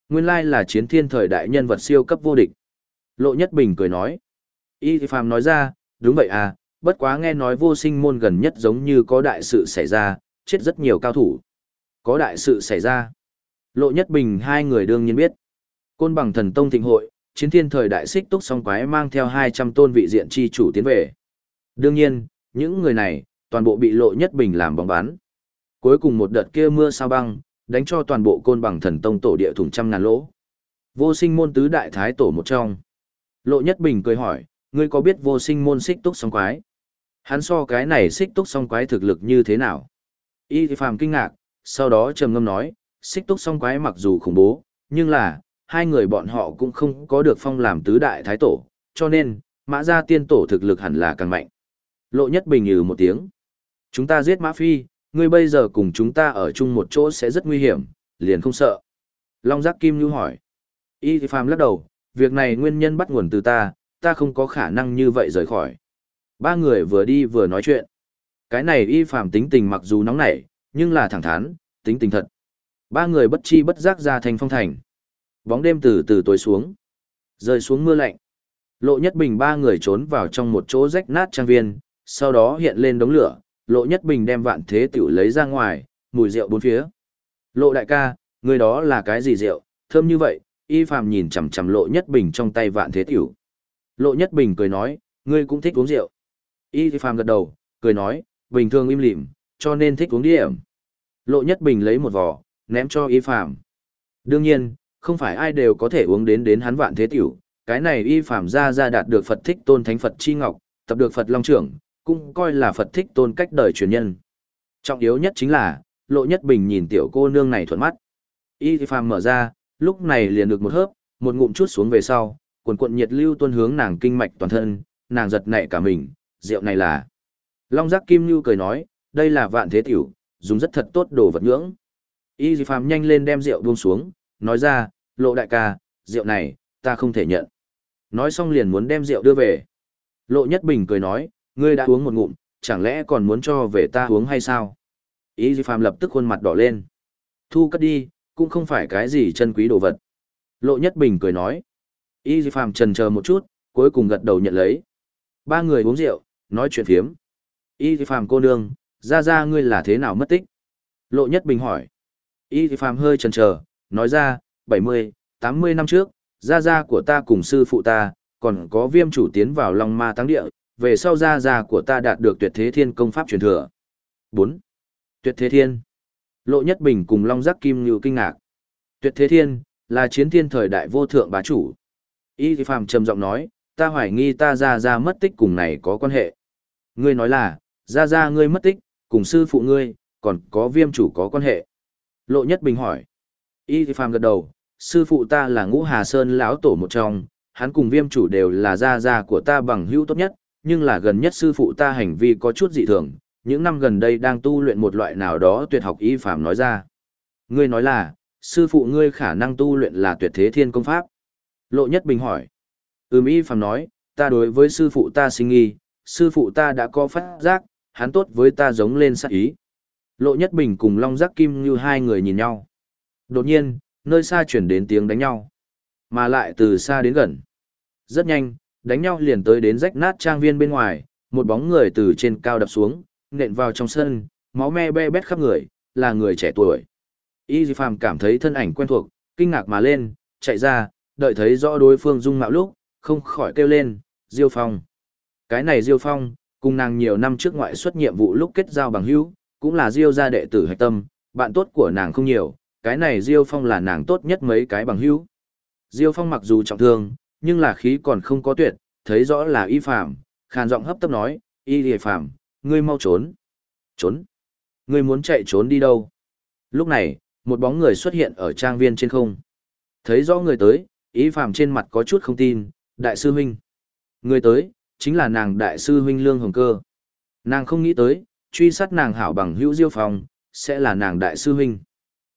[SPEAKER 1] Nguyên lai là chiến thiên thời đại nhân vật siêu cấp vô địch. Lộ Nhất Bình cười nói. Y thì phàm nói ra, đúng vậy à, bất quá nghe nói vô sinh môn gần nhất giống như có đại sự xảy ra, chết rất nhiều cao thủ. Có đại sự xảy ra. Lộ Nhất Bình hai người đương nhiên biết. Côn bằng thần tông thịnh hội, chiến thiên thời đại xích túc song quái mang theo 200 tôn vị diện chi chủ tiến về. Đương nhiên, những người này, toàn bộ bị Lộ Nhất Bình làm bóng bán. Cuối cùng một đợt kia mưa sao băng, đánh cho toàn bộ côn bằng thần tông tổ địa thủng trăm ngàn lỗ. Vô sinh môn tứ đại thái tổ một trong. Lộ Nhất Bình cười hỏi, ngươi có biết vô sinh môn xích túc song quái? Hắn so cái này xích túc song quái thực lực như thế nào? Y phàm kinh ngạc, sau đó trầm ngâm nói, xích túc song quái mặc dù khủng bố, nhưng là, hai người bọn họ cũng không có được phong làm tứ đại thái tổ, cho nên, mã gia tiên tổ thực lực hẳn là càng mạnh. Lộ nhất bình nhừ một tiếng. Chúng ta giết mã phi, ngươi bây giờ cùng chúng ta ở chung một chỗ sẽ rất nguy hiểm, liền không sợ. Long giác kim nhu hỏi. Y phàm lắc đầu, việc này nguyên nhân bắt nguồn từ ta, ta không có khả năng như vậy rời khỏi. Ba người vừa đi vừa nói chuyện. Cái này y phàm tính tình mặc dù nóng nảy, nhưng là thẳng thắn, tính tình thật. Ba người bất chi bất giác ra thành phong thành. Bóng đêm từ từ tối xuống. Rơi xuống mưa lạnh. Lộ Nhất Bình ba người trốn vào trong một chỗ rách nát trang viên, sau đó hiện lên đống lửa, Lộ Nhất Bình đem vạn thế tiểu lấy ra ngoài, mùi rượu bốn phía. Lộ đại ca, người đó là cái gì rượu, thơm như vậy, y phàm nhìn chằm chằm Lộ Nhất Bình trong tay vạn thế tiểu. Lộ Nhất Bình cười nói, ngươi cũng thích uống rượu. Y phàm gật đầu, cười nói, bình thường im lìm, cho nên thích uống điểm. Lộ Nhất Bình lấy một vỏ, ném cho y Phạm. Đương nhiên, không phải ai đều có thể uống đến đến hắn vạn thế tiểu, cái này y phàm ra ra đạt được Phật thích tôn thánh Phật chi ngọc, tập được Phật Long trưởng, cũng coi là Phật thích tôn cách đời truyền nhân. Trọng yếu nhất chính là, Lộ Nhất Bình nhìn tiểu cô nương này thuận mắt. Y phàm mở ra, lúc này liền được một hớp, một ngụm chút xuống về sau, cuộn cuộn nhiệt lưu tuôn hướng nàng kinh mạch toàn thân, nàng giật nảy cả mình, rượu này là. Long giác kim lưu cười nói, đây là vạn thế tiểu, dùng rất thật tốt đồ vật nhưỡng. Y phàm nhanh lên đem rượu buông xuống, nói ra, lộ đại ca, rượu này, ta không thể nhận. Nói xong liền muốn đem rượu đưa về. Lộ Nhất Bình cười nói, ngươi đã uống một ngụm, chẳng lẽ còn muốn cho về ta uống hay sao? Y phàm lập tức khuôn mặt đỏ lên. Thu cất đi, cũng không phải cái gì chân quý đồ vật. Lộ Nhất Bình cười nói. Y phàm trần chờ một chút, cuối cùng gật đầu nhận lấy. Ba người uống rượu, nói chuyện phiếm. Y phàm cô nương, ra ra ngươi là thế nào mất tích? Lộ Nhất Bình hỏi. Y phàm hơi trần chờ, nói ra, 70, 80 năm trước, gia gia của ta cùng sư phụ ta, còn có viêm chủ tiến vào Long Ma Tăng Địa, về sau gia gia của ta đạt được tuyệt thế thiên công pháp truyền thừa. 4. Tuyệt thế thiên. Lộ Nhất Bình cùng Long Giác Kim Như kinh ngạc. Tuyệt thế thiên, là chiến thiên thời đại vô thượng bá chủ. Y Thị Phàm trầm giọng nói, ta hoài nghi ta gia gia mất tích cùng này có quan hệ. Ngươi nói là, gia gia ngươi mất tích, cùng sư phụ ngươi, còn có viêm chủ có quan hệ. Lộ Nhất Bình hỏi. Y Thì Phàm gật đầu, sư phụ ta là ngũ hà sơn lão tổ một trong, hắn cùng viêm chủ đều là gia gia của ta bằng hữu tốt nhất, nhưng là gần nhất sư phụ ta hành vi có chút dị thường, những năm gần đây đang tu luyện một loại nào đó tuyệt học y phàm nói ra. Ngươi nói là, sư phụ ngươi khả năng tu luyện là tuyệt thế thiên công pháp. Lộ nhất bình hỏi. Ừm y phàm nói, ta đối với sư phụ ta sinh nghi, sư phụ ta đã có phát giác, hắn tốt với ta giống lên sát ý. Lộ nhất bình cùng long giác kim như hai người nhìn nhau. Đột nhiên, nơi xa chuyển đến tiếng đánh nhau. Mà lại từ xa đến gần. Rất nhanh, đánh nhau liền tới đến rách nát trang viên bên ngoài, một bóng người từ trên cao đập xuống, nện vào trong sân, máu me be bét khắp người, là người trẻ tuổi. Y Di Phàm cảm thấy thân ảnh quen thuộc, kinh ngạc mà lên, chạy ra, đợi thấy rõ đối phương dung mạo lúc, không khỏi kêu lên, Diêu Phong. Cái này Diêu Phong, cùng nàng nhiều năm trước ngoại xuất nhiệm vụ lúc kết giao bằng hữu, cũng là Diêu gia đệ tử hạch tâm, bạn tốt của nàng không nhiều, cái này Diêu Phong là nàng tốt nhất mấy cái bằng hữu. Diêu Phong mặc dù trọng thương, nhưng là khí còn không có tuyệt, thấy rõ là y phạm, khàn giọng hấp tấp nói, y lìa phạm, ngươi mau trốn. Trốn? Ngươi muốn chạy trốn đi đâu? Lúc này, một bóng người xuất hiện ở trang viên trên không. Thấy rõ người tới, y phạm trên mặt có chút không tin, đại sư huynh. Người tới, chính là nàng đại sư huynh Lương Hồng Cơ. Nàng không nghĩ tới, truy sát nàng hảo bằng hữu diêu phong, sẽ là nàng đại sư huynh.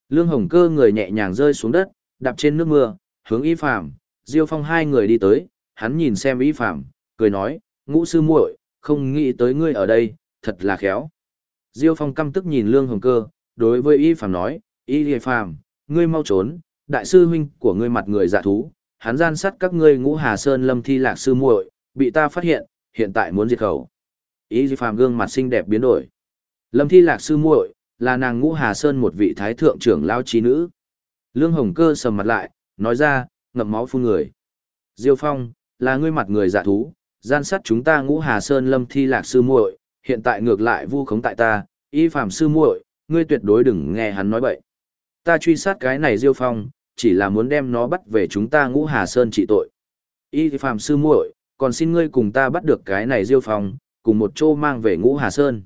[SPEAKER 1] Lương Hồng Cơ người nhẹ nhàng rơi xuống đất, đạp trên nước mưa, hướng Y Phạm, Diêu Phong hai người đi tới, hắn nhìn xem Y Phạm, cười nói, ngũ sư muội, không nghĩ tới ngươi ở đây, thật là khéo. Diêu Phong căm tức nhìn Lương Hồng Cơ, đối với Y Phạm nói, Y Phạm, ngươi mau trốn, đại sư huynh của ngươi mặt người dạ thú, hắn gian sát các ngươi ngũ Hà Sơn lâm thi lạc sư muội, bị ta phát hiện, hiện tại muốn diệt khẩu. Y Phạm gương mặt xinh đẹp biến đổi. Lâm thi lạc sư muội, là nàng ngũ Hà Sơn một vị thái thượng trưởng lao trí nữ. Lương Hồng Cơ sầm mặt lại, nói ra, ngậm máu phun người. Diêu Phong, là ngươi mặt người dạ thú, gian sát chúng ta ngũ Hà Sơn lâm thi lạc sư muội, hiện tại ngược lại vu khống tại ta, y phàm sư muội, ngươi tuyệt đối đừng nghe hắn nói bậy. Ta truy sát cái này Diêu Phong, chỉ là muốn đem nó bắt về chúng ta ngũ Hà Sơn trị tội. Y phàm sư muội, còn xin ngươi cùng ta bắt được cái này Diêu Phong, cùng một chỗ mang về ngũ Hà Sơn.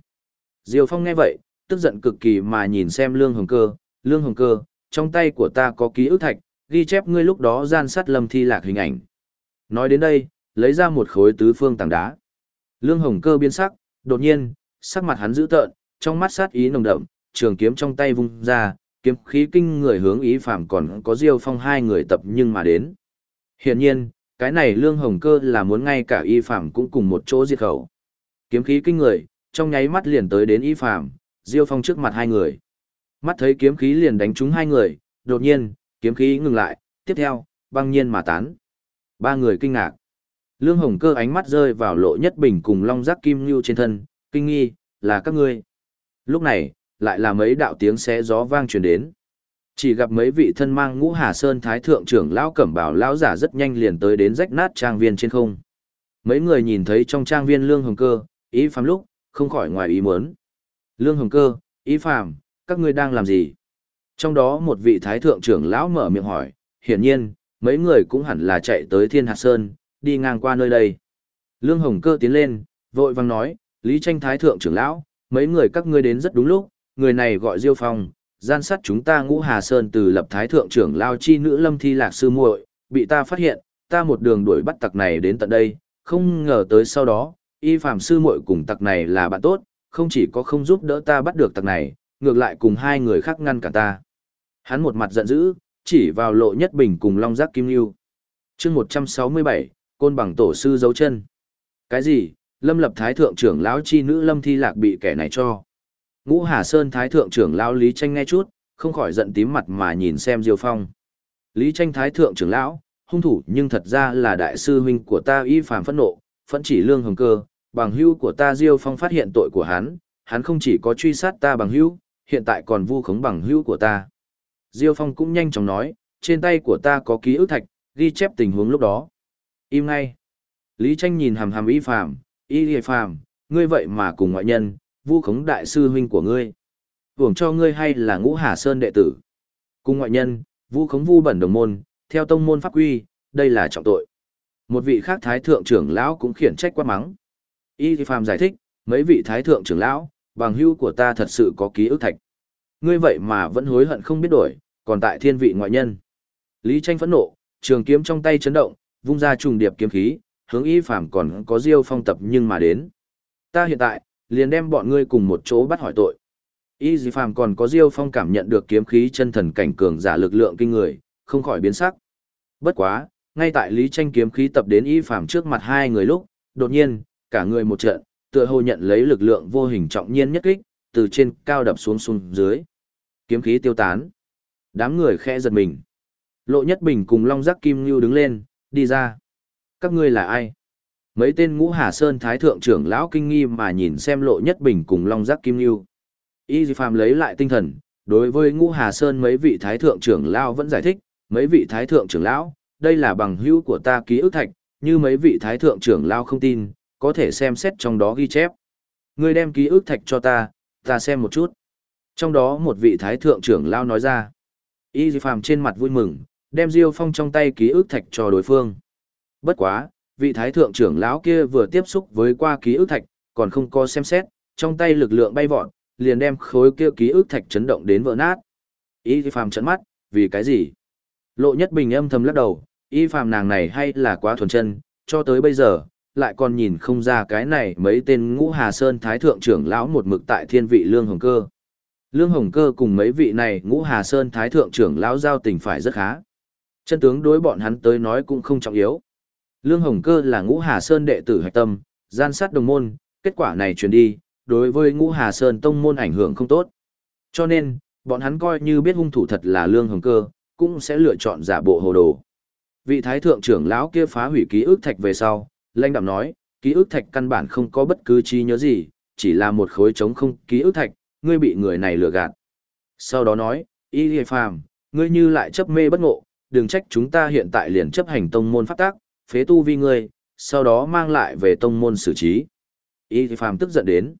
[SPEAKER 1] Diêu Phong nghe vậy, tức giận cực kỳ mà nhìn xem Lương Hồng Cơ, Lương Hồng Cơ, trong tay của ta có ký ức thạch, ghi chép ngươi lúc đó gian sát lâm thi lạc hình ảnh. Nói đến đây, lấy ra một khối tứ phương tảng đá. Lương Hồng Cơ biến sắc, đột nhiên, sắc mặt hắn dữ tợn, trong mắt sát ý nồng đậm, trường kiếm trong tay vung ra, kiếm khí kinh người hướng ý phạm còn có Diêu Phong hai người tập nhưng mà đến. Hiển nhiên, cái này Lương Hồng Cơ là muốn ngay cả y phạm cũng cùng một chỗ diệt khẩu. Kiếm khí kinh người, trong nháy mắt liền tới đến y phạm, Diêu Phong trước mặt hai người. Mắt thấy kiếm khí liền đánh trúng hai người, đột nhiên, kiếm khí ngừng lại, tiếp theo, băng nhiên mà tán. Ba người kinh ngạc. Lương Hồng Cơ ánh mắt rơi vào lộ nhất bình cùng long giác kim Nưu trên thân, kinh nghi, là các ngươi. Lúc này, lại là mấy đạo tiếng xé gió vang truyền đến. Chỉ gặp mấy vị thân mang ngũ hà sơn thái thượng trưởng lão cẩm bảo lão giả rất nhanh liền tới đến rách nát trang viên trên không. Mấy người nhìn thấy trong trang viên lương hồng cơ, ý phàm lúc, không khỏi ngoài ý muốn. Lương Hồng Cơ, Ý Phàm, các ngươi đang làm gì? Trong đó một vị thái thượng trưởng lão mở miệng hỏi, hiển nhiên, mấy người cũng hẳn là chạy tới Thiên Hạt Sơn, đi ngang qua nơi đây. Lương Hồng Cơ tiến lên, vội vang nói, Lý Tranh Thái Thượng trưởng lão, mấy người các ngươi đến rất đúng lúc, người này gọi Diêu Phong, gian sát chúng ta ngũ Hà Sơn từ lập Thái Thượng trưởng lao chi nữ lâm thi lạc sư muội, bị ta phát hiện, ta một đường đuổi bắt tặc này đến tận đây, không ngờ tới sau đó, y phạm sư muội cùng tặc này là bạn tốt, không chỉ có không giúp đỡ ta bắt được tặc này, ngược lại cùng hai người khác ngăn cả ta. Hắn một mặt giận dữ, chỉ vào lộ nhất bình cùng long giác kim lưu. chương 167, côn bằng tổ sư dấu chân. Cái gì, lâm lập thái thượng trưởng lão chi nữ lâm thi lạc bị kẻ này cho. Ngũ Hà Sơn thái thượng trưởng lão Lý Tranh nghe chút, không khỏi giận tím mặt mà nhìn xem Diêu Phong. Lý Tranh thái thượng trưởng lão, hung thủ nhưng thật ra là đại sư huynh của ta y phàm phẫn nộ, phẫn chỉ lương hồng cơ, bằng hữu của ta Diêu Phong phát hiện tội của hắn, hắn không chỉ có truy sát ta bằng hữu, hiện tại còn vu khống bằng hữu của ta. Diêu Phong cũng nhanh chóng nói, trên tay của ta có ký ức thạch, ghi chép tình huống lúc đó. Im ngay. Lý Tranh nhìn hàm hàm y phàm, y y phàm, ngươi vậy mà cùng ngoại nhân, vu khống đại sư huynh của ngươi. Hưởng cho ngươi hay là ngũ hà sơn đệ tử. Cùng ngoại nhân, vu khống vu bẩn đồng môn, theo tông môn pháp quy, đây là trọng tội. Một vị khác thái thượng trưởng lão cũng khiển trách quá mắng. Y thì Phạm giải thích, mấy vị thái thượng trưởng lão, bằng hưu của ta thật sự có ký ức thạch. Ngươi vậy mà vẫn hối hận không biết đổi, còn tại thiên vị ngoại nhân. Lý tranh phẫn nộ, trường kiếm trong tay chấn động, vung ra trùng điệp kiếm khí, hướng y Phạm còn có diêu phong tập nhưng mà đến. Ta hiện tại, liền đem bọn ngươi cùng một chỗ bắt hỏi tội. Y dì phàm còn có diêu phong cảm nhận được kiếm khí chân thần cảnh cường giả lực lượng kinh người, không khỏi biến sắc. Bất quá, ngay tại Lý Tranh kiếm khí tập đến y phàm trước mặt hai người lúc, đột nhiên, cả người một trận, tựa hồ nhận lấy lực lượng vô hình trọng nhiên nhất kích, từ trên cao đập xuống xuống dưới. Kiếm khí tiêu tán. Đám người khẽ giật mình. Lộ Nhất Bình cùng Long Giác Kim Nhu đứng lên, đi ra. Các ngươi là ai? Mấy tên ngũ Hà Sơn Thái Thượng trưởng lão kinh nghi mà nhìn xem Lộ Nhất Bình cùng Long Giác Kim Nhu. Y Di Phàm lấy lại tinh thần, đối với ngũ Hà Sơn mấy vị Thái Thượng trưởng lão vẫn giải thích, mấy vị Thái Thượng trưởng lão, đây là bằng hữu của ta ký ức thạch, như mấy vị Thái Thượng trưởng lão không tin, có thể xem xét trong đó ghi chép. Ngươi đem ký ức thạch cho ta, ta xem một chút. Trong đó một vị thái thượng trưởng lao nói ra. Y Di Phàm trên mặt vui mừng, đem Diêu Phong trong tay ký ức thạch cho đối phương. Bất quá, vị thái thượng trưởng lão kia vừa tiếp xúc với qua ký ức thạch, còn không có xem xét, trong tay lực lượng bay vọt, liền đem khối kia ký ức thạch chấn động đến vỡ nát. Y Di Phàm trợn mắt, vì cái gì? Lộ Nhất Bình âm thầm lắc đầu, Y Phàm nàng này hay là quá thuần chân, cho tới bây giờ, lại còn nhìn không ra cái này mấy tên ngũ Hà Sơn Thái Thượng trưởng lão một mực tại thiên vị Lương Hồng Cơ. Lương Hồng Cơ cùng mấy vị này ngũ Hà Sơn Thái Thượng trưởng lão giao tình phải rất khá. Chân tướng đối bọn hắn tới nói cũng không trọng yếu. Lương Hồng Cơ là ngũ Hà Sơn đệ tử hạch tâm, gian sát đồng môn, kết quả này truyền đi, đối với ngũ Hà Sơn tông môn ảnh hưởng không tốt. Cho nên, bọn hắn coi như biết hung thủ thật là Lương Hồng Cơ, cũng sẽ lựa chọn giả bộ hồ đồ. Vị Thái Thượng trưởng lão kia phá hủy ký ức thạch về sau, lãnh đạm nói, ký ức thạch căn bản không có bất cứ trí nhớ gì, chỉ là một khối trống không ký ức thạch, ngươi bị người này lừa gạt. Sau đó nói, y hề phàm, ngươi như lại chấp mê bất ngộ, đừng trách chúng ta hiện tại liền chấp hành tông môn pháp tác, phế tu vi ngươi, sau đó mang lại về tông môn xử trí. Y hề phàm tức giận đến.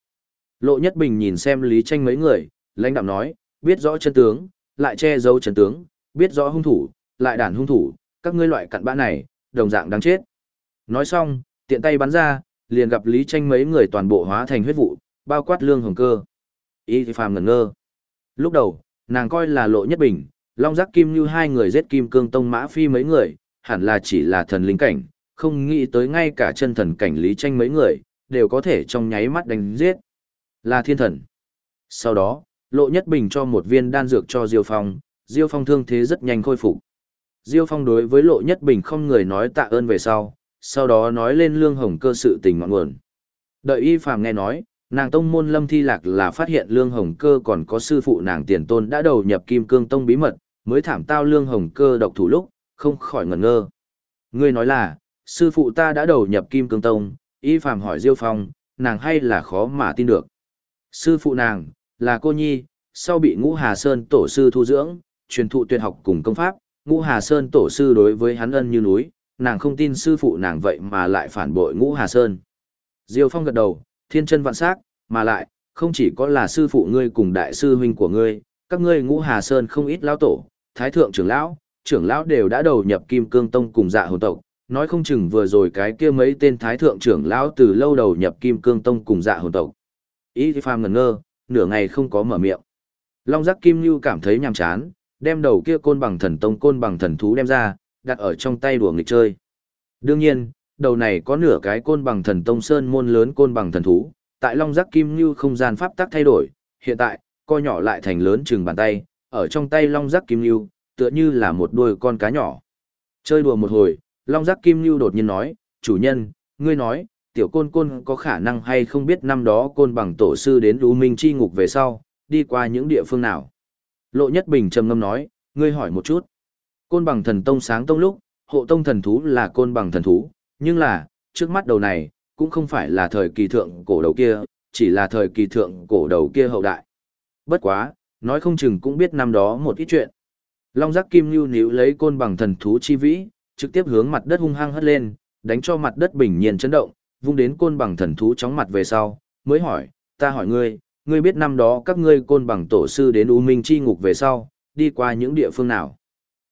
[SPEAKER 1] Lộ Nhất Bình nhìn xem Lý Tranh mấy người, lãnh đạm nói, biết rõ chân tướng, lại che giấu chân tướng, biết rõ hung thủ, lại đàn hung thủ, các ngươi loại cặn bã này, đồng dạng đáng chết. Nói xong, tiện tay bắn ra, liền gặp Lý Tranh mấy người toàn bộ hóa thành huyết vụ, bao quát lương hồng cơ. Y thì phàm ngẩn ngơ. Lúc đầu, nàng coi là lộ nhất bình, long giác kim như hai người giết kim cương tông mã phi mấy người, hẳn là chỉ là thần linh cảnh, không nghĩ tới ngay cả chân thần cảnh Lý Tranh mấy người, đều có thể trong nháy mắt đánh giết. Là thiên thần. Sau đó, lộ nhất bình cho một viên đan dược cho Diêu Phong, Diêu Phong thương thế rất nhanh khôi phục. Diêu Phong đối với lộ nhất bình không người nói tạ ơn về sau, sau đó nói lên lương hồng cơ sự tình ngọn nguồn. Đợi y phàm nghe nói, nàng tông môn lâm thi lạc là phát hiện lương hồng cơ còn có sư phụ nàng tiền tôn đã đầu nhập kim cương tông bí mật, mới thảm tao lương hồng cơ độc thủ lúc, không khỏi ngẩn ngơ. Ngươi nói là, sư phụ ta đã đầu nhập kim cương tông, y phàm hỏi diêu phong, nàng hay là khó mà tin được. Sư phụ nàng, là cô nhi, sau bị ngũ hà sơn tổ sư thu dưỡng, truyền thụ tuyệt học cùng công pháp, ngũ hà sơn tổ sư đối với hắn ân như núi, nàng không tin sư phụ nàng vậy mà lại phản bội ngũ Hà Sơn. Diêu Phong gật đầu, thiên chân vạn sắc, mà lại, không chỉ có là sư phụ ngươi cùng đại sư huynh của ngươi, các ngươi ngũ Hà Sơn không ít lão tổ, thái thượng trưởng lão, trưởng lão đều đã đầu nhập kim cương tông cùng dạ hồn tộc, nói không chừng vừa rồi cái kia mấy tên thái thượng trưởng lão từ lâu đầu nhập kim cương tông cùng dạ hồn tộc. Y phàm ngẩn ngơ, nửa ngày không có mở miệng. Long giác kim như cảm thấy nhàm chán, đem đầu kia côn bằng thần tông côn bằng thần thú đem ra, đặt ở trong tay đùa nghịch chơi. Đương nhiên, đầu này có nửa cái côn bằng thần tông sơn môn lớn côn bằng thần thú, tại long giác kim như không gian pháp tắc thay đổi, hiện tại, co nhỏ lại thành lớn chừng bàn tay, ở trong tay long giác kim như, tựa như là một đuôi con cá nhỏ. Chơi đùa một hồi, long giác kim như đột nhiên nói, chủ nhân, ngươi nói, tiểu côn côn có khả năng hay không biết năm đó côn bằng tổ sư đến U Minh chi ngục về sau, đi qua những địa phương nào. Lộ Nhất Bình trầm ngâm nói, ngươi hỏi một chút. Côn bằng thần tông sáng tông lúc, hộ tông thần thú là côn bằng thần thú, nhưng là, trước mắt đầu này, cũng không phải là thời kỳ thượng cổ đầu kia, chỉ là thời kỳ thượng cổ đầu kia hậu đại. Bất quá, nói không chừng cũng biết năm đó một ít chuyện. Long giác kim lưu níu lấy côn bằng thần thú chi vĩ, trực tiếp hướng mặt đất hung hăng hất lên, đánh cho mặt đất bình nhiên chấn động, vung đến côn bằng thần thú chóng mặt về sau, mới hỏi, ta hỏi ngươi, ngươi biết năm đó các ngươi côn bằng tổ sư đến U Minh chi ngục về sau, đi qua những địa phương nào?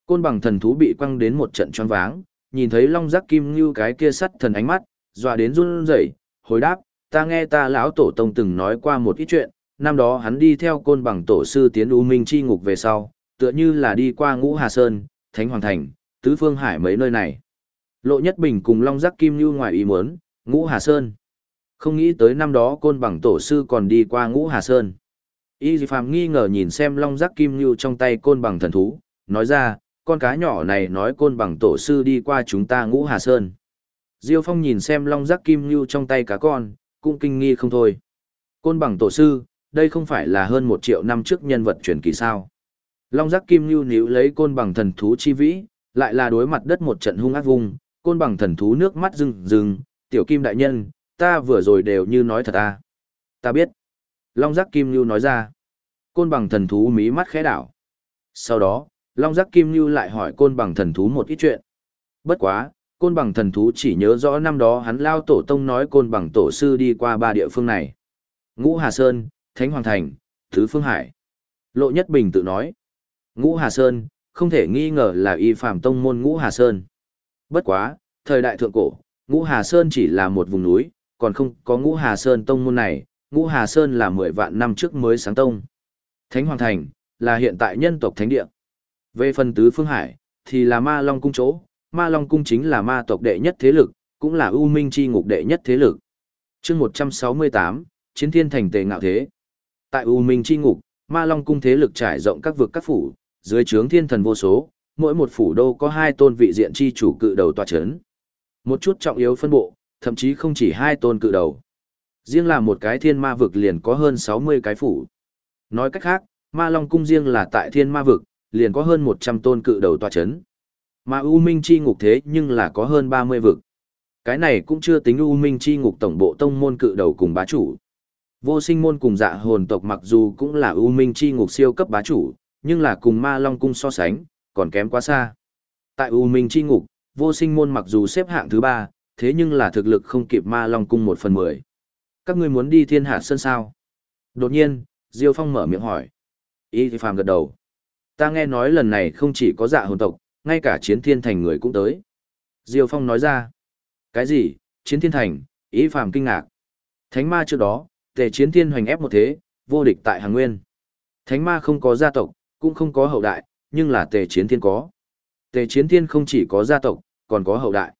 [SPEAKER 1] Côn bằng thần thú bị quăng đến một trận choáng váng, nhìn thấy long giác kim như cái kia sắt thần ánh mắt, dọa đến run rẩy, hồi đáp, ta nghe ta lão tổ tông từng nói qua một ít chuyện, năm đó hắn đi theo côn bằng tổ sư tiến U Minh chi ngục về sau, tựa như là đi qua Ngũ Hà Sơn, Thánh Hoàng Thành, Tứ Phương Hải mấy nơi này. Lộ Nhất Bình cùng Long Giác Kim Như ngoài ý muốn, Ngũ Hà Sơn. Không nghĩ tới năm đó côn bằng tổ sư còn đi qua Ngũ Hà Sơn. Y Di Phạm nghi ngờ nhìn xem Long Giác Kim Như trong tay côn bằng thần thú, nói ra, con cá nhỏ này nói côn bằng tổ sư đi qua chúng ta Ngũ Hà Sơn. Diêu Phong nhìn xem Long Giác Kim ngưu trong tay cá con, cũng kinh nghi không thôi. Côn bằng tổ sư, đây không phải là hơn một triệu năm trước nhân vật truyền kỳ sao. Long giác kim lưu níu lấy côn bằng thần thú chi vĩ, lại là đối mặt đất một trận hung ác vung, côn bằng thần thú nước mắt rừng rừng, tiểu kim đại nhân, ta vừa rồi đều như nói thật ta. Ta biết. Long giác kim lưu nói ra. Côn bằng thần thú mí mắt khẽ đảo. Sau đó, Long giác kim lưu lại hỏi côn bằng thần thú một ít chuyện. Bất quá, côn bằng thần thú chỉ nhớ rõ năm đó hắn lao tổ tông nói côn bằng tổ sư đi qua ba địa phương này. Ngũ Hà Sơn, Thánh Hoàng Thành, Thứ Phương Hải. Lộ Nhất Bình tự nói. Ngũ Hà Sơn, không thể nghi ngờ là y phàm tông môn Ngũ Hà Sơn. Bất quá, thời đại thượng cổ, Ngũ Hà Sơn chỉ là một vùng núi, còn không có Ngũ Hà Sơn tông môn này, Ngũ Hà Sơn là 10 vạn năm trước mới sáng tông. Thánh Hoàng Thành, là hiện tại nhân tộc thánh địa. Về phần tứ phương hải, thì là ma long cung chỗ, ma long cung chính là ma tộc đệ nhất thế lực, cũng là ưu minh chi ngục đệ nhất thế lực. chương 168, Chiến Thiên Thành Tề Ngạo Thế. Tại ưu minh chi ngục, ma long cung thế lực trải rộng các vực các phủ, dưới trướng thiên thần vô số, mỗi một phủ đô có hai tôn vị diện chi chủ cự đầu tòa chấn. Một chút trọng yếu phân bộ, thậm chí không chỉ hai tôn cự đầu. Riêng là một cái thiên ma vực liền có hơn 60 cái phủ. Nói cách khác, ma long cung riêng là tại thiên ma vực, liền có hơn 100 tôn cự đầu tòa chấn. Mà U Minh chi ngục thế nhưng là có hơn 30 vực. Cái này cũng chưa tính U Minh chi ngục tổng bộ tông môn cự đầu cùng bá chủ. Vô sinh môn cùng dạ hồn tộc mặc dù cũng là U Minh chi ngục siêu cấp bá chủ, nhưng là cùng ma long cung so sánh, còn kém quá xa. Tại U Minh chi ngục, vô sinh môn mặc dù xếp hạng thứ ba, thế nhưng là thực lực không kịp ma long cung một phần mười. Các ngươi muốn đi thiên hạ sơn sao? Đột nhiên, Diêu Phong mở miệng hỏi. Y thì phàm gật đầu. Ta nghe nói lần này không chỉ có dạ hồn tộc, ngay cả chiến thiên thành người cũng tới. Diêu Phong nói ra. Cái gì, chiến thiên thành, ý phàm kinh ngạc. Thánh ma trước đó, tề chiến thiên hoành ép một thế, vô địch tại hàng nguyên. Thánh ma không có gia tộc, cũng không có hậu đại, nhưng là tề chiến thiên có. Tề chiến thiên không chỉ có gia tộc, còn có hậu đại.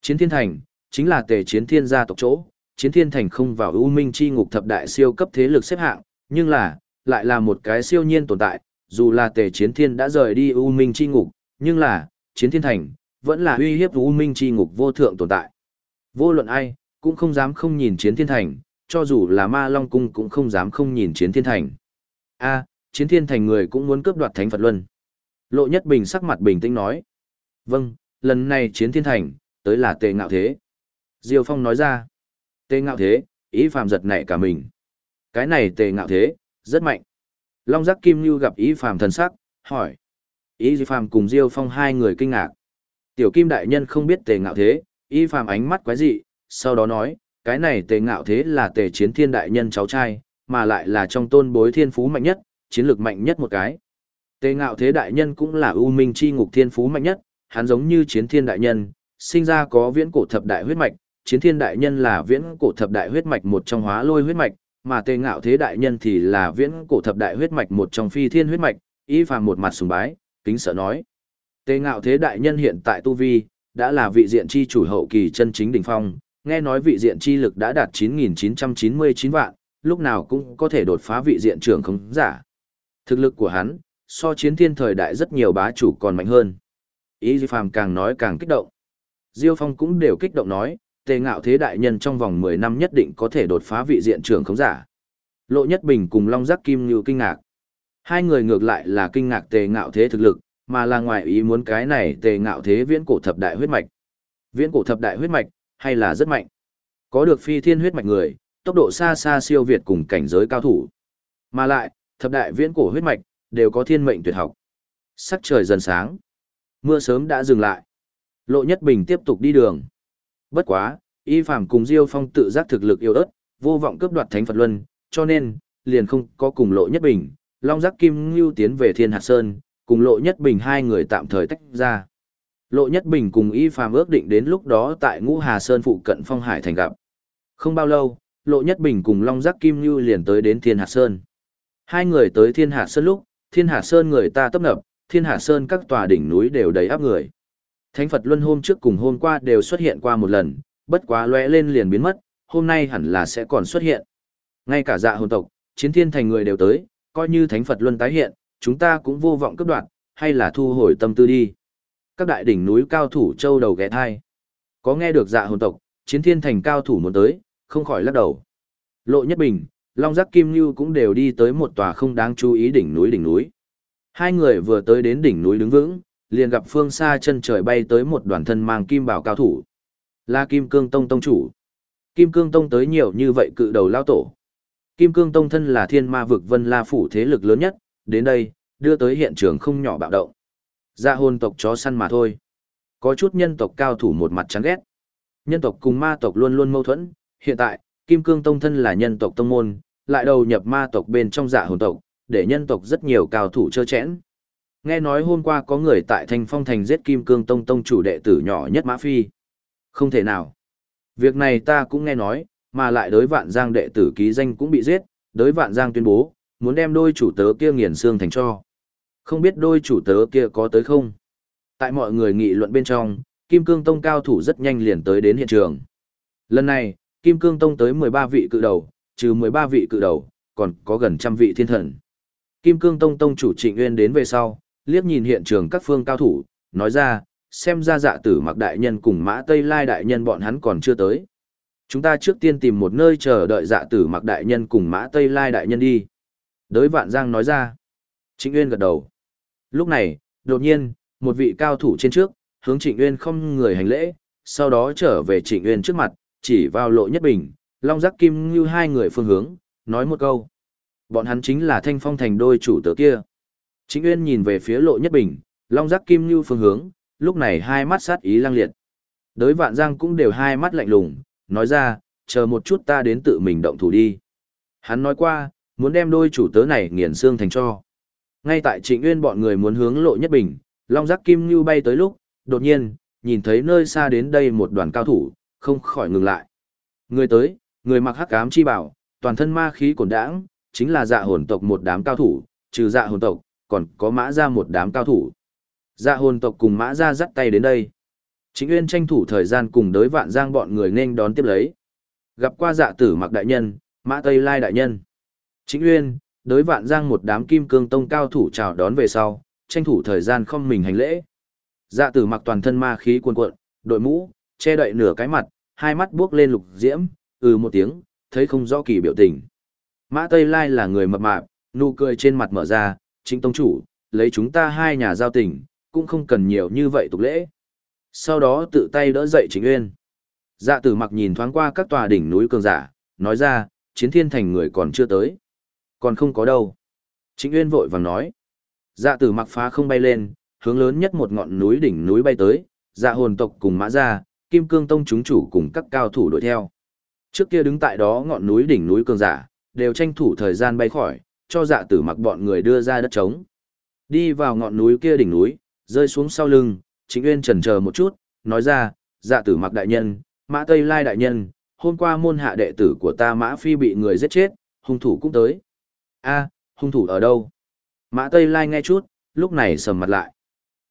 [SPEAKER 1] Chiến thiên thành, chính là tề chiến thiên gia tộc chỗ, chiến thiên thành không vào ưu minh chi ngục thập đại siêu cấp thế lực xếp hạng, nhưng là, lại là một cái siêu nhiên tồn tại, dù là tề chiến thiên đã rời đi U minh chi ngục, nhưng là, chiến thiên thành, vẫn là uy hiếp U minh chi ngục vô thượng tồn tại. Vô luận ai, cũng không dám không nhìn chiến thiên thành, cho dù là ma long cung cũng không dám không nhìn chiến thiên thành. a chiến thiên thành người cũng muốn cướp đoạt thánh Phật Luân. Lộ Nhất Bình sắc mặt bình tĩnh nói. Vâng, lần này chiến thiên thành, tới là tề ngạo thế. Diêu Phong nói ra. Tề ngạo thế, ý phàm giật nảy cả mình. Cái này tề ngạo thế, rất mạnh. Long giác kim như gặp ý phàm thần sắc, hỏi. Ý phàm cùng Diêu Phong hai người kinh ngạc. Tiểu kim đại nhân không biết tề ngạo thế, ý phàm ánh mắt quái dị, sau đó nói, cái này tề ngạo thế là tề chiến thiên đại nhân cháu trai, mà lại là trong tôn bối thiên phú mạnh nhất, chiến lược mạnh nhất một cái. Tề ngạo thế đại nhân cũng là ưu minh chi ngục thiên phú mạnh nhất, hắn giống như chiến thiên đại nhân, sinh ra có viễn cổ thập đại huyết mạch, chiến thiên đại nhân là viễn cổ thập đại huyết mạch một trong hóa lôi huyết mạch, mà tề ngạo thế đại nhân thì là viễn cổ thập đại huyết mạch một trong phi thiên huyết mạch, y phàm một mặt sùng bái, kính sợ nói. Tề ngạo thế đại nhân hiện tại tu vi, đã là vị diện chi chủ hậu kỳ chân chính đỉnh phong, nghe nói vị diện chi lực đã đạt 9.999 vạn, lúc nào cũng có thể đột phá vị diện trưởng không giả. Thực lực của hắn, so chiến thiên thời đại rất nhiều bá chủ còn mạnh hơn. Ý phàm càng nói càng kích động. Diêu Phong cũng đều kích động nói, tề ngạo thế đại nhân trong vòng 10 năm nhất định có thể đột phá vị diện trưởng khống giả. Lộ Nhất Bình cùng Long Giác Kim Như kinh ngạc. Hai người ngược lại là kinh ngạc tề ngạo thế thực lực, mà là ngoài ý muốn cái này tề ngạo thế viễn cổ thập đại huyết mạch. Viễn cổ thập đại huyết mạch, hay là rất mạnh. Có được phi thiên huyết mạch người, tốc độ xa xa siêu việt cùng cảnh giới cao thủ. Mà lại, thập đại viễn cổ huyết mạch, đều có thiên mệnh tuyệt học. Sắc trời dần sáng. Mưa sớm đã dừng lại. Lộ Nhất Bình tiếp tục đi đường. Bất quá, Y Phàm cùng Diêu Phong tự giác thực lực yếu ớt, vô vọng cướp đoạt Thánh Phật Luân, cho nên, liền không có cùng Lộ Nhất Bình, Long Giác Kim Ngưu tiến về Thiên Hạt Sơn, cùng Lộ Nhất Bình hai người tạm thời tách ra. Lộ Nhất Bình cùng Y Phàm ước định đến lúc đó tại Ngũ Hà Sơn phụ cận Phong Hải thành gặp. Không bao lâu, Lộ Nhất Bình cùng Long Giác Kim Ngưu liền tới đến Thiên Hạt Sơn. Hai người tới Thiên Hạt Sơn lúc, Thiên Hạt Sơn người ta tấp nập, Thiên Hạt Sơn các tòa đỉnh núi đều đầy áp người. Thánh Phật Luân hôm trước cùng hôm qua đều xuất hiện qua một lần, bất quá lóe lên liền biến mất, hôm nay hẳn là sẽ còn xuất hiện. Ngay cả dạ hồn tộc, chiến thiên thành người đều tới, coi như Thánh Phật Luân tái hiện, chúng ta cũng vô vọng cấp đoạn, hay là thu hồi tâm tư đi. Các đại đỉnh núi cao thủ châu đầu ghé thai. Có nghe được dạ hồn tộc, chiến thiên thành cao thủ muốn tới, không khỏi lắc đầu. Lộ Nhất Bình, Long Giác Kim Nhu cũng đều đi tới một tòa không đáng chú ý đỉnh núi đỉnh núi. Hai người vừa tới đến đỉnh núi đứng vững, liền gặp phương xa chân trời bay tới một đoàn thân mang kim bảo cao thủ. Là Kim Cương Tông Tông chủ. Kim Cương Tông tới nhiều như vậy cự đầu lao tổ. Kim Cương Tông thân là thiên ma vực vân la phủ thế lực lớn nhất, đến đây, đưa tới hiện trường không nhỏ bạo động. Dạ hồn tộc chó săn mà thôi. Có chút nhân tộc cao thủ một mặt chán ghét. Nhân tộc cùng ma tộc luôn luôn mâu thuẫn, hiện tại, Kim Cương Tông thân là nhân tộc tông môn, lại đầu nhập ma tộc bên trong dạ hồn tộc, để nhân tộc rất nhiều cao thủ chơ chẽn. Nghe nói hôm qua có người tại Thanh Phong Thành giết Kim Cương Tông Tông chủ đệ tử nhỏ nhất Mã Phi. Không thể nào. Việc này ta cũng nghe nói, mà lại đối vạn giang đệ tử ký danh cũng bị giết, đối vạn giang tuyên bố, muốn đem đôi chủ tớ kia nghiền xương thành cho. Không biết đôi chủ tớ kia có tới không? Tại mọi người nghị luận bên trong, Kim Cương Tông cao thủ rất nhanh liền tới đến hiện trường. Lần này, Kim Cương Tông tới 13 vị cự đầu, trừ 13 vị cự đầu, còn có gần trăm vị thiên thần. Kim Cương Tông Tông chủ Trịnh Nguyên đến về sau, liếc nhìn hiện trường các phương cao thủ, nói ra, xem ra dạ tử mặc đại nhân cùng mã Tây Lai đại nhân bọn hắn còn chưa tới. Chúng ta trước tiên tìm một nơi chờ đợi dạ tử mặc đại nhân cùng mã Tây Lai đại nhân đi. Đới Vạn Giang nói ra. Trịnh Uyên gật đầu. Lúc này, đột nhiên, một vị cao thủ trên trước, hướng Trịnh Uyên không người hành lễ, sau đó trở về Trịnh Uyên trước mặt, chỉ vào lộ nhất bình, long giác kim như hai người phương hướng, nói một câu. Bọn hắn chính là thanh phong thành đôi chủ tớ kia. Chính Uyên nhìn về phía lộ nhất bình, long giác kim như phương hướng, lúc này hai mắt sát ý lang liệt. Đới vạn giang cũng đều hai mắt lạnh lùng, nói ra, chờ một chút ta đến tự mình động thủ đi. Hắn nói qua, muốn đem đôi chủ tớ này nghiền xương thành cho. Ngay tại Trịnh Uyên bọn người muốn hướng lộ nhất bình, long giác kim như bay tới lúc, đột nhiên, nhìn thấy nơi xa đến đây một đoàn cao thủ, không khỏi ngừng lại. Người tới, người mặc hắc ám chi bảo, toàn thân ma khí cổn đãng, chính là dạ hồn tộc một đám cao thủ, trừ dạ hồn tộc, còn có mã ra một đám cao thủ. Dạ hồn tộc cùng mã ra dắt tay đến đây. Chính Uyên tranh thủ thời gian cùng đới vạn giang bọn người nên đón tiếp lấy. Gặp qua dạ tử mặc đại nhân, mã tây lai đại nhân. Chính Uyên, đới vạn giang một đám kim cương tông cao thủ chào đón về sau, tranh thủ thời gian không mình hành lễ. Dạ tử mặc toàn thân ma khí cuồn cuộn, đội mũ, che đậy nửa cái mặt, hai mắt buốc lên lục diễm, ừ một tiếng, thấy không rõ kỳ biểu tình. Mã Tây Lai là người mập mạp, nụ cười trên mặt mở ra, chính tông chủ, lấy chúng ta hai nhà giao tình, cũng không cần nhiều như vậy tục lễ. Sau đó tự tay đỡ dậy chính uyên. Dạ tử mặc nhìn thoáng qua các tòa đỉnh núi cường giả, nói ra, chiến thiên thành người còn chưa tới. Còn không có đâu. Chính uyên vội vàng nói. Dạ tử mặc phá không bay lên, hướng lớn nhất một ngọn núi đỉnh núi bay tới, dạ hồn tộc cùng mã ra, kim cương tông chúng chủ cùng các cao thủ đuổi theo. Trước kia đứng tại đó ngọn núi đỉnh núi cường giả, đều tranh thủ thời gian bay khỏi, cho dạ tử mặc bọn người đưa ra đất trống. Đi vào ngọn núi kia đỉnh núi, rơi xuống sau lưng, chính uyên trần chờ một chút, nói ra, dạ tử mặc đại nhân, mã Tây Lai đại nhân, hôm qua môn hạ đệ tử của ta mã phi bị người giết chết, hung thủ cũng tới. a hung thủ ở đâu? Mã Tây Lai nghe chút, lúc này sầm mặt lại.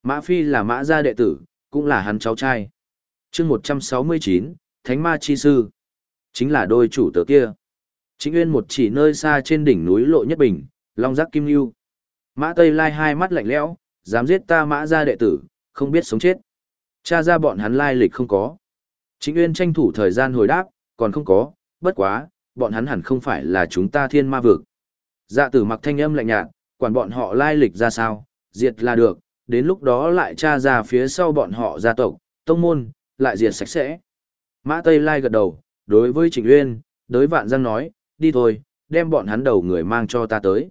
[SPEAKER 1] Mã phi là mã gia đệ tử, cũng là hắn cháu trai. chương 169, Thánh Ma Chi Sư. Chính là đôi chủ tớ kia. Chính nguyên một chỉ nơi xa trên đỉnh núi lộ nhất bình, long giác kim lưu. Mã Tây Lai hai mắt lạnh lẽo, dám giết ta mã gia đệ tử, không biết sống chết. Cha ra bọn hắn lai lịch không có. Chính Uyên tranh thủ thời gian hồi đáp, còn không có, bất quá, bọn hắn hẳn không phải là chúng ta thiên ma vực. Dạ tử mặc thanh âm lạnh nhạt, quản bọn họ lai lịch ra sao, diệt là được, đến lúc đó lại tra ra phía sau bọn họ gia tộc, tông môn, lại diệt sạch sẽ. Mã Tây Lai gật đầu, đối với Trịnh Uyên, đối vạn giang nói, đi thôi, đem bọn hắn đầu người mang cho ta tới.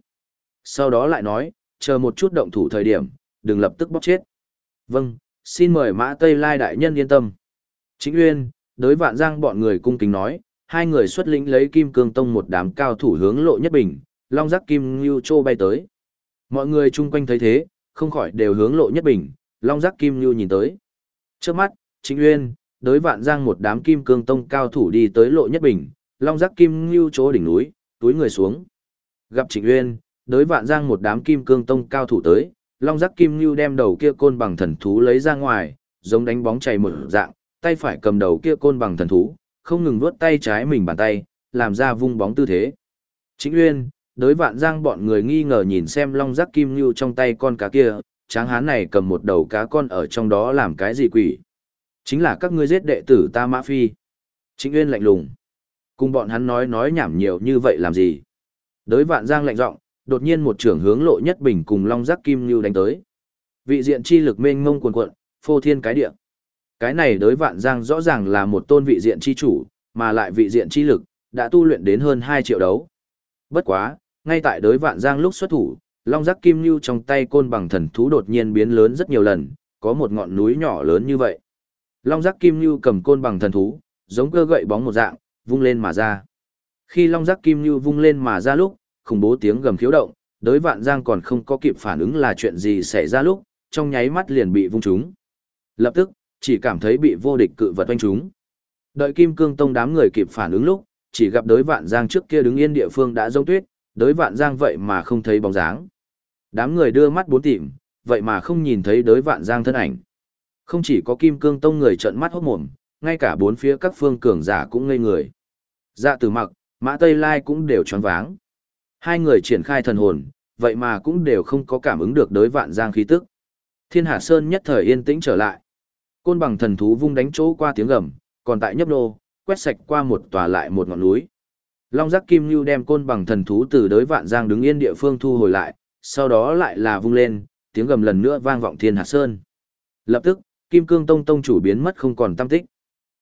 [SPEAKER 1] Sau đó lại nói, chờ một chút động thủ thời điểm, đừng lập tức bóc chết. Vâng, xin mời Mã Tây Lai đại nhân yên tâm. Chính Uyên, đối vạn giang bọn người cung kính nói, hai người xuất lĩnh lấy kim cương tông một đám cao thủ hướng lộ nhất bình, long giác kim lưu chô bay tới. Mọi người chung quanh thấy thế, không khỏi đều hướng lộ nhất bình, long giác kim lưu nhìn tới. Trước mắt, chính Uyên, đối vạn giang một đám kim cương tông cao thủ đi tới lộ nhất bình, long giác kim ngưu chỗ đỉnh núi, túi người xuống. Gặp Trịnh Uyên, đối vạn giang một đám kim cương tông cao thủ tới, long giác kim ngưu đem đầu kia côn bằng thần thú lấy ra ngoài, giống đánh bóng chảy một dạng, tay phải cầm đầu kia côn bằng thần thú, không ngừng vuốt tay trái mình bàn tay, làm ra vung bóng tư thế. Trịnh Uyên, đối vạn giang bọn người nghi ngờ nhìn xem long giác kim ngưu trong tay con cá kia, tráng hán này cầm một đầu cá con ở trong đó làm cái gì quỷ. Chính là các ngươi giết đệ tử ta Mã Phi. Trịnh Uyên lạnh lùng. Cùng bọn hắn nói nói nhảm nhiều như vậy làm gì. Đới vạn giang lạnh giọng đột nhiên một trưởng hướng lộ nhất bình cùng long giác kim lưu đánh tới. Vị diện chi lực mênh mông cuồn cuộn, phô thiên cái địa. Cái này Đới vạn giang rõ ràng là một tôn vị diện chi chủ, mà lại vị diện chi lực, đã tu luyện đến hơn 2 triệu đấu. Bất quá, ngay tại Đới vạn giang lúc xuất thủ, long giác kim lưu trong tay côn bằng thần thú đột nhiên biến lớn rất nhiều lần, có một ngọn núi nhỏ lớn như vậy. Long giác kim lưu cầm côn bằng thần thú, giống cơ gậy bóng một dạng, vung lên mà ra. Khi long giác kim lưu vung lên mà ra lúc, khủng bố tiếng gầm khiếu động, đối vạn giang còn không có kịp phản ứng là chuyện gì xảy ra lúc, trong nháy mắt liền bị vung trúng. Lập tức, chỉ cảm thấy bị vô địch cự vật oanh trúng. Đợi Kim Cương Tông đám người kịp phản ứng lúc, chỉ gặp đối vạn giang trước kia đứng yên địa phương đã rông tuyết, đối vạn giang vậy mà không thấy bóng dáng. Đám người đưa mắt bốn tìm, vậy mà không nhìn thấy đối vạn giang thân ảnh. Không chỉ có Kim Cương Tông người trợn mắt hốt mồm, ngay cả bốn phía các phương cường giả cũng ngây người. Dạ tử mặc, mã Tây Lai cũng đều choáng váng. Hai người triển khai thần hồn, vậy mà cũng đều không có cảm ứng được đối vạn giang khí tức. Thiên Hà Sơn nhất thời yên tĩnh trở lại. Côn bằng thần thú vung đánh chỗ qua tiếng gầm, còn tại nhấp nô, quét sạch qua một tòa lại một ngọn núi. Long giác kim lưu đem côn bằng thần thú từ đối vạn giang đứng yên địa phương thu hồi lại, sau đó lại là vung lên, tiếng gầm lần nữa vang vọng Thiên Hà Sơn. Lập tức, Kim Cương Tông tông chủ biến mất không còn tâm tích.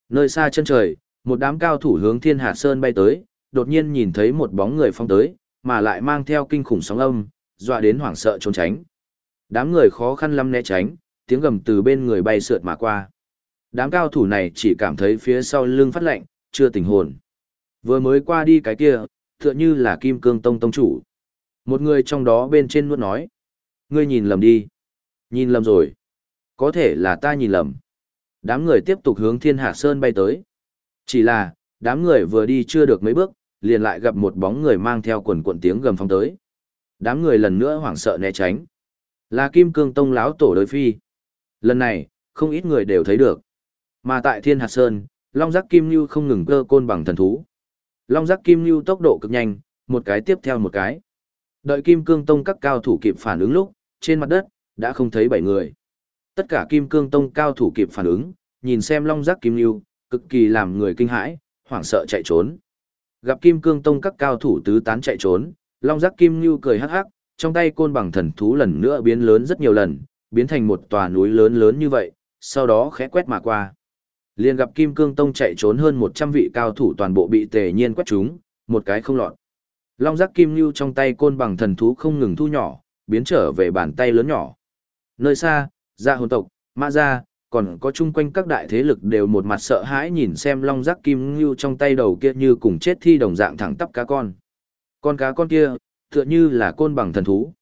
[SPEAKER 1] Nơi xa chân trời, một đám cao thủ hướng Thiên Hà Sơn bay tới, đột nhiên nhìn thấy một bóng người phong tới, mà lại mang theo kinh khủng sóng âm, dọa đến hoảng sợ trốn tránh. Đám người khó khăn lắm né tránh, tiếng gầm từ bên người bay sượt mà qua. Đám cao thủ này chỉ cảm thấy phía sau lưng phát lạnh, chưa tỉnh hồn. Vừa mới qua đi cái kia, tựa như là Kim Cương Tông tông chủ. Một người trong đó bên trên nuốt nói. Ngươi nhìn lầm đi. Nhìn lầm rồi. Có thể là ta nhìn lầm. Đám người tiếp tục hướng Thiên Hạ Sơn bay tới. Chỉ là, đám người vừa đi chưa được mấy bước, liền lại gặp một bóng người mang theo quần cuộn tiếng gầm phong tới. Đám người lần nữa hoảng sợ né tránh. Là Kim Cương Tông lão tổ đối phi. Lần này, không ít người đều thấy được. Mà tại Thiên Hạt Sơn, Long Giác Kim Nhu không ngừng cơ côn bằng thần thú. Long Giác Kim Nhu tốc độ cực nhanh, một cái tiếp theo một cái. Đợi Kim Cương Tông các cao thủ kịp phản ứng lúc, trên mặt đất, đã không thấy bảy người. Tất cả Kim Cương Tông cao thủ kịp phản ứng, nhìn xem Long Giác Kim lưu cực kỳ làm người kinh hãi, hoảng sợ chạy trốn. Gặp Kim Cương Tông các cao thủ tứ tán chạy trốn, Long Giác Kim lưu cười hắc hắc, trong tay côn bằng thần thú lần nữa biến lớn rất nhiều lần, biến thành một tòa núi lớn lớn như vậy, sau đó khẽ quét mà qua. Liền gặp Kim Cương Tông chạy trốn hơn 100 vị cao thủ toàn bộ bị tề nhiên quét chúng, một cái không lọt. Long giác kim lưu trong tay côn bằng thần thú không ngừng thu nhỏ, biến trở về bàn tay lớn nhỏ. Nơi xa, gia hồn tộc, mã gia, còn có chung quanh các đại thế lực đều một mặt sợ hãi nhìn xem long giác kim lưu trong tay đầu kia như cùng chết thi đồng dạng thẳng tắp cá con. Con cá con kia, tựa như là côn bằng thần thú.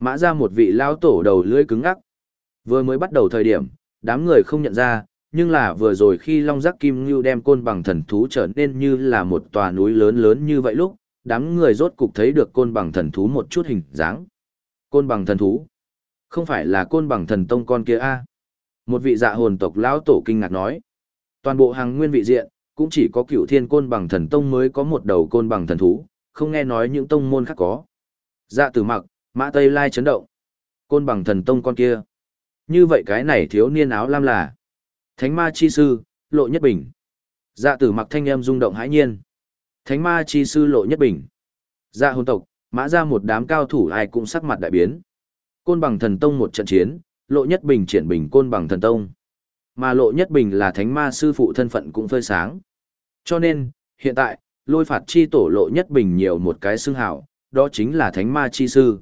[SPEAKER 1] Mã ra một vị lao tổ đầu lưỡi cứng ngắc. Vừa mới bắt đầu thời điểm, đám người không nhận ra, nhưng là vừa rồi khi Long Giác Kim Ngưu đem côn bằng thần thú trở nên như là một tòa núi lớn lớn như vậy lúc, đám người rốt cục thấy được côn bằng thần thú một chút hình dáng. Côn bằng thần thú? Không phải là côn bằng thần tông con kia a một vị dạ hồn tộc lão tổ kinh ngạc nói. Toàn bộ hàng nguyên vị diện, cũng chỉ có cựu thiên côn bằng thần tông mới có một đầu côn bằng thần thú, không nghe nói những tông môn khác có. Dạ tử mặc, mã tây lai chấn động. Côn bằng thần tông con kia. Như vậy cái này thiếu niên áo lam là. Thánh ma chi sư, lộ nhất bình. Dạ tử mặc thanh âm rung động hãi nhiên. Thánh ma chi sư lộ nhất bình. Dạ hồn tộc, mã ra một đám cao thủ ai cũng sắc mặt đại biến. Côn bằng thần tông một trận chiến, lộ nhất bình triển bình côn bằng thần tông. Mà lộ nhất bình là thánh ma sư phụ thân phận cũng phơi sáng. Cho nên, hiện tại, lôi phạt chi tổ lộ nhất bình nhiều một cái xưng hảo, đó chính là thánh ma chi sư.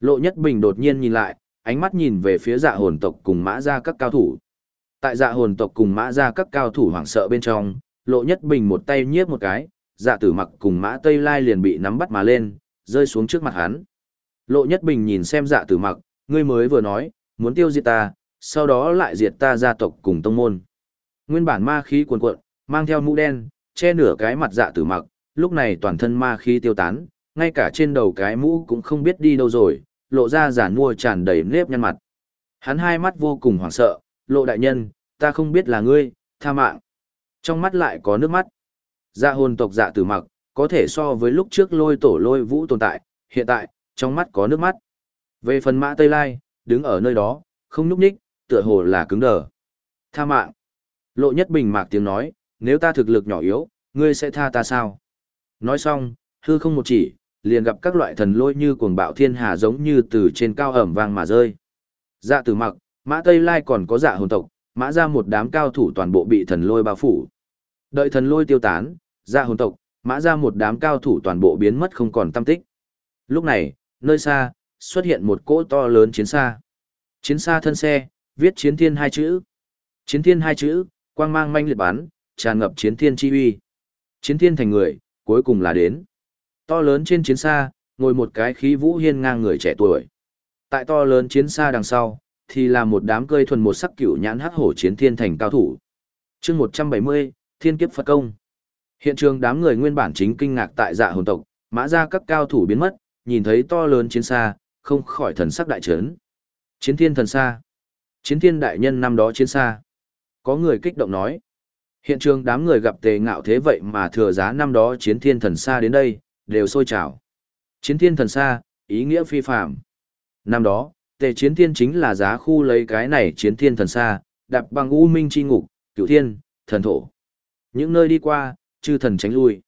[SPEAKER 1] Lộ nhất bình đột nhiên nhìn lại, ánh mắt nhìn về phía dạ hồn tộc cùng mã ra các cao thủ. Tại dạ hồn tộc cùng mã ra các cao thủ hoảng sợ bên trong, lộ nhất bình một tay nhiếp một cái, dạ tử mặc cùng mã tây lai liền bị nắm bắt mà lên, rơi xuống trước mặt hắn. Lộ nhất bình nhìn xem dạ tử mặc, ngươi mới vừa nói, muốn tiêu diệt ta, sau đó lại diệt ta gia tộc cùng tông môn. Nguyên bản ma khí cuồn cuộn, mang theo mũ đen, che nửa cái mặt dạ tử mặc, lúc này toàn thân ma khí tiêu tán, ngay cả trên đầu cái mũ cũng không biết đi đâu rồi, lộ ra giả mua tràn đầy nếp nhăn mặt. Hắn hai mắt vô cùng hoảng sợ, lộ đại nhân, ta không biết là ngươi, tha mạng. Trong mắt lại có nước mắt. Dạ hồn tộc dạ tử mặc, có thể so với lúc trước lôi tổ lôi vũ tồn tại, hiện tại, trong mắt có nước mắt. Về phần mã Tây Lai, đứng ở nơi đó, không nhúc ních, tựa hồ là cứng đờ. Tha mạng. Lộ nhất bình mạc tiếng nói, nếu ta thực lực nhỏ yếu, ngươi sẽ tha ta sao? Nói xong, hư không một chỉ, liền gặp các loại thần lôi như cuồng bạo thiên hà giống như từ trên cao ẩm vang mà rơi. Dạ tử mặc, mã Tây Lai còn có dạ hồn tộc, mã ra một đám cao thủ toàn bộ bị thần lôi bao phủ. Đợi thần lôi tiêu tán, dạ hồn tộc, mã ra một đám cao thủ toàn bộ biến mất không còn tâm tích. Lúc này, nơi xa, xuất hiện một cỗ to lớn chiến xa. Chiến xa thân xe, viết chiến thiên hai chữ. Chiến thiên hai chữ, quang mang manh liệt bắn, tràn ngập chiến thiên chi uy. Chiến thiên thành người, cuối cùng là đến. To lớn trên chiến xa, ngồi một cái khí vũ hiên ngang người trẻ tuổi. Tại to lớn chiến xa đằng sau, thì là một đám cơi thuần một sắc cửu nhãn hắc hổ chiến thiên thành cao thủ. chương 170, Thiên kiếp Phật công. Hiện trường đám người nguyên bản chính kinh ngạc tại dạ hồn tộc, mã ra các cao thủ biến mất, nhìn thấy to lớn chiến xa, không khỏi thần sắc đại trấn. Chiến thiên thần xa. Chiến thiên đại nhân năm đó chiến xa. Có người kích động nói. Hiện trường đám người gặp tề ngạo thế vậy mà thừa giá năm đó chiến thiên thần xa đến đây, đều sôi trào. Chiến thiên thần xa, ý nghĩa phi phạm. Năm đó, tề chiến thiên chính là giá khu lấy cái này chiến thiên thần xa, đạp bằng u minh chi ngục, cửu thiên, thần thổ. Những nơi đi qua, chư thần tránh lui.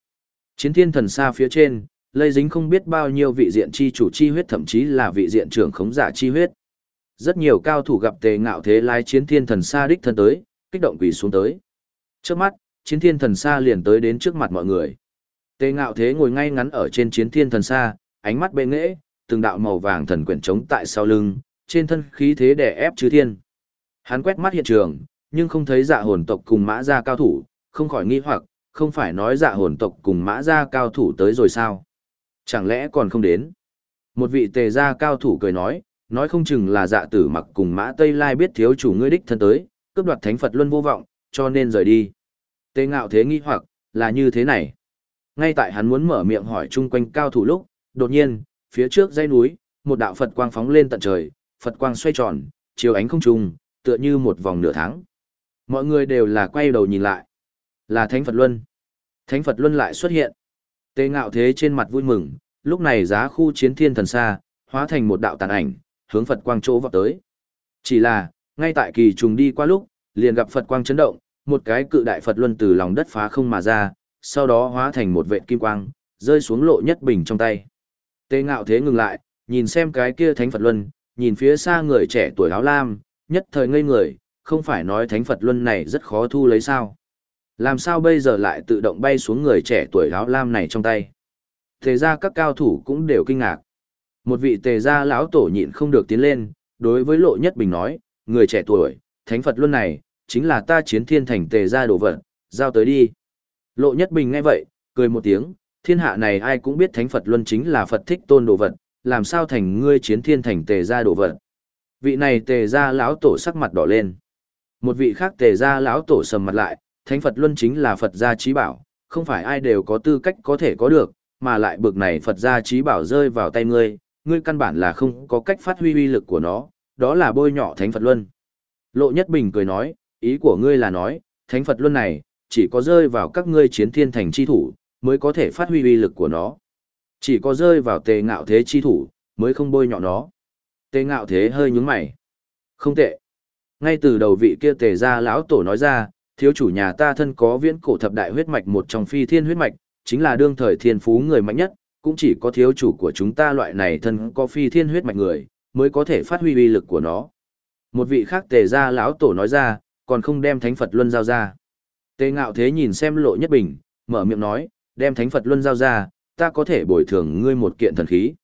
[SPEAKER 1] Chiến thiên thần xa phía trên, lây dính không biết bao nhiêu vị diện chi chủ chi huyết thậm chí là vị diện trưởng khống giả chi huyết. Rất nhiều cao thủ gặp tề ngạo thế lái chiến thiên thần xa đích thân tới, kích động quỳ xuống tới. Trước mắt, chiến thiên thần xa liền tới đến trước mặt mọi người. Tề ngạo thế ngồi ngay ngắn ở trên chiến thiên thần xa, ánh mắt bệ nghễ, từng đạo màu vàng thần quyển trống tại sau lưng, trên thân khí thế đè ép chư thiên. Hắn quét mắt hiện trường, nhưng không thấy dạ hồn tộc cùng mã gia cao thủ, không khỏi nghi hoặc, không phải nói dạ hồn tộc cùng mã gia cao thủ tới rồi sao? Chẳng lẽ còn không đến? Một vị tề gia cao thủ cười nói, nói không chừng là dạ tử mặc cùng mã Tây Lai biết thiếu chủ ngươi đích thân tới, cướp đoạt thánh Phật luân vô vọng, cho nên rời đi. Tề ngạo thế nghi hoặc, là như thế này. Ngay tại hắn muốn mở miệng hỏi chung quanh cao thủ lúc, đột nhiên, phía trước dãy núi, một đạo Phật quang phóng lên tận trời, Phật quang xoay tròn, chiếu ánh không trùng, tựa như một vòng nửa tháng. Mọi người đều là quay đầu nhìn lại. Là Thánh Phật Luân. Thánh Phật Luân lại xuất hiện. Tề ngạo thế trên mặt vui mừng, lúc này giá khu chiến thiên thần xa, hóa thành một đạo tàn ảnh, hướng Phật quang chỗ vọt tới. Chỉ là, ngay tại kỳ trùng đi qua lúc, liền gặp Phật quang chấn động, một cái cự đại Phật luân từ lòng đất phá không mà ra, sau đó hóa thành một vệt kim quang, rơi xuống lộ nhất bình trong tay. Tề ngạo thế ngừng lại, nhìn xem cái kia thánh Phật luân, nhìn phía xa người trẻ tuổi áo lam, nhất thời ngây người, không phải nói thánh Phật luân này rất khó thu lấy sao. Làm sao bây giờ lại tự động bay xuống người trẻ tuổi áo lam này trong tay. Thế ra các cao thủ cũng đều kinh ngạc. Một vị tề gia lão tổ nhịn không được tiến lên, đối với lộ nhất bình nói, người trẻ tuổi, thánh Phật luân này, chính là ta chiến thiên thành tề gia đồ vật, giao tới đi. Lộ nhất bình nghe vậy, cười một tiếng, thiên hạ này ai cũng biết thánh Phật luân chính là Phật thích tôn đồ vật, làm sao thành ngươi chiến thiên thành tề gia đồ vật. Vị này tề gia lão tổ sắc mặt đỏ lên. Một vị khác tề gia lão tổ sầm mặt lại, Thánh Phật Luân chính là Phật gia trí bảo, không phải ai đều có tư cách có thể có được, mà lại bực này Phật gia trí bảo rơi vào tay ngươi, ngươi căn bản là không có cách phát huy uy lực của nó, đó là bôi nhọ Thánh Phật Luân. Lộ Nhất Bình cười nói, ý của ngươi là nói, Thánh Phật Luân này, chỉ có rơi vào các ngươi chiến thiên thành chi thủ, mới có thể phát huy uy lực của nó. Chỉ có rơi vào tề ngạo thế chi thủ, mới không bôi nhọ nó. Tề ngạo thế hơi nhúng mày. Không tệ. Ngay từ đầu vị kia tề ra lão tổ nói ra, thiếu chủ nhà ta thân có viễn cổ thập đại huyết mạch một trong phi thiên huyết mạch, chính là đương thời thiên phú người mạnh nhất, cũng chỉ có thiếu chủ của chúng ta loại này thân có phi thiên huyết mạch người, mới có thể phát huy uy lực của nó. Một vị khác tề ra lão tổ nói ra, còn không đem thánh Phật Luân giao ra. Tề ngạo thế nhìn xem lộ nhất bình, mở miệng nói, đem thánh Phật Luân giao ra, ta có thể bồi thường ngươi một kiện thần khí.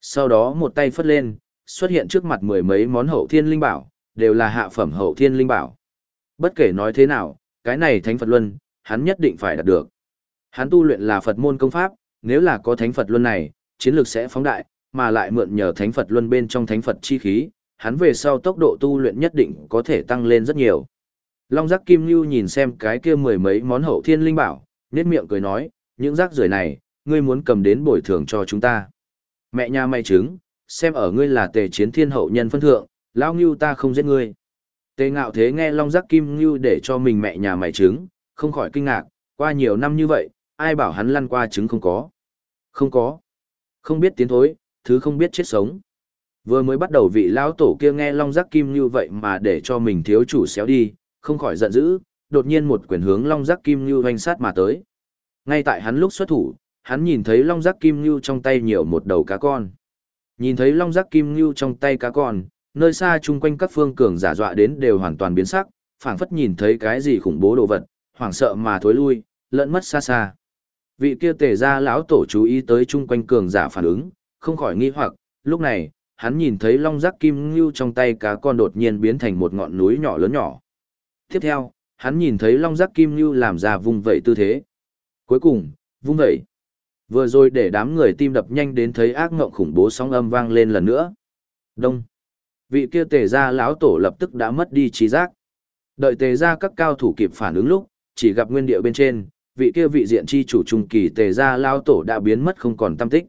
[SPEAKER 1] Sau đó một tay phất lên, xuất hiện trước mặt mười mấy món hậu thiên linh bảo, đều là hạ phẩm hậu thiên linh bảo. Bất kể nói thế nào, cái này thánh Phật Luân, hắn nhất định phải đạt được. Hắn tu luyện là Phật môn công pháp, nếu là có thánh Phật Luân này, chiến lược sẽ phóng đại, mà lại mượn nhờ thánh Phật Luân bên trong thánh Phật chi khí, hắn về sau tốc độ tu luyện nhất định có thể tăng lên rất nhiều. Long giác kim lưu nhìn xem cái kia mười mấy món hậu thiên linh bảo, nét miệng cười nói, những rác rưởi này, ngươi muốn cầm đến bồi thường cho chúng ta. Mẹ nhà mày trứng, xem ở ngươi là tề chiến thiên hậu nhân phân thượng, lão ngưu ta không giết ngươi. Tề ngạo thế nghe long giác kim ngưu để cho mình mẹ nhà mày trứng, không khỏi kinh ngạc, qua nhiều năm như vậy, ai bảo hắn lăn qua trứng không có. Không có. Không biết tiến thối, thứ không biết chết sống. Vừa mới bắt đầu vị lão tổ kia nghe long giác kim Ngưu vậy mà để cho mình thiếu chủ xéo đi, không khỏi giận dữ, đột nhiên một quyền hướng long giác kim Ngưu hoành sát mà tới. Ngay tại hắn lúc xuất thủ, hắn nhìn thấy long giác kim Ngưu trong tay nhiều một đầu cá con. Nhìn thấy long giác kim Ngưu trong tay cá con, nơi xa chung quanh các phương cường giả dọa đến đều hoàn toàn biến sắc, phảng phất nhìn thấy cái gì khủng bố đồ vật, hoảng sợ mà thối lui, lẫn mất xa xa. Vị kia tề ra lão tổ chú ý tới chung quanh cường giả phản ứng, không khỏi nghi hoặc, lúc này, hắn nhìn thấy long giác kim ngưu trong tay cá con đột nhiên biến thành một ngọn núi nhỏ lớn nhỏ. Tiếp theo, hắn nhìn thấy long giác kim ngưu làm ra vung vẩy tư thế. Cuối cùng, vung vẩy. Vừa rồi để đám người tim đập nhanh đến thấy ác ngộng khủng bố sóng âm vang lên lần nữa. Đông. Vị kia tề gia lão tổ lập tức đã mất đi trí giác. Đợi tề gia các cao thủ kịp phản ứng lúc, chỉ gặp nguyên địa bên trên, vị kia vị diện chi chủ trung kỳ tề gia lão tổ đã biến mất không còn tâm tích.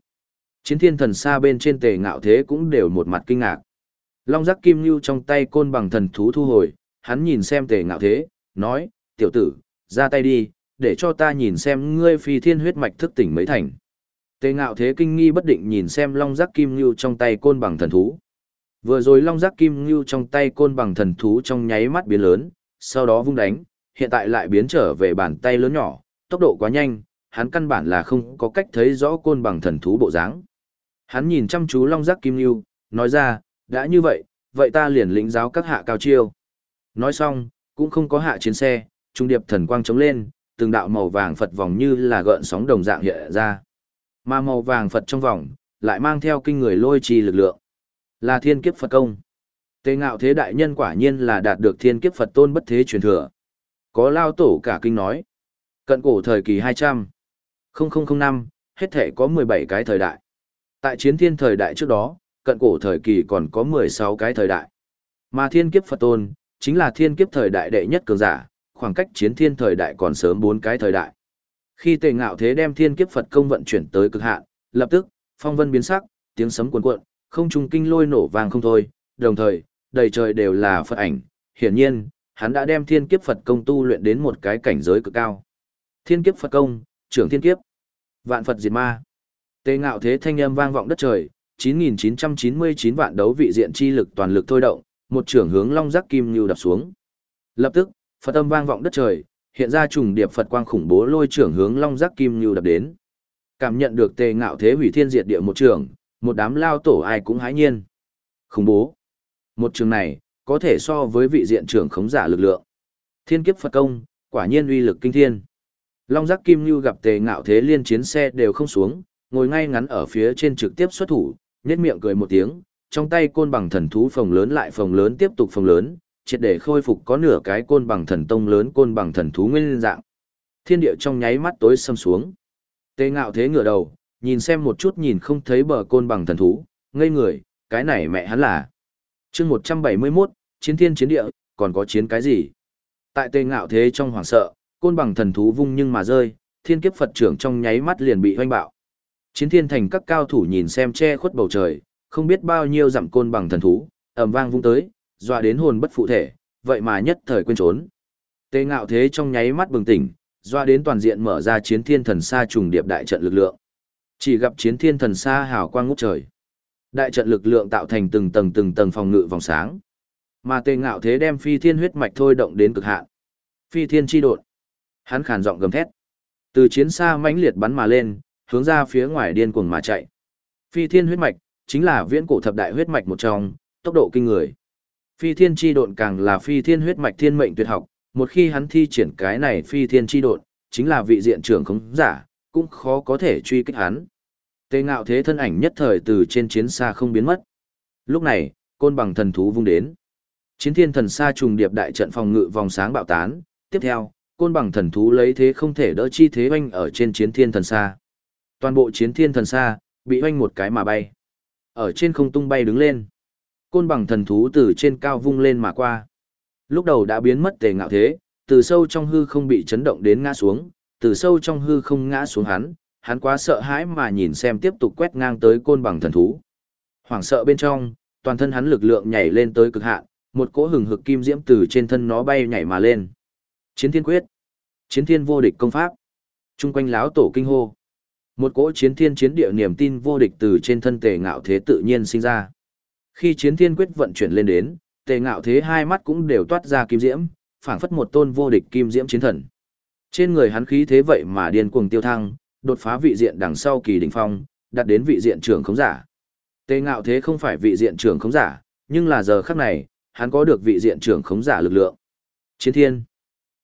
[SPEAKER 1] Chiến thiên thần xa bên trên tề ngạo thế cũng đều một mặt kinh ngạc. Long giác kim lưu trong tay côn bằng thần thú thu hồi, hắn nhìn xem tề ngạo thế, nói, tiểu tử, ra tay đi, để cho ta nhìn xem ngươi phi thiên huyết mạch thức tỉnh mấy thành. Tề ngạo thế kinh nghi bất định nhìn xem long giác kim lưu trong tay côn bằng thần thú. Vừa rồi long giác kim lưu trong tay côn bằng thần thú trong nháy mắt biến lớn, sau đó vung đánh, hiện tại lại biến trở về bàn tay lớn nhỏ, tốc độ quá nhanh, hắn căn bản là không có cách thấy rõ côn bằng thần thú bộ dáng. Hắn nhìn chăm chú long giác kim lưu, nói ra, đã như vậy, vậy ta liền lĩnh giáo các hạ cao chiêu. Nói xong, cũng không có hạ chiến xe, trung điệp thần quang chống lên, từng đạo màu vàng Phật vòng như là gợn sóng đồng dạng hiện ra. Mà màu vàng Phật trong vòng, lại mang theo kinh người lôi trì lực lượng. Là thiên kiếp Phật công. Tề ngạo thế đại nhân quả nhiên là đạt được thiên kiếp Phật tôn bất thế truyền thừa. Có lao tổ cả kinh nói. Cận cổ thời kỳ 200. 0005, hết thể có 17 cái thời đại. Tại chiến thiên thời đại trước đó, cận cổ thời kỳ còn có 16 cái thời đại. Mà thiên kiếp Phật tôn, chính là thiên kiếp thời đại đệ nhất cường giả, khoảng cách chiến thiên thời đại còn sớm 4 cái thời đại. Khi tề ngạo thế đem thiên kiếp Phật công vận chuyển tới cực hạn, lập tức, phong vân biến sắc, tiếng sấm cuồn cuộn, không trung kinh lôi nổ vang không thôi, đồng thời, đầy trời đều là Phật ảnh, hiển nhiên, hắn đã đem thiên kiếp Phật công tu luyện đến một cái cảnh giới cực cao. Thiên kiếp Phật công, trưởng thiên kiếp, vạn Phật diệt ma. Tề ngạo thế thanh âm vang vọng đất trời, 9999 vạn đấu vị diện chi lực toàn lực thôi động, một trưởng hướng long giác kim như đập xuống. Lập tức, Phật âm vang vọng đất trời, hiện ra trùng điệp Phật quang khủng bố lôi trưởng hướng long giác kim như đập đến. Cảm nhận được tề ngạo thế hủy thiên diệt địa một trường, một đám lao tổ ai cũng hái nhiên. Khủng bố. Một trường này, có thể so với vị diện trưởng khống giả lực lượng. Thiên kiếp Phật công, quả nhiên uy lực kinh thiên. Long giác kim lưu gặp tề ngạo thế liên chiến xe đều không xuống, ngồi ngay ngắn ở phía trên trực tiếp xuất thủ, nhét miệng cười một tiếng, trong tay côn bằng thần thú phòng lớn lại phòng lớn tiếp tục phòng lớn, triệt để khôi phục có nửa cái côn bằng thần tông lớn côn bằng thần thú nguyên dạng. Thiên địa trong nháy mắt tối xâm xuống. Tề ngạo thế ngửa đầu, nhìn xem một chút nhìn không thấy bờ côn bằng thần thú, ngây người, cái này mẹ hắn là. chương 171, chiến thiên chiến địa, còn có chiến cái gì? Tại tề ngạo thế trong hoàng sợ, côn bằng thần thú vung nhưng mà rơi, thiên kiếp Phật trưởng trong nháy mắt liền bị hoanh bạo. Chiến thiên thành các cao thủ nhìn xem che khuất bầu trời, không biết bao nhiêu dặm côn bằng thần thú, ầm vang vung tới, dọa đến hồn bất phụ thể, vậy mà nhất thời quên trốn. Tề ngạo thế trong nháy mắt bừng tỉnh, dọa đến toàn diện mở ra chiến thiên thần sa trùng điệp đại trận lực lượng. Chỉ gặp chiến thiên thần xa hào quang ngút trời. Đại trận lực lượng tạo thành từng tầng từng tầng phòng ngự vòng sáng. Mà tề ngạo thế đem phi thiên huyết mạch thôi động đến cực hạn. Phi thiên chi đột. Hắn khàn giọng gầm thét. Từ chiến xa mãnh liệt bắn mà lên, hướng ra phía ngoài điên cuồng mà chạy. Phi thiên huyết mạch, chính là viễn cổ thập đại huyết mạch một trong, tốc độ kinh người. Phi thiên chi độn càng là phi thiên huyết mạch thiên mệnh tuyệt học, một khi hắn thi triển cái này phi thiên chi độn, chính là vị diện trưởng khống giả, cũng khó có thể truy kích hắn. Tề ngạo thế thân ảnh nhất thời từ trên chiến xa không biến mất. Lúc này, côn bằng thần thú vung đến. Chiến thiên thần xa trùng điệp đại trận phòng ngự vòng sáng bạo tán, tiếp theo, côn bằng thần thú lấy thế không thể đỡ chi thế oanh ở trên chiến thiên thần xa. Toàn bộ chiến thiên thần xa, bị oanh một cái mà bay. Ở trên không tung bay đứng lên. Côn bằng thần thú từ trên cao vung lên mà qua. Lúc đầu đã biến mất tề ngạo thế, từ sâu trong hư không bị chấn động đến ngã xuống, từ sâu trong hư không ngã xuống hắn, hắn quá sợ hãi mà nhìn xem tiếp tục quét ngang tới côn bằng thần thú. Hoảng sợ bên trong, toàn thân hắn lực lượng nhảy lên tới cực hạn, một cỗ hừng hực kim diễm từ trên thân nó bay nhảy mà lên. Chiến thiên quyết, chiến thiên vô địch công pháp. Trung quanh láo tổ kinh hô. Một cỗ chiến thiên chiến địa niềm tin vô địch từ trên thân tề ngạo thế tự nhiên sinh ra. Khi chiến thiên quyết vận chuyển lên đến, tề ngạo thế hai mắt cũng đều toát ra kim diễm, phảng phất một tôn vô địch kim diễm chiến thần. Trên người hắn khí thế vậy mà điên cuồng tiêu thăng, đột phá vị diện đằng sau kỳ đỉnh phong, đạt đến vị diện trưởng khống giả. Tề ngạo thế không phải vị diện trưởng khống giả, nhưng là giờ khắc này, hắn có được vị diện trưởng khống giả lực lượng. Chiến thiên,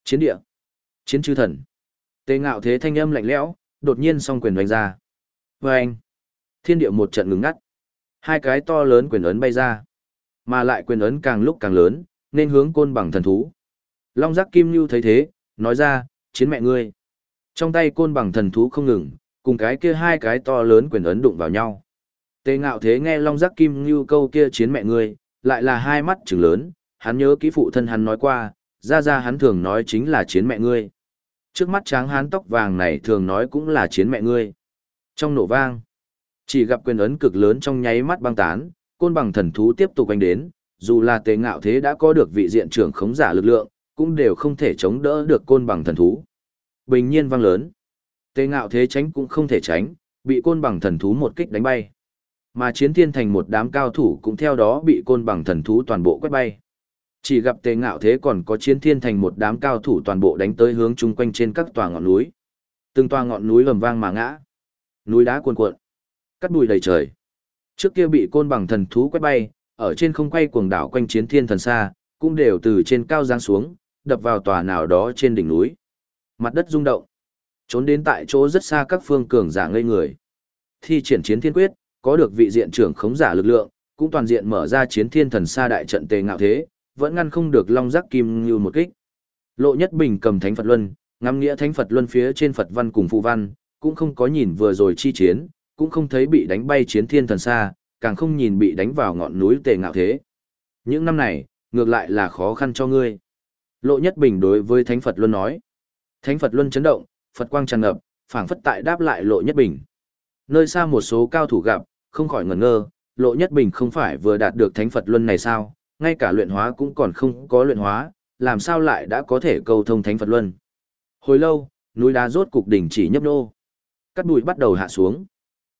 [SPEAKER 1] chiến địa, chiến chư thần. Tề ngạo thế thanh âm lạnh lẽo, đột nhiên song quyền đánh ra. Và anh, thiên địa một trận ngừng ngắt. Hai cái to lớn quyền ấn bay ra. Mà lại quyền ấn càng lúc càng lớn, nên hướng côn bằng thần thú. Long giác kim lưu thấy thế, nói ra, chiến mẹ ngươi. Trong tay côn bằng thần thú không ngừng, cùng cái kia hai cái to lớn quyền ấn đụng vào nhau. Tề ngạo thế nghe long giác kim lưu câu kia chiến mẹ ngươi, lại là hai mắt trừng lớn, hắn nhớ kỹ phụ thân hắn nói qua, ra ra hắn thường nói chính là chiến mẹ ngươi. Trước mắt tráng hán tóc vàng này thường nói cũng là chiến mẹ ngươi. Trong nổ vang, chỉ gặp quyền ấn cực lớn trong nháy mắt băng tán, côn bằng thần thú tiếp tục đánh đến, dù là tề ngạo thế đã có được vị diện trưởng khống giả lực lượng, cũng đều không thể chống đỡ được côn bằng thần thú. Bình nhiên vang lớn. Tề ngạo thế tránh cũng không thể tránh, bị côn bằng thần thú một kích đánh bay. Mà chiến thiên thành một đám cao thủ cũng theo đó bị côn bằng thần thú toàn bộ quét bay. Chỉ gặp tề ngạo thế còn có chiến thiên thành một đám cao thủ toàn bộ đánh tới hướng chung quanh trên các tòa ngọn núi. Từng tòa ngọn núi lầm vang mà ngã. Núi đá cuồn cuộn. Cắt bụi đầy trời. Trước kia bị côn bằng thần thú quét bay, ở trên không quay cuồng đảo quanh chiến thiên thần xa, cũng đều từ trên cao giáng xuống, đập vào tòa nào đó trên đỉnh núi. Mặt đất rung động. Trốn đến tại chỗ rất xa các phương cường giả ngây người. Thi triển chiến thiên quyết, có được vị diện trưởng khống giả lực lượng, cũng toàn diện mở ra chiến thiên thần xa đại trận tề ngạo thế, vẫn ngăn không được long giác kim như một kích. Lộ Nhất Bình cầm Thánh Phật Luân, ngắm nghĩa Thánh Phật Luân phía trên Phật văn cùng phù văn, cũng không có nhìn vừa rồi chi chiến, cũng không thấy bị đánh bay chiến thiên thần xa, càng không nhìn bị đánh vào ngọn núi tề ngạo thế. Những năm này, ngược lại là khó khăn cho ngươi. Lộ Nhất Bình đối với Thánh Phật Luân nói. Thánh Phật Luân chấn động, Phật quang tràn ngập, phảng phất tại đáp lại Lộ Nhất Bình. Nơi xa một số cao thủ gặp, không khỏi ngẩn ngơ, Lộ Nhất Bình không phải vừa đạt được Thánh Phật Luân này sao, ngay cả luyện hóa cũng còn không có luyện hóa, làm sao lại đã có thể cầu thông Thánh Phật Luân. Hồi lâu, núi đá rốt cục đỉnh chỉ nhấp nô. Cắt bụi bắt đầu hạ xuống.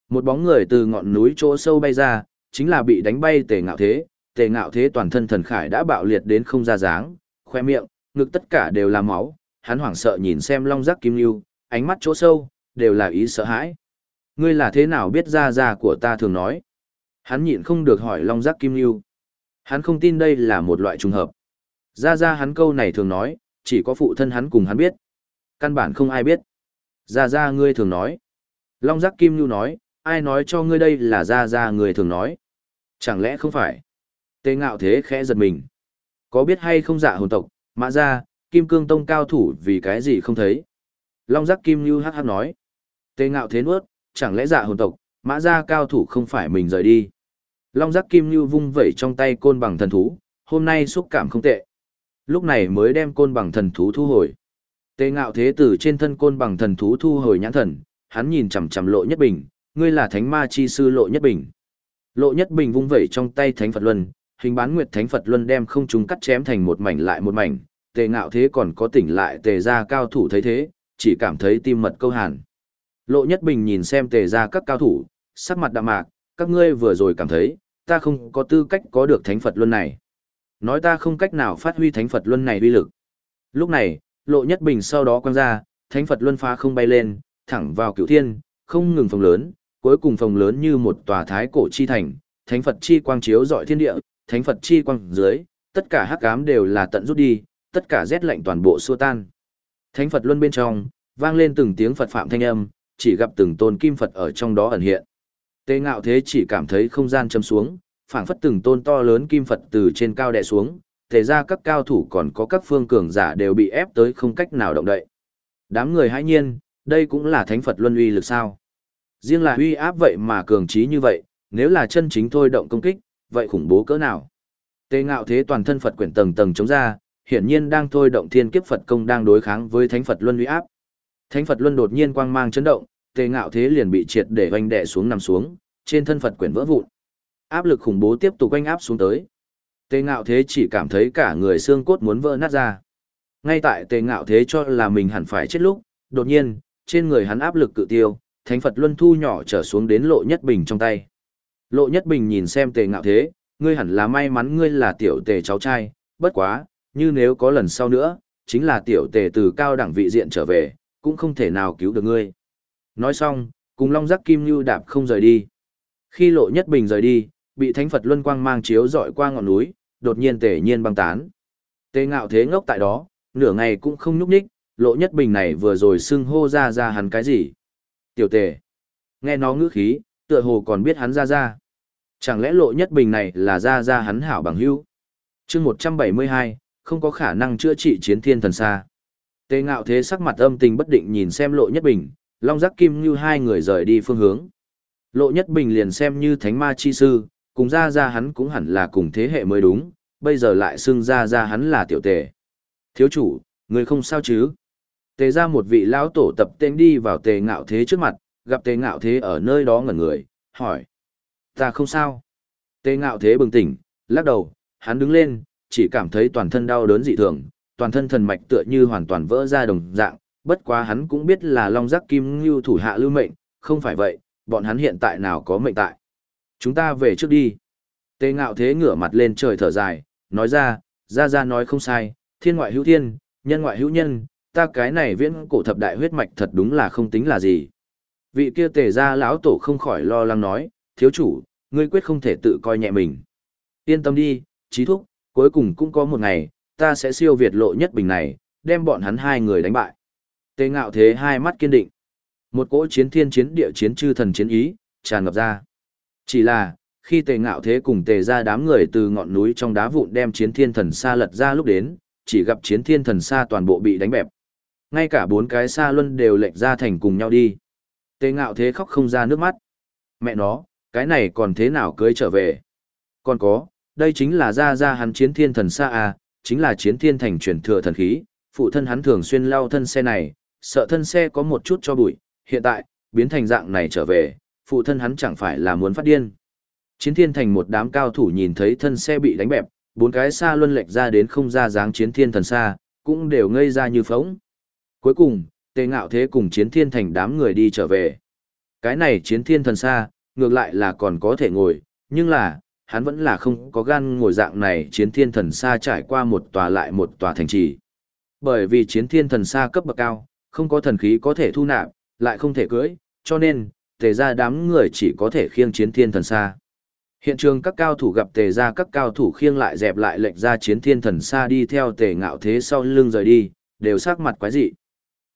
[SPEAKER 1] Một bóng người từ ngọn núi chỗ sâu bay ra, chính là bị đánh bay tề ngạo thế, tề ngạo thế toàn thân thần khải đã bạo liệt đến không ra dáng, khoe miệng, ngực tất cả đều là máu, hắn hoảng sợ nhìn xem long giác kim lưu, ánh mắt chỗ sâu, đều là ý sợ hãi. Ngươi là thế nào biết ra ra của ta thường nói? Hắn nhịn không được hỏi long giác kim lưu. Hắn không tin đây là một loại trùng hợp. Ra ra hắn câu này thường nói, chỉ có phụ thân hắn cùng hắn biết. Căn bản không ai biết. Ra ra ngươi thường nói. Long giác kim lưu nói, ai nói cho ngươi đây là ra ra người thường nói. Chẳng lẽ không phải? Tê ngạo thế khẽ giật mình. Có biết hay không dạ hồn tộc, mã ra, kim cương tông cao thủ vì cái gì không thấy? Long giác kim như hắc hắc nói. Tê ngạo thế nuốt, chẳng lẽ dạ hồn tộc, mã ra cao thủ không phải mình rời đi? Long giác kim như vung vẩy trong tay côn bằng thần thú, hôm nay xúc cảm không tệ. Lúc này mới đem côn bằng thần thú thu hồi. Tề ngạo thế tử trên thân côn bằng thần thú thu hồi nhãn thần, hắn nhìn chằm chằm lộ nhất bình, ngươi là thánh ma chi sư lộ nhất bình. Lộ nhất bình vung vẩy trong tay thánh Phật Luân, hình bán nguyệt thánh Phật Luân đem không chúng cắt chém thành một mảnh lại một mảnh, tề ngạo thế còn có tỉnh lại tề ra cao thủ thấy thế, chỉ cảm thấy tim mật câu hàn. Lộ nhất bình nhìn xem tề ra các cao thủ, sắc mặt đạm mạc, các ngươi vừa rồi cảm thấy, ta không có tư cách có được thánh Phật Luân này. Nói ta không cách nào phát huy thánh Phật Luân này uy lực. Lúc này, lộ nhất bình sau đó quăng ra, thánh Phật Luân phá không bay lên, thẳng vào cửu thiên, không ngừng phòng lớn, cuối cùng phòng lớn như một tòa thái cổ chi thành, thánh Phật chi quang chiếu dọi thiên địa, thánh Phật chi quang dưới, tất cả hắc ám đều là tận rút đi, tất cả rét lạnh toàn bộ xua tan. Thánh Phật luân bên trong, vang lên từng tiếng Phật phạm thanh âm, chỉ gặp từng tôn kim Phật ở trong đó ẩn hiện. tê ngạo thế chỉ cảm thấy không gian châm xuống, phảng phất từng tôn to lớn kim Phật từ trên cao đè xuống, thể ra các cao thủ còn có các phương cường giả đều bị ép tới không cách nào động đậy. Đám người hãi nhiên, đây cũng là thánh Phật luân uy lực sao. Riêng là uy áp vậy mà cường trí như vậy, nếu là chân chính thôi động công kích, vậy khủng bố cỡ nào. tê ngạo thế toàn thân Phật quyển tầng tầng chống ra, hiển nhiên đang thôi động thiên kiếp Phật công đang đối kháng với Thánh Phật Luân uy áp. Thánh Phật Luân đột nhiên quang mang chấn động, tề ngạo thế liền bị triệt để oanh đè xuống nằm xuống, trên thân Phật quyển vỡ vụn. Áp lực khủng bố tiếp tục oanh áp xuống tới. Tề ngạo thế chỉ cảm thấy cả người xương cốt muốn vỡ nát ra. Ngay tại tề ngạo thế cho là mình hẳn phải chết lúc, đột nhiên, trên người hắn áp lực cự tiêu, Thánh Phật Luân thu nhỏ trở xuống đến lộ nhất bình trong tay. Lộ nhất bình nhìn xem tề ngạo thế, ngươi hẳn là may mắn ngươi là tiểu tề cháu trai, bất quá, như nếu có lần sau nữa, chính là tiểu tề từ cao đẳng vị diện trở về, cũng không thể nào cứu được ngươi. Nói xong, cùng long giác kim như đạp không rời đi. Khi lộ nhất bình rời đi, bị thánh Phật luân quang mang chiếu dọi qua ngọn núi, đột nhiên tề nhiên băng tán. Tề ngạo thế ngốc tại đó, nửa ngày cũng không nhúc nhích, lộ nhất bình này vừa rồi xưng hô ra ra hắn cái gì. Tiểu tề. Nghe nó ngữ khí, tựa hồ còn biết hắn ra ra. Chẳng lẽ lộ nhất bình này là ra ra hắn hảo bằng hữu? chương 172, không có khả năng chữa trị chiến thiên thần xa. Tề ngạo thế sắc mặt âm tình bất định nhìn xem lộ nhất bình, long giác kim như hai người rời đi phương hướng. Lộ nhất bình liền xem như thánh ma chi sư, cùng ra ra hắn cũng hẳn là cùng thế hệ mới đúng, bây giờ lại xưng ra ra hắn là tiểu tề. Thiếu chủ, người không sao chứ? Tề ra một vị lão tổ tập tên đi vào tề ngạo thế trước mặt, gặp tề ngạo thế ở nơi đó ngẩn người, hỏi. Ta không sao. Tề ngạo thế bừng tỉnh, lắc đầu, hắn đứng lên, chỉ cảm thấy toàn thân đau đớn dị thường, toàn thân thần mạch tựa như hoàn toàn vỡ ra đồng dạng, bất quá hắn cũng biết là Long Giác Kim Ngưu thủ hạ lưu mệnh, không phải vậy, bọn hắn hiện tại nào có mệnh tại. Chúng ta về trước đi. Tề ngạo thế ngửa mặt lên trời thở dài, nói ra, ra ra nói không sai, thiên ngoại hữu thiên, nhân ngoại hữu nhân, ta cái này viễn cổ thập đại huyết mạch thật đúng là không tính là gì. Vị kia tề ra lão tổ không khỏi lo lắng nói, thiếu chủ, ngươi quyết không thể tự coi nhẹ mình. Yên tâm đi, trí thúc, cuối cùng cũng có một ngày, ta sẽ siêu việt lộ nhất bình này, đem bọn hắn hai người đánh bại. Tề ngạo thế hai mắt kiên định. Một cỗ chiến thiên chiến địa chiến chư thần chiến ý, tràn ngập ra. Chỉ là, khi tề ngạo thế cùng tề ra đám người từ ngọn núi trong đá vụn đem chiến thiên thần xa lật ra lúc đến, chỉ gặp chiến thiên thần xa toàn bộ bị đánh bẹp. Ngay cả bốn cái xa luân đều lệch ra thành cùng nhau đi. Tề ngạo thế khóc không ra nước mắt. Mẹ nó, cái này còn thế nào cưới trở về? Còn có, đây chính là ra ra hắn chiến thiên thần xa à, chính là chiến thiên thành truyền thừa thần khí, phụ thân hắn thường xuyên lao thân xe này, sợ thân xe có một chút cho bụi, hiện tại, biến thành dạng này trở về, phụ thân hắn chẳng phải là muốn phát điên. Chiến thiên thành một đám cao thủ nhìn thấy thân xe bị đánh bẹp, bốn cái xa luân lệch ra đến không ra dáng chiến thiên thần xa, cũng đều ngây ra như phóng. Cuối cùng, tề ngạo thế cùng chiến thiên thành đám người đi trở về. Cái này chiến thiên thần xa, ngược lại là còn có thể ngồi, nhưng là, hắn vẫn là không có gan ngồi dạng này chiến thiên thần xa trải qua một tòa lại một tòa thành trì. Bởi vì chiến thiên thần xa cấp bậc cao, không có thần khí có thể thu nạp, lại không thể cưỡi, cho nên, tề ra đám người chỉ có thể khiêng chiến thiên thần xa. Hiện trường các cao thủ gặp tề ra các cao thủ khiêng lại dẹp lại lệnh ra chiến thiên thần xa đi theo tề ngạo thế sau lưng rời đi, đều sắc mặt quái dị.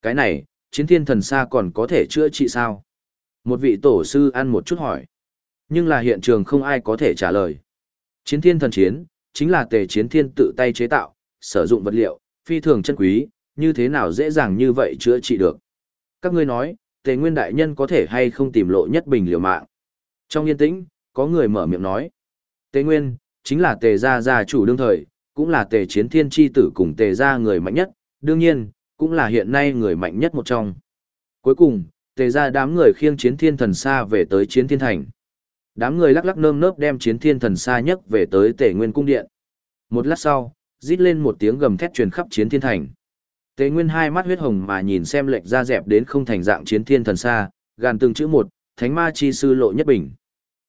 [SPEAKER 1] Cái này, chiến thiên thần xa còn có thể chữa trị sao? Một vị tổ sư ăn một chút hỏi. Nhưng là hiện trường không ai có thể trả lời. Chiến thiên thần chiến, chính là tề chiến thiên tự tay chế tạo, sử dụng vật liệu, phi thường chân quý, như thế nào dễ dàng như vậy chữa trị được. Các ngươi nói, tề nguyên đại nhân có thể hay không tìm lộ nhất bình liều mạng. Trong yên tĩnh, có người mở miệng nói. Tề nguyên, chính là tề gia gia chủ đương thời, cũng là tề chiến thiên chi tử cùng tề gia người mạnh nhất, đương nhiên, cũng là hiện nay người mạnh nhất một trong. Cuối cùng, tề gia đám người khiêng chiến thiên thần xa về tới chiến thiên thành. Đám người lắc lắc nơm nớp đem chiến thiên thần xa nhất về tới tề nguyên cung điện. Một lát sau, rít lên một tiếng gầm thét truyền khắp chiến thiên thành. Tề nguyên hai mắt huyết hồng mà nhìn xem lệch ra dẹp đến không thành dạng chiến thiên thần xa, gàn từng chữ một, thánh ma chi sư lộ nhất bình.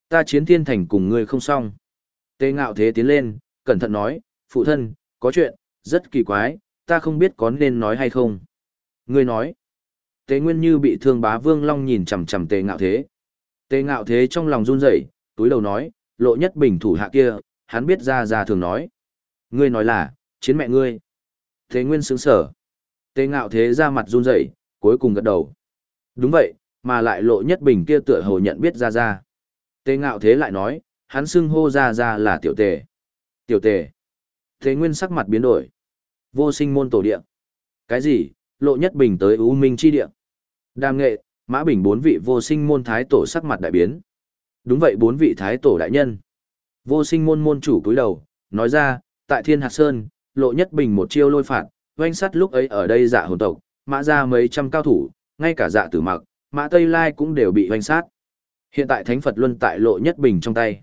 [SPEAKER 1] Ta chiến thiên thành cùng ngươi không xong. Tề ngạo thế tiến lên, cẩn thận nói, phụ thân, có chuyện, rất kỳ quái, ta không biết có nên nói hay không. Ngươi nói, Tề Nguyên như bị thương bá Vương Long nhìn chằm chằm Tề Ngạo Thế. Tề Ngạo Thế trong lòng run rẩy, túi đầu nói, lộ nhất bình thủ hạ kia, hắn biết ra ra thường nói. Ngươi nói là, chiến mẹ ngươi. Tề Nguyên sững sở. Tề Ngạo Thế ra mặt run rẩy, cuối cùng gật đầu. Đúng vậy, mà lại lộ nhất bình kia tựa hồ nhận biết ra ra. Tề Ngạo Thế lại nói, hắn xưng hô ra ra là tiểu tề. Tiểu tề. Tề Nguyên sắc mặt biến đổi. Vô sinh môn tổ địa. Cái gì, lộ nhất bình tới ưu minh chi địa. Đàm nghệ, mã bình bốn vị vô sinh môn thái tổ sắc mặt đại biến. Đúng vậy bốn vị thái tổ đại nhân. Vô sinh môn môn chủ cúi đầu, nói ra, tại thiên hạt sơn, lộ nhất bình một chiêu lôi phạt, oanh sắt lúc ấy ở đây dạ hồn tộc, mã ra mấy trăm cao thủ, ngay cả dạ tử mặc, mã Tây Lai cũng đều bị oanh sát. Hiện tại thánh Phật luân tại lộ nhất bình trong tay.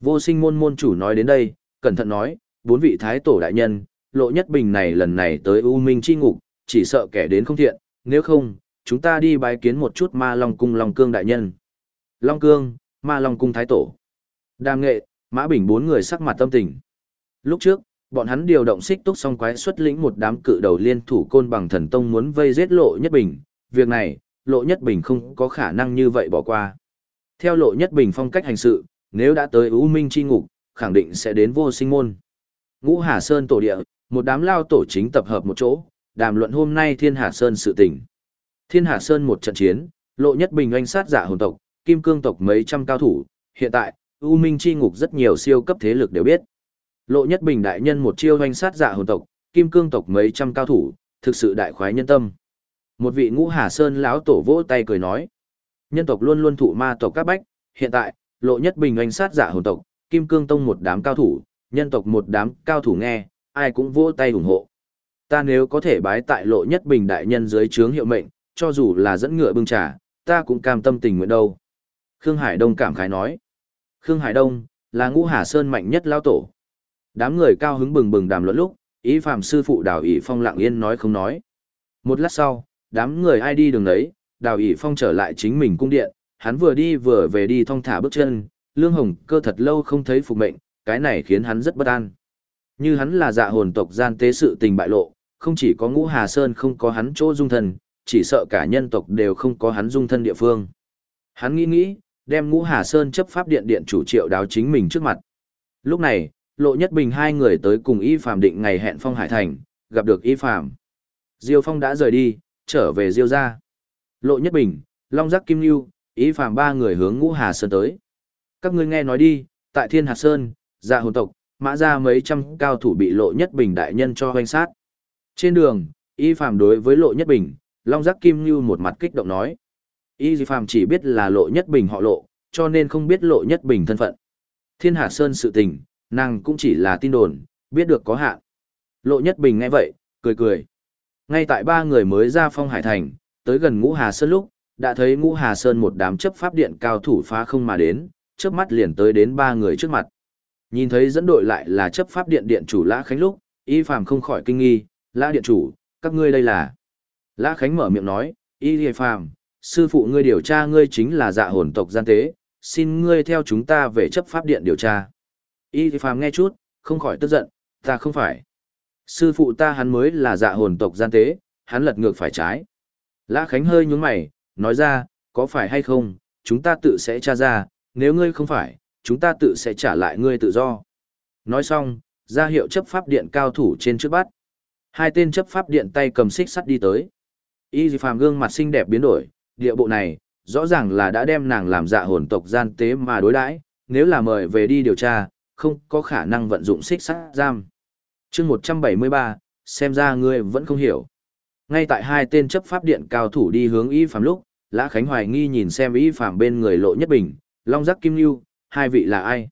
[SPEAKER 1] Vô sinh môn môn chủ nói đến đây, cẩn thận nói, bốn vị thái tổ đại nhân, lộ nhất bình này lần này tới U Minh chi ngục, chỉ sợ kẻ đến không thiện, nếu không, chúng ta đi bái kiến một chút ma Long Cung Long Cương đại nhân. Long Cương, ma Long Cung Thái Tổ. Đàm nghệ, Mã Bình bốn người sắc mặt tâm tình. Lúc trước, bọn hắn điều động xích túc song quái xuất lĩnh một đám cự đầu liên thủ côn bằng thần tông muốn vây giết lộ nhất bình. Việc này, lộ nhất bình không có khả năng như vậy bỏ qua. Theo lộ nhất bình phong cách hành sự, nếu đã tới U Minh chi ngục, khẳng định sẽ đến vô sinh môn. Ngũ Hà Sơn tổ địa, một đám lao tổ chính tập hợp một chỗ, đàm luận hôm nay Thiên Hà Sơn sự tình. Thiên Hà Sơn một trận chiến, lộ nhất bình anh sát giả hồn tộc, kim cương tộc mấy trăm cao thủ, hiện tại, U Minh chi ngục rất nhiều siêu cấp thế lực đều biết. Lộ nhất bình đại nhân một chiêu anh sát giả hồn tộc, kim cương tộc mấy trăm cao thủ, thực sự đại khoái nhân tâm. Một vị ngũ Hà Sơn lão tổ vỗ tay cười nói, nhân tộc luôn luôn thụ ma tộc các bách, hiện tại, lộ nhất bình anh sát giả hồn tộc, kim cương tông một đám cao thủ, nhân tộc một đám cao thủ nghe, ai cũng vỗ tay ủng hộ. Ta nếu có thể bái tại lộ nhất bình đại nhân dưới trướng hiệu mệnh, cho dù là dẫn ngựa bưng trà, ta cũng cam tâm tình nguyện đâu. Khương Hải Đông cảm khái nói. Khương Hải Đông, là ngũ Hà Sơn mạnh nhất lao tổ. Đám người cao hứng bừng bừng đàm luận lúc, ý phạm sư phụ đào ỷ phong lặng yên nói không nói. Một lát sau, đám người ai đi đường đấy, đào ỷ phong trở lại chính mình cung điện, hắn vừa đi vừa về đi thong thả bước chân, lương hồng cơ thật lâu không thấy phục mệnh, cái này khiến hắn rất bất an. Như hắn là dạ hồn tộc gian tế sự tình bại lộ, không chỉ có ngũ Hà Sơn không có hắn chỗ dung thân, chỉ sợ cả nhân tộc đều không có hắn dung thân địa phương. Hắn nghĩ nghĩ, đem ngũ Hà Sơn chấp pháp điện điện chủ triệu đáo chính mình trước mặt. Lúc này, Lộ Nhất Bình hai người tới cùng Y Phạm định ngày hẹn Phong Hải Thành, gặp được Y Phạm. Diêu Phong đã rời đi, trở về Diêu gia. Lộ Nhất Bình, Long Giác Kim Nhu, Y Phạm ba người hướng ngũ Hà Sơn tới. Các ngươi nghe nói đi, tại Thiên Hà Sơn, dạ hồn tộc, mã ra mấy trăm cao thủ bị Lộ Nhất Bình đại nhân cho hoanh sát. Trên đường, Y Phạm đối với Lộ Nhất Bình, Long Giác Kim Như một mặt kích động nói. Y Phạm chỉ biết là Lộ Nhất Bình họ Lộ, cho nên không biết Lộ Nhất Bình thân phận. Thiên Hà Sơn sự tình, nàng cũng chỉ là tin đồn, biết được có hạn. Lộ Nhất Bình nghe vậy, cười cười. Ngay tại ba người mới ra phong hải thành, tới gần Ngũ Hà Sơn lúc, đã thấy Ngũ Hà Sơn một đám chấp pháp điện cao thủ phá không mà đến, chớp mắt liền tới đến ba người trước mặt. Nhìn thấy dẫn đội lại là chấp pháp điện điện chủ Lã Khánh lúc, Y Phàm không khỏi kinh nghi, Lã điện chủ, các ngươi đây là. Lã Khánh mở miệng nói, Y Phàm, sư phụ ngươi điều tra ngươi chính là dạ hồn tộc gian tế, xin ngươi theo chúng ta về chấp pháp điện điều tra. Y Phàm nghe chút, không khỏi tức giận, ta không phải. Sư phụ ta hắn mới là dạ hồn tộc gian tế, hắn lật ngược phải trái. Lã Khánh hơi nhúng mày, nói ra, có phải hay không, chúng ta tự sẽ tra ra, nếu ngươi không phải, chúng ta tự sẽ trả lại ngươi tự do. Nói xong, ra hiệu chấp pháp điện cao thủ trên trước bắt. Hai tên chấp pháp điện tay cầm xích sắt đi tới. Y phàm gương mặt xinh đẹp biến đổi, địa bộ này, rõ ràng là đã đem nàng làm dạ hồn tộc gian tế mà đối đãi nếu là mời về đi điều tra, không có khả năng vận dụng xích sắt giam. chương 173, xem ra ngươi vẫn không hiểu. Ngay tại hai tên chấp pháp điện cao thủ đi hướng Y phàm lúc, Lã Khánh hoài nghi nhìn xem Y phàm bên người lộ nhất bình, Long Giác Kim Lưu, hai vị là ai?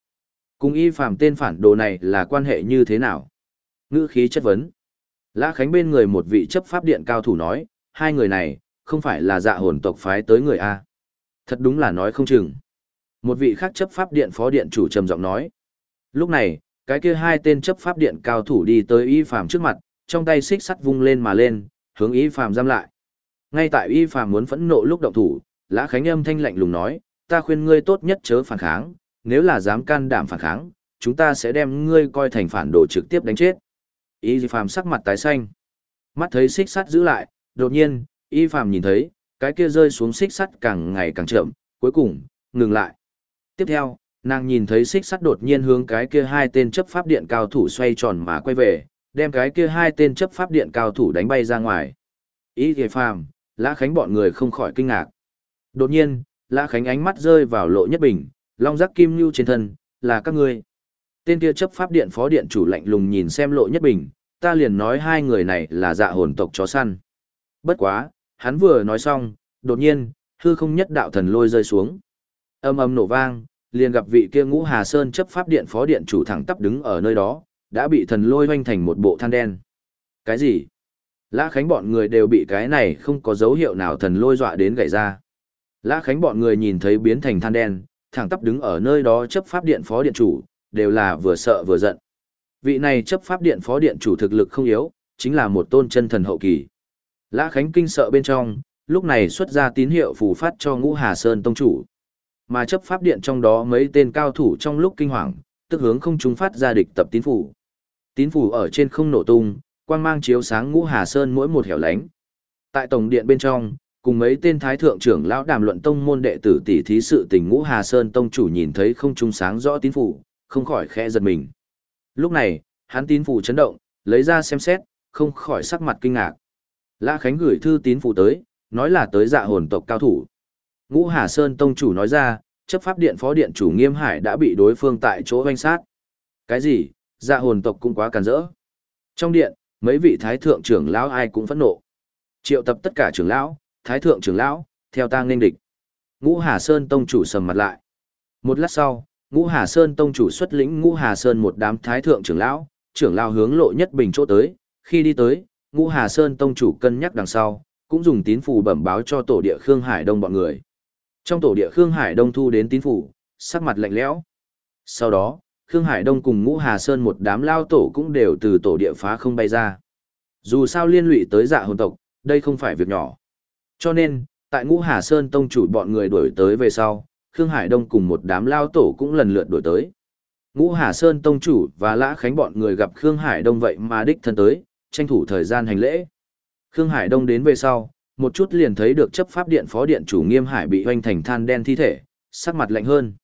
[SPEAKER 1] Cùng Y phàm tên phản đồ này là quan hệ như thế nào? Ngữ khí chất vấn. Lã Khánh bên người một vị chấp pháp điện cao thủ nói, hai người này, không phải là dạ hồn tộc phái tới người A. Thật đúng là nói không chừng. Một vị khác chấp pháp điện phó điện chủ trầm giọng nói. Lúc này, cái kia hai tên chấp pháp điện cao thủ đi tới y phàm trước mặt, trong tay xích sắt vung lên mà lên, hướng y phàm giam lại. Ngay tại y phàm muốn phẫn nộ lúc động thủ, Lã Khánh âm thanh lạnh lùng nói, ta khuyên ngươi tốt nhất chớ phản kháng, nếu là dám can đảm phản kháng, chúng ta sẽ đem ngươi coi thành phản đồ trực tiếp đánh chết. Y phàm sắc mặt tái xanh. Mắt thấy xích sắt giữ lại, đột nhiên, y phàm nhìn thấy, cái kia rơi xuống xích sắt càng ngày càng chậm, cuối cùng, ngừng lại. Tiếp theo, nàng nhìn thấy xích sắt đột nhiên hướng cái kia hai tên chấp pháp điện cao thủ xoay tròn mà quay về, đem cái kia hai tên chấp pháp điện cao thủ đánh bay ra ngoài. Y thì phàm, Lã Khánh bọn người không khỏi kinh ngạc. Đột nhiên, Lã Khánh ánh mắt rơi vào lộ nhất bình, long giác kim lưu trên thân, là các ngươi. Tên kia chấp pháp điện phó điện chủ lạnh lùng nhìn xem lộ nhất bình, ta liền nói hai người này là dạ hồn tộc chó săn. Bất quá, hắn vừa nói xong, đột nhiên, hư không nhất đạo thần lôi rơi xuống. Âm âm nổ vang, liền gặp vị kia ngũ Hà Sơn chấp pháp điện phó điện chủ thẳng tắp đứng ở nơi đó, đã bị thần lôi hoanh thành một bộ than đen. Cái gì? Lã Khánh bọn người đều bị cái này không có dấu hiệu nào thần lôi dọa đến gãy ra. Lã Khánh bọn người nhìn thấy biến thành than đen, thẳng tắp đứng ở nơi đó chấp pháp điện phó điện chủ, đều là vừa sợ vừa giận. Vị này chấp pháp điện phó điện chủ thực lực không yếu, chính là một tôn chân thần hậu kỳ. Lã Khánh kinh sợ bên trong, lúc này xuất ra tín hiệu phù phát cho Ngũ Hà Sơn tông chủ. Mà chấp pháp điện trong đó mấy tên cao thủ trong lúc kinh hoàng, tức hướng không chúng phát ra địch tập tín phủ. Tín phủ ở trên không nổ tung, quang mang chiếu sáng Ngũ Hà Sơn mỗi một hẻo lánh. Tại tổng điện bên trong, cùng mấy tên thái thượng trưởng lão đàm luận tông môn đệ tử tỷ thí sự tình Ngũ Hà Sơn tông chủ nhìn thấy không trung sáng rõ tín phủ, không khỏi khẽ giật mình. Lúc này, hắn tín phủ chấn động, lấy ra xem xét, không khỏi sắc mặt kinh ngạc. Lã Khánh gửi thư tín phụ tới, nói là tới dạ hồn tộc cao thủ. Ngũ Hà Sơn Tông chủ nói ra, chấp pháp điện phó điện chủ Nghiêm Hải đã bị đối phương tại chỗ hoanh sát. Cái gì, dạ hồn tộc cũng quá càn rỡ. Trong điện, mấy vị thái thượng trưởng lão ai cũng phẫn nộ. Triệu tập tất cả trưởng lão, thái thượng trưởng lão, theo ta nên địch. Ngũ Hà Sơn Tông chủ sầm mặt lại. Một lát sau, Ngũ Hà Sơn Tông chủ xuất lĩnh Ngũ Hà Sơn một đám thái thượng trưởng lão, trưởng lão hướng lộ nhất bình chỗ tới, khi đi tới, Ngũ Hà Sơn Tông chủ cân nhắc đằng sau, cũng dùng tín phù bẩm báo cho tổ địa Khương Hải Đông bọn người. Trong tổ địa Khương Hải Đông thu đến tín phủ, sắc mặt lạnh lẽo. Sau đó, Khương Hải Đông cùng Ngũ Hà Sơn một đám lao tổ cũng đều từ tổ địa phá không bay ra. Dù sao liên lụy tới dạ hồn tộc, đây không phải việc nhỏ. Cho nên, tại Ngũ Hà Sơn tông chủ bọn người đuổi tới về sau, Khương Hải Đông cùng một đám lao tổ cũng lần lượt đuổi tới. Ngũ Hà Sơn tông chủ và Lã Khánh bọn người gặp Khương Hải Đông vậy mà đích thân tới, tranh thủ thời gian hành lễ. Khương Hải Đông đến về sau, một chút liền thấy được chấp pháp điện phó điện chủ Nghiêm Hải bị hoành thành than đen thi thể, sắc mặt lạnh hơn.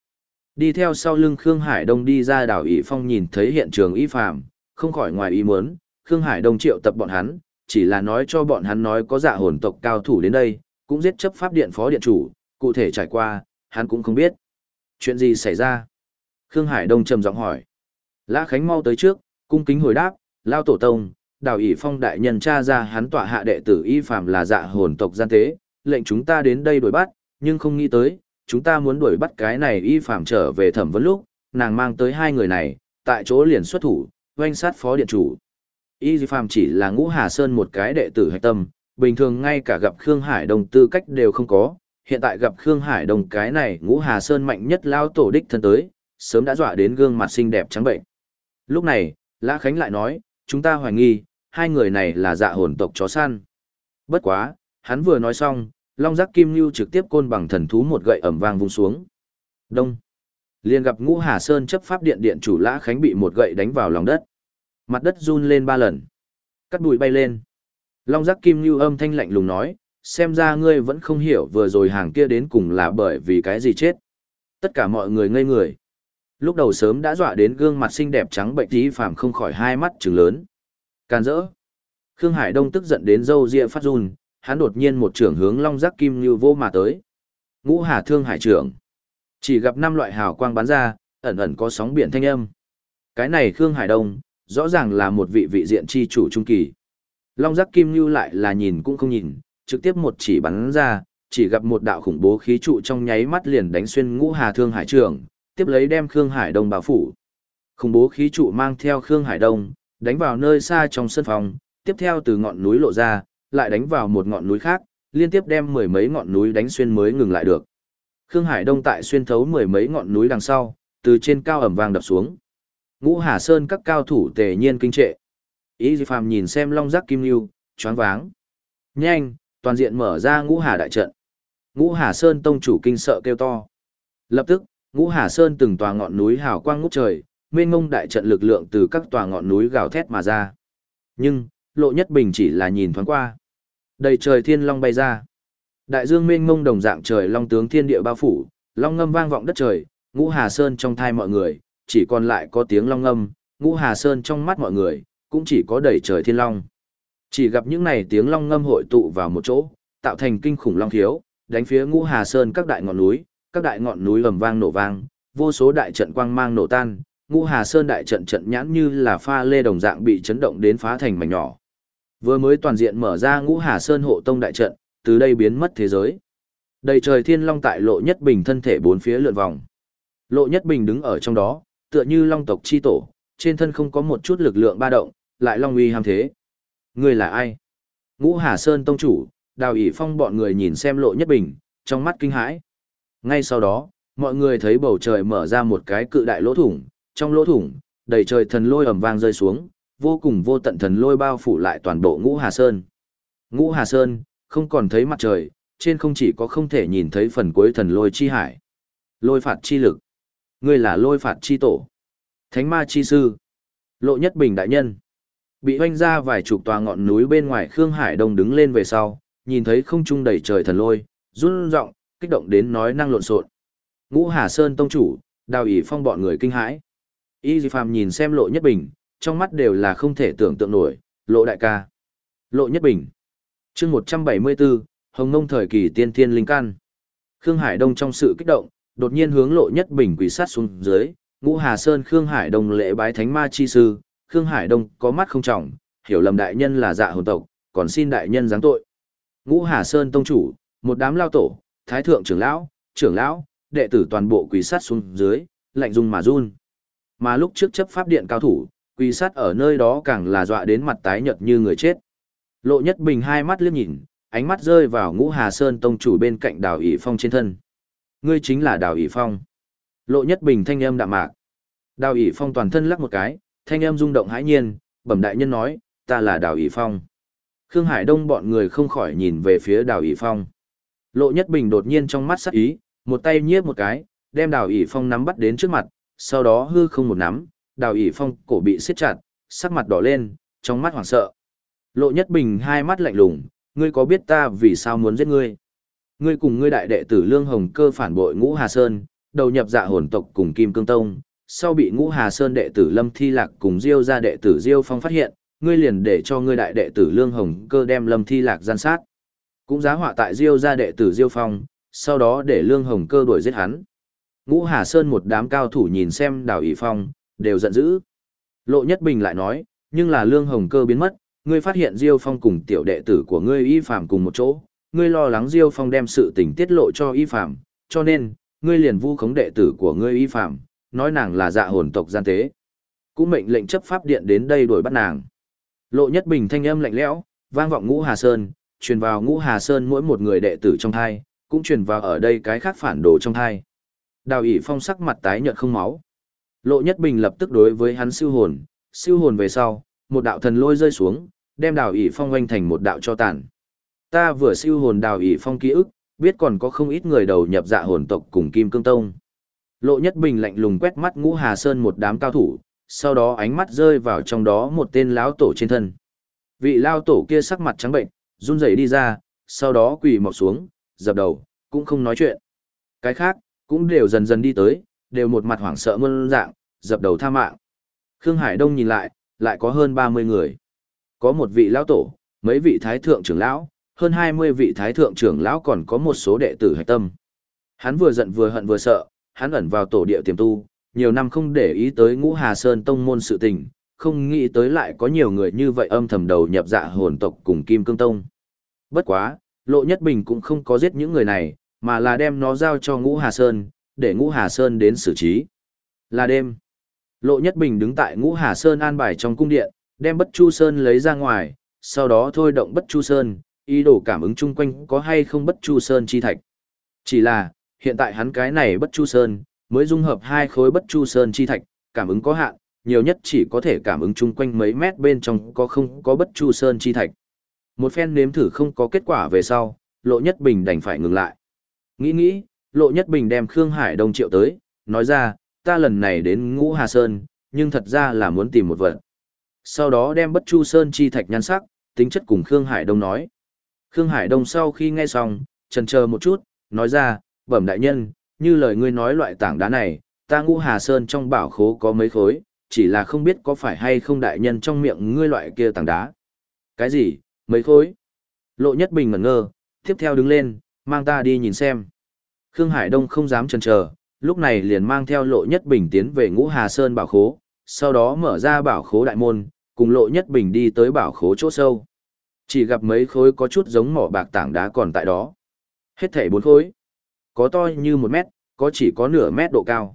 [SPEAKER 1] Đi theo sau lưng Khương Hải Đông đi ra đảo ỷ Phong nhìn thấy hiện trường y phàm, không khỏi ngoài ý muốn, Khương Hải Đông triệu tập bọn hắn, chỉ là nói cho bọn hắn nói có dạ hồn tộc cao thủ đến đây, cũng giết chấp pháp điện phó điện chủ, cụ thể trải qua, hắn cũng không biết. Chuyện gì xảy ra? Khương Hải Đông trầm giọng hỏi. Lã Khánh mau tới trước, cung kính hồi đáp, lao tổ tông, đào ỷ phong đại nhân cha ra hắn tọa hạ đệ tử y phàm là dạ hồn tộc gian tế, lệnh chúng ta đến đây đuổi bắt, nhưng không nghĩ tới, chúng ta muốn đuổi bắt cái này y phàm trở về thẩm vấn lúc, nàng mang tới hai người này, tại chỗ liền xuất thủ, oanh sát phó điện chủ. Y phàm chỉ là ngũ hà sơn một cái đệ tử hạch tâm, bình thường ngay cả gặp Khương Hải đồng tư cách đều không có, hiện tại gặp Khương Hải đồng cái này ngũ hà sơn mạnh nhất lao tổ đích thân tới, sớm đã dọa đến gương mặt xinh đẹp trắng bệnh. Lúc này, Lã Khánh lại nói, chúng ta hoài nghi, hai người này là dạ hồn tộc chó săn. Bất quá, hắn vừa nói xong, long giác kim lưu trực tiếp côn bằng thần thú một gậy ẩm vang vung xuống. Đông. Liền gặp ngũ Hà Sơn chấp pháp điện điện chủ Lã Khánh bị một gậy đánh vào lòng đất. Mặt đất run lên ba lần. Cắt bụi bay lên. Long giác kim lưu âm thanh lạnh lùng nói, xem ra ngươi vẫn không hiểu vừa rồi hàng kia đến cùng là bởi vì cái gì chết. Tất cả mọi người ngây người. Lúc đầu sớm đã dọa đến gương mặt xinh đẹp trắng bệnh tí phàm không khỏi hai mắt trừng lớn. Can dỡ. Khương Hải Đông tức giận đến dâu ria phát run, hắn đột nhiên một trưởng hướng long giác kim như vô mà tới. Ngũ Hà Thương Hải trưởng. Chỉ gặp năm loại hào quang bắn ra, ẩn ẩn có sóng biển thanh âm. Cái này Khương Hải Đông, rõ ràng là một vị vị diện chi chủ trung kỳ. Long giác kim như lại là nhìn cũng không nhìn, trực tiếp một chỉ bắn ra, chỉ gặp một đạo khủng bố khí trụ trong nháy mắt liền đánh xuyên Ngũ Hà Thương Hải trưởng, tiếp lấy đem Khương Hải Đông bao phủ. Khủng bố khí trụ mang theo Khương Hải Đông, đánh vào nơi xa trong sân phòng, tiếp theo từ ngọn núi lộ ra, lại đánh vào một ngọn núi khác, liên tiếp đem mười mấy ngọn núi đánh xuyên mới ngừng lại được. Khương Hải Đông tại xuyên thấu mười mấy ngọn núi đằng sau, từ trên cao ẩm vàng đập xuống. Ngũ Hà Sơn các cao thủ tề nhiên kinh trệ. Ý Di Phàm nhìn xem Long Giác Kim Lưu, choáng váng. Nhanh, toàn diện mở ra Ngũ Hà đại trận. Ngũ Hà Sơn tông chủ kinh sợ kêu to. Lập tức, Ngũ Hà Sơn từng tòa ngọn núi hào quang ngút trời, mênh ngông đại trận lực lượng từ các tòa ngọn núi gào thét mà ra. Nhưng, Lộ Nhất Bình chỉ là nhìn thoáng qua. Đầy trời thiên long bay ra. Đại dương mênh ngông đồng dạng trời long tướng thiên địa bao phủ, long ngâm vang vọng đất trời, Ngũ Hà Sơn trong thai mọi người, chỉ còn lại có tiếng long ngâm, Ngũ Hà Sơn trong mắt mọi người, cũng chỉ có đầy trời thiên long. Chỉ gặp những này tiếng long ngâm hội tụ vào một chỗ, tạo thành kinh khủng long thiếu, đánh phía Ngũ Hà Sơn các đại ngọn núi, các đại ngọn núi ầm vang nổ vang, vô số đại trận quang mang nổ tan, Ngũ Hà Sơn đại trận trận nhãn như là pha lê đồng dạng bị chấn động đến phá thành mảnh nhỏ. Vừa mới toàn diện mở ra Ngũ Hà Sơn hộ tông đại trận, từ đây biến mất thế giới. Đầy trời thiên long tại lộ nhất bình thân thể bốn phía lượn vòng. Lộ nhất bình đứng ở trong đó, tựa như long tộc chi tổ, trên thân không có một chút lực lượng ba động, lại long uy ham thế. Người là ai? Ngũ Hà Sơn tông chủ, đào ỷ phong bọn người nhìn xem lộ nhất bình, trong mắt kinh hãi. Ngay sau đó, mọi người thấy bầu trời mở ra một cái cự đại lỗ thủng, trong lỗ thủng, đầy trời thần lôi ầm vang rơi xuống, vô cùng vô tận thần lôi bao phủ lại toàn bộ Ngũ Hà Sơn. Ngũ Hà Sơn, không còn thấy mặt trời, trên không chỉ có không thể nhìn thấy phần cuối thần lôi chi hải. Lôi phạt chi lực. Ngươi là lôi phạt chi tổ. Thánh ma chi sư. Lộ nhất bình đại nhân. Bị hoanh ra vài chục tòa ngọn núi bên ngoài Khương Hải Đông đứng lên về sau, nhìn thấy không trung đầy trời thần lôi, run rộng, kích động đến nói năng lộn xộn. Ngũ Hà Sơn tông chủ, đào ỉ phong bọn người kinh hãi. Y Di Phàm nhìn xem lộ nhất bình, trong mắt đều là không thể tưởng tượng nổi, lộ đại ca. Lộ nhất bình. chương 174, Hồng Nông thời kỳ tiên thiên linh căn. Khương Hải Đông trong sự kích động, đột nhiên hướng lộ nhất bình quỳ sát xuống dưới, ngũ Hà Sơn Khương Hải Đông lễ bái thánh ma chi sư, Khương Hải Đông có mắt không trọng, hiểu lầm đại nhân là dạ hồn tộc, còn xin đại nhân giáng tội. Ngũ Hà Sơn tông chủ, một đám lao tổ, thái thượng trưởng lão, trưởng lão, đệ tử toàn bộ quỳ sát xuống dưới, lạnh dung mà run. Mà lúc trước chấp pháp điện cao thủ, quỳ sát ở nơi đó càng là dọa đến mặt tái nhợt như người chết. Lộ Nhất Bình hai mắt liếc nhìn, ánh mắt rơi vào Ngũ Hà Sơn tông chủ bên cạnh Đào ỷ Phong trên thân. Ngươi chính là Đào ỷ Phong. Lộ Nhất Bình thanh âm đạm mạc. Đào ỷ Phong toàn thân lắc một cái, thanh âm rung động hãi nhiên, bẩm đại nhân nói, ta là Đào ỷ Phong. Khương Hải Đông bọn người không khỏi nhìn về phía Đào ỷ Phong. Lộ Nhất Bình đột nhiên trong mắt sắc ý, một tay nhiếp một cái, đem Đào ỷ Phong nắm bắt đến trước mặt, sau đó hư không một nắm, Đào ỉ Phong cổ bị siết chặt, sắc mặt đỏ lên, trong mắt hoảng sợ. Lộ Nhất Bình hai mắt lạnh lùng, ngươi có biết ta vì sao muốn giết ngươi? Ngươi cùng ngươi đại đệ tử Lương Hồng Cơ phản bội Ngũ Hà Sơn, đầu nhập dạ hồn tộc cùng Kim Cương Tông, sau bị Ngũ Hà Sơn đệ tử Lâm Thi Lạc cùng Diêu gia đệ tử Diêu Phong phát hiện, ngươi liền để cho ngươi đại đệ tử Lương Hồng Cơ đem Lâm Thi Lạc gian sát. Cũng giá họa tại Diêu gia đệ tử Diêu Phong, sau đó để Lương Hồng Cơ đuổi giết hắn. Ngũ Hà Sơn một đám cao thủ nhìn xem Đào ỷ Phong, đều giận dữ. Lộ Nhất Bình lại nói, nhưng là Lương Hồng Cơ biến mất, ngươi phát hiện Diêu Phong cùng tiểu đệ tử của ngươi y phạm cùng một chỗ, ngươi lo lắng Diêu Phong đem sự tình tiết lộ cho y phạm, cho nên, ngươi liền vu khống đệ tử của ngươi y phạm, nói nàng là dạ hồn tộc gian tế. Cũng mệnh lệnh chấp pháp điện đến đây đuổi bắt nàng. Lộ Nhất Bình thanh âm lạnh lẽo, vang vọng Ngũ Hà Sơn, truyền vào Ngũ Hà Sơn mỗi một người đệ tử trong hai, cũng truyền vào ở đây cái khác phản đồ trong hai. Đào ỉ phong sắc mặt tái nhợt không máu. Lộ Nhất Bình lập tức đối với hắn siêu hồn, siêu hồn về sau, một đạo thần lôi rơi xuống, đem đào ỉ phong oanh thành một đạo cho tàn. Ta vừa siêu hồn đào ỉ phong ký ức, biết còn có không ít người đầu nhập dạ hồn tộc cùng Kim Cương Tông. Lộ Nhất Bình lạnh lùng quét mắt Ngũ Hà Sơn một đám cao thủ, sau đó ánh mắt rơi vào trong đó một tên lão tổ trên thân. Vị lao tổ kia sắc mặt trắng bệnh, run rẩy đi ra, sau đó quỳ mọc xuống, dập đầu, cũng không nói chuyện. Cái khác, cũng đều dần dần đi tới, đều một mặt hoảng sợ mơn dạng, dập đầu tha mạng. Khương Hải Đông nhìn lại, lại có hơn 30 người. Có một vị lão tổ, mấy vị thái thượng trưởng lão, hơn 20 vị thái thượng trưởng lão còn có một số đệ tử hạch tâm. Hắn vừa giận vừa hận vừa sợ, hắn ẩn vào tổ địa tiềm tu, nhiều năm không để ý tới ngũ Hà Sơn tông môn sự tình, không nghĩ tới lại có nhiều người như vậy âm thầm đầu nhập dạ hồn tộc cùng Kim Cương Tông. Bất quá, Lộ Nhất Bình cũng không có giết những người này, mà là đem nó giao cho ngũ Hà Sơn, để ngũ Hà Sơn đến xử trí. Là đêm. Lộ Nhất Bình đứng tại ngũ Hà Sơn an bài trong cung điện, Đem bất chu sơn lấy ra ngoài, sau đó thôi động bất chu sơn, ý đồ cảm ứng chung quanh có hay không bất chu sơn chi thạch. Chỉ là, hiện tại hắn cái này bất chu sơn, mới dung hợp hai khối bất chu sơn chi thạch, cảm ứng có hạn, nhiều nhất chỉ có thể cảm ứng chung quanh mấy mét bên trong có không có bất chu sơn chi thạch. Một phen nếm thử không có kết quả về sau, Lộ Nhất Bình đành phải ngừng lại. Nghĩ nghĩ, Lộ Nhất Bình đem Khương Hải Đông triệu tới, nói ra, ta lần này đến Ngũ Hà Sơn, nhưng thật ra là muốn tìm một vật. Sau đó đem bất chu sơn chi thạch nhan sắc, tính chất cùng Khương Hải Đông nói. Khương Hải Đông sau khi nghe xong, chần chờ một chút, nói ra, bẩm đại nhân, như lời ngươi nói loại tảng đá này, ta ngũ hà sơn trong bảo khố có mấy khối, chỉ là không biết có phải hay không đại nhân trong miệng ngươi loại kia tảng đá. Cái gì, mấy khối? Lộ nhất bình ngẩn ngơ, tiếp theo đứng lên, mang ta đi nhìn xem. Khương Hải Đông không dám chần chờ, lúc này liền mang theo lộ nhất bình tiến về ngũ hà sơn bảo khố, sau đó mở ra bảo khố đại môn, cùng lộ nhất bình đi tới bảo khố chỗ sâu. Chỉ gặp mấy khối có chút giống mỏ bạc tảng đá còn tại đó. Hết thảy bốn khối. Có to như một mét, có chỉ có nửa mét độ cao.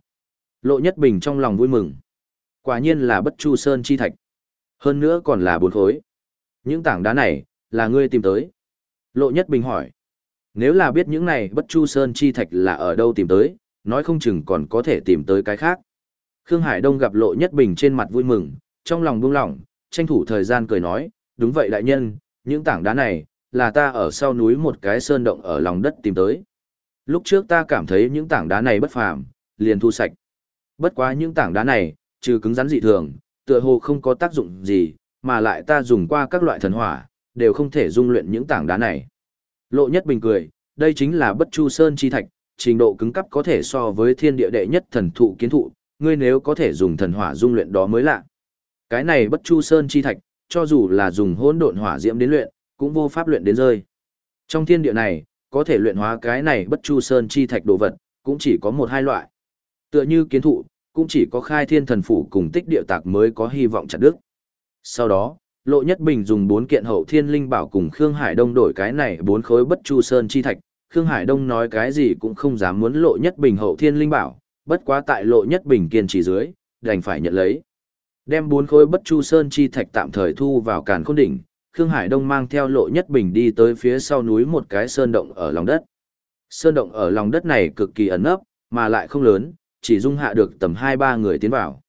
[SPEAKER 1] Lộ nhất bình trong lòng vui mừng. Quả nhiên là bất chu sơn chi thạch. Hơn nữa còn là bốn khối. Những tảng đá này, là ngươi tìm tới. Lộ nhất bình hỏi. Nếu là biết những này bất chu sơn chi thạch là ở đâu tìm tới, nói không chừng còn có thể tìm tới cái khác. Khương Hải Đông gặp lộ nhất bình trên mặt vui mừng, trong lòng buông lỏng, tranh thủ thời gian cười nói, đúng vậy đại nhân, những tảng đá này, là ta ở sau núi một cái sơn động ở lòng đất tìm tới. Lúc trước ta cảm thấy những tảng đá này bất phàm, liền thu sạch. Bất quá những tảng đá này, trừ cứng rắn dị thường, tựa hồ không có tác dụng gì, mà lại ta dùng qua các loại thần hỏa, đều không thể dung luyện những tảng đá này. Lộ nhất bình cười, đây chính là bất chu sơn chi thạch, trình độ cứng cấp có thể so với thiên địa đệ nhất thần thụ kiến thụ, ngươi nếu có thể dùng thần hỏa dung luyện đó mới lạ. Cái này bất chu sơn chi thạch, cho dù là dùng hỗn độn hỏa diễm đến luyện, cũng vô pháp luyện đến rơi. Trong thiên địa này, có thể luyện hóa cái này bất chu sơn chi thạch đồ vật, cũng chỉ có một hai loại. Tựa như kiến thụ, cũng chỉ có khai thiên thần phủ cùng tích địa tạc mới có hy vọng chặt đức. Sau đó, Lộ Nhất Bình dùng bốn kiện hậu thiên linh bảo cùng Khương Hải Đông đổi cái này bốn khối bất chu sơn chi thạch. Khương Hải Đông nói cái gì cũng không dám muốn Lộ Nhất Bình hậu thiên linh bảo, bất quá tại Lộ Nhất Bình kiên trì dưới, đành phải nhận lấy. Đem bốn khối bất chu sơn chi thạch tạm thời thu vào càn khôn đỉnh, Khương Hải Đông mang theo lộ nhất bình đi tới phía sau núi một cái sơn động ở lòng đất. Sơn động ở lòng đất này cực kỳ ẩn nấp, mà lại không lớn, chỉ dung hạ được tầm 2-3 người tiến vào.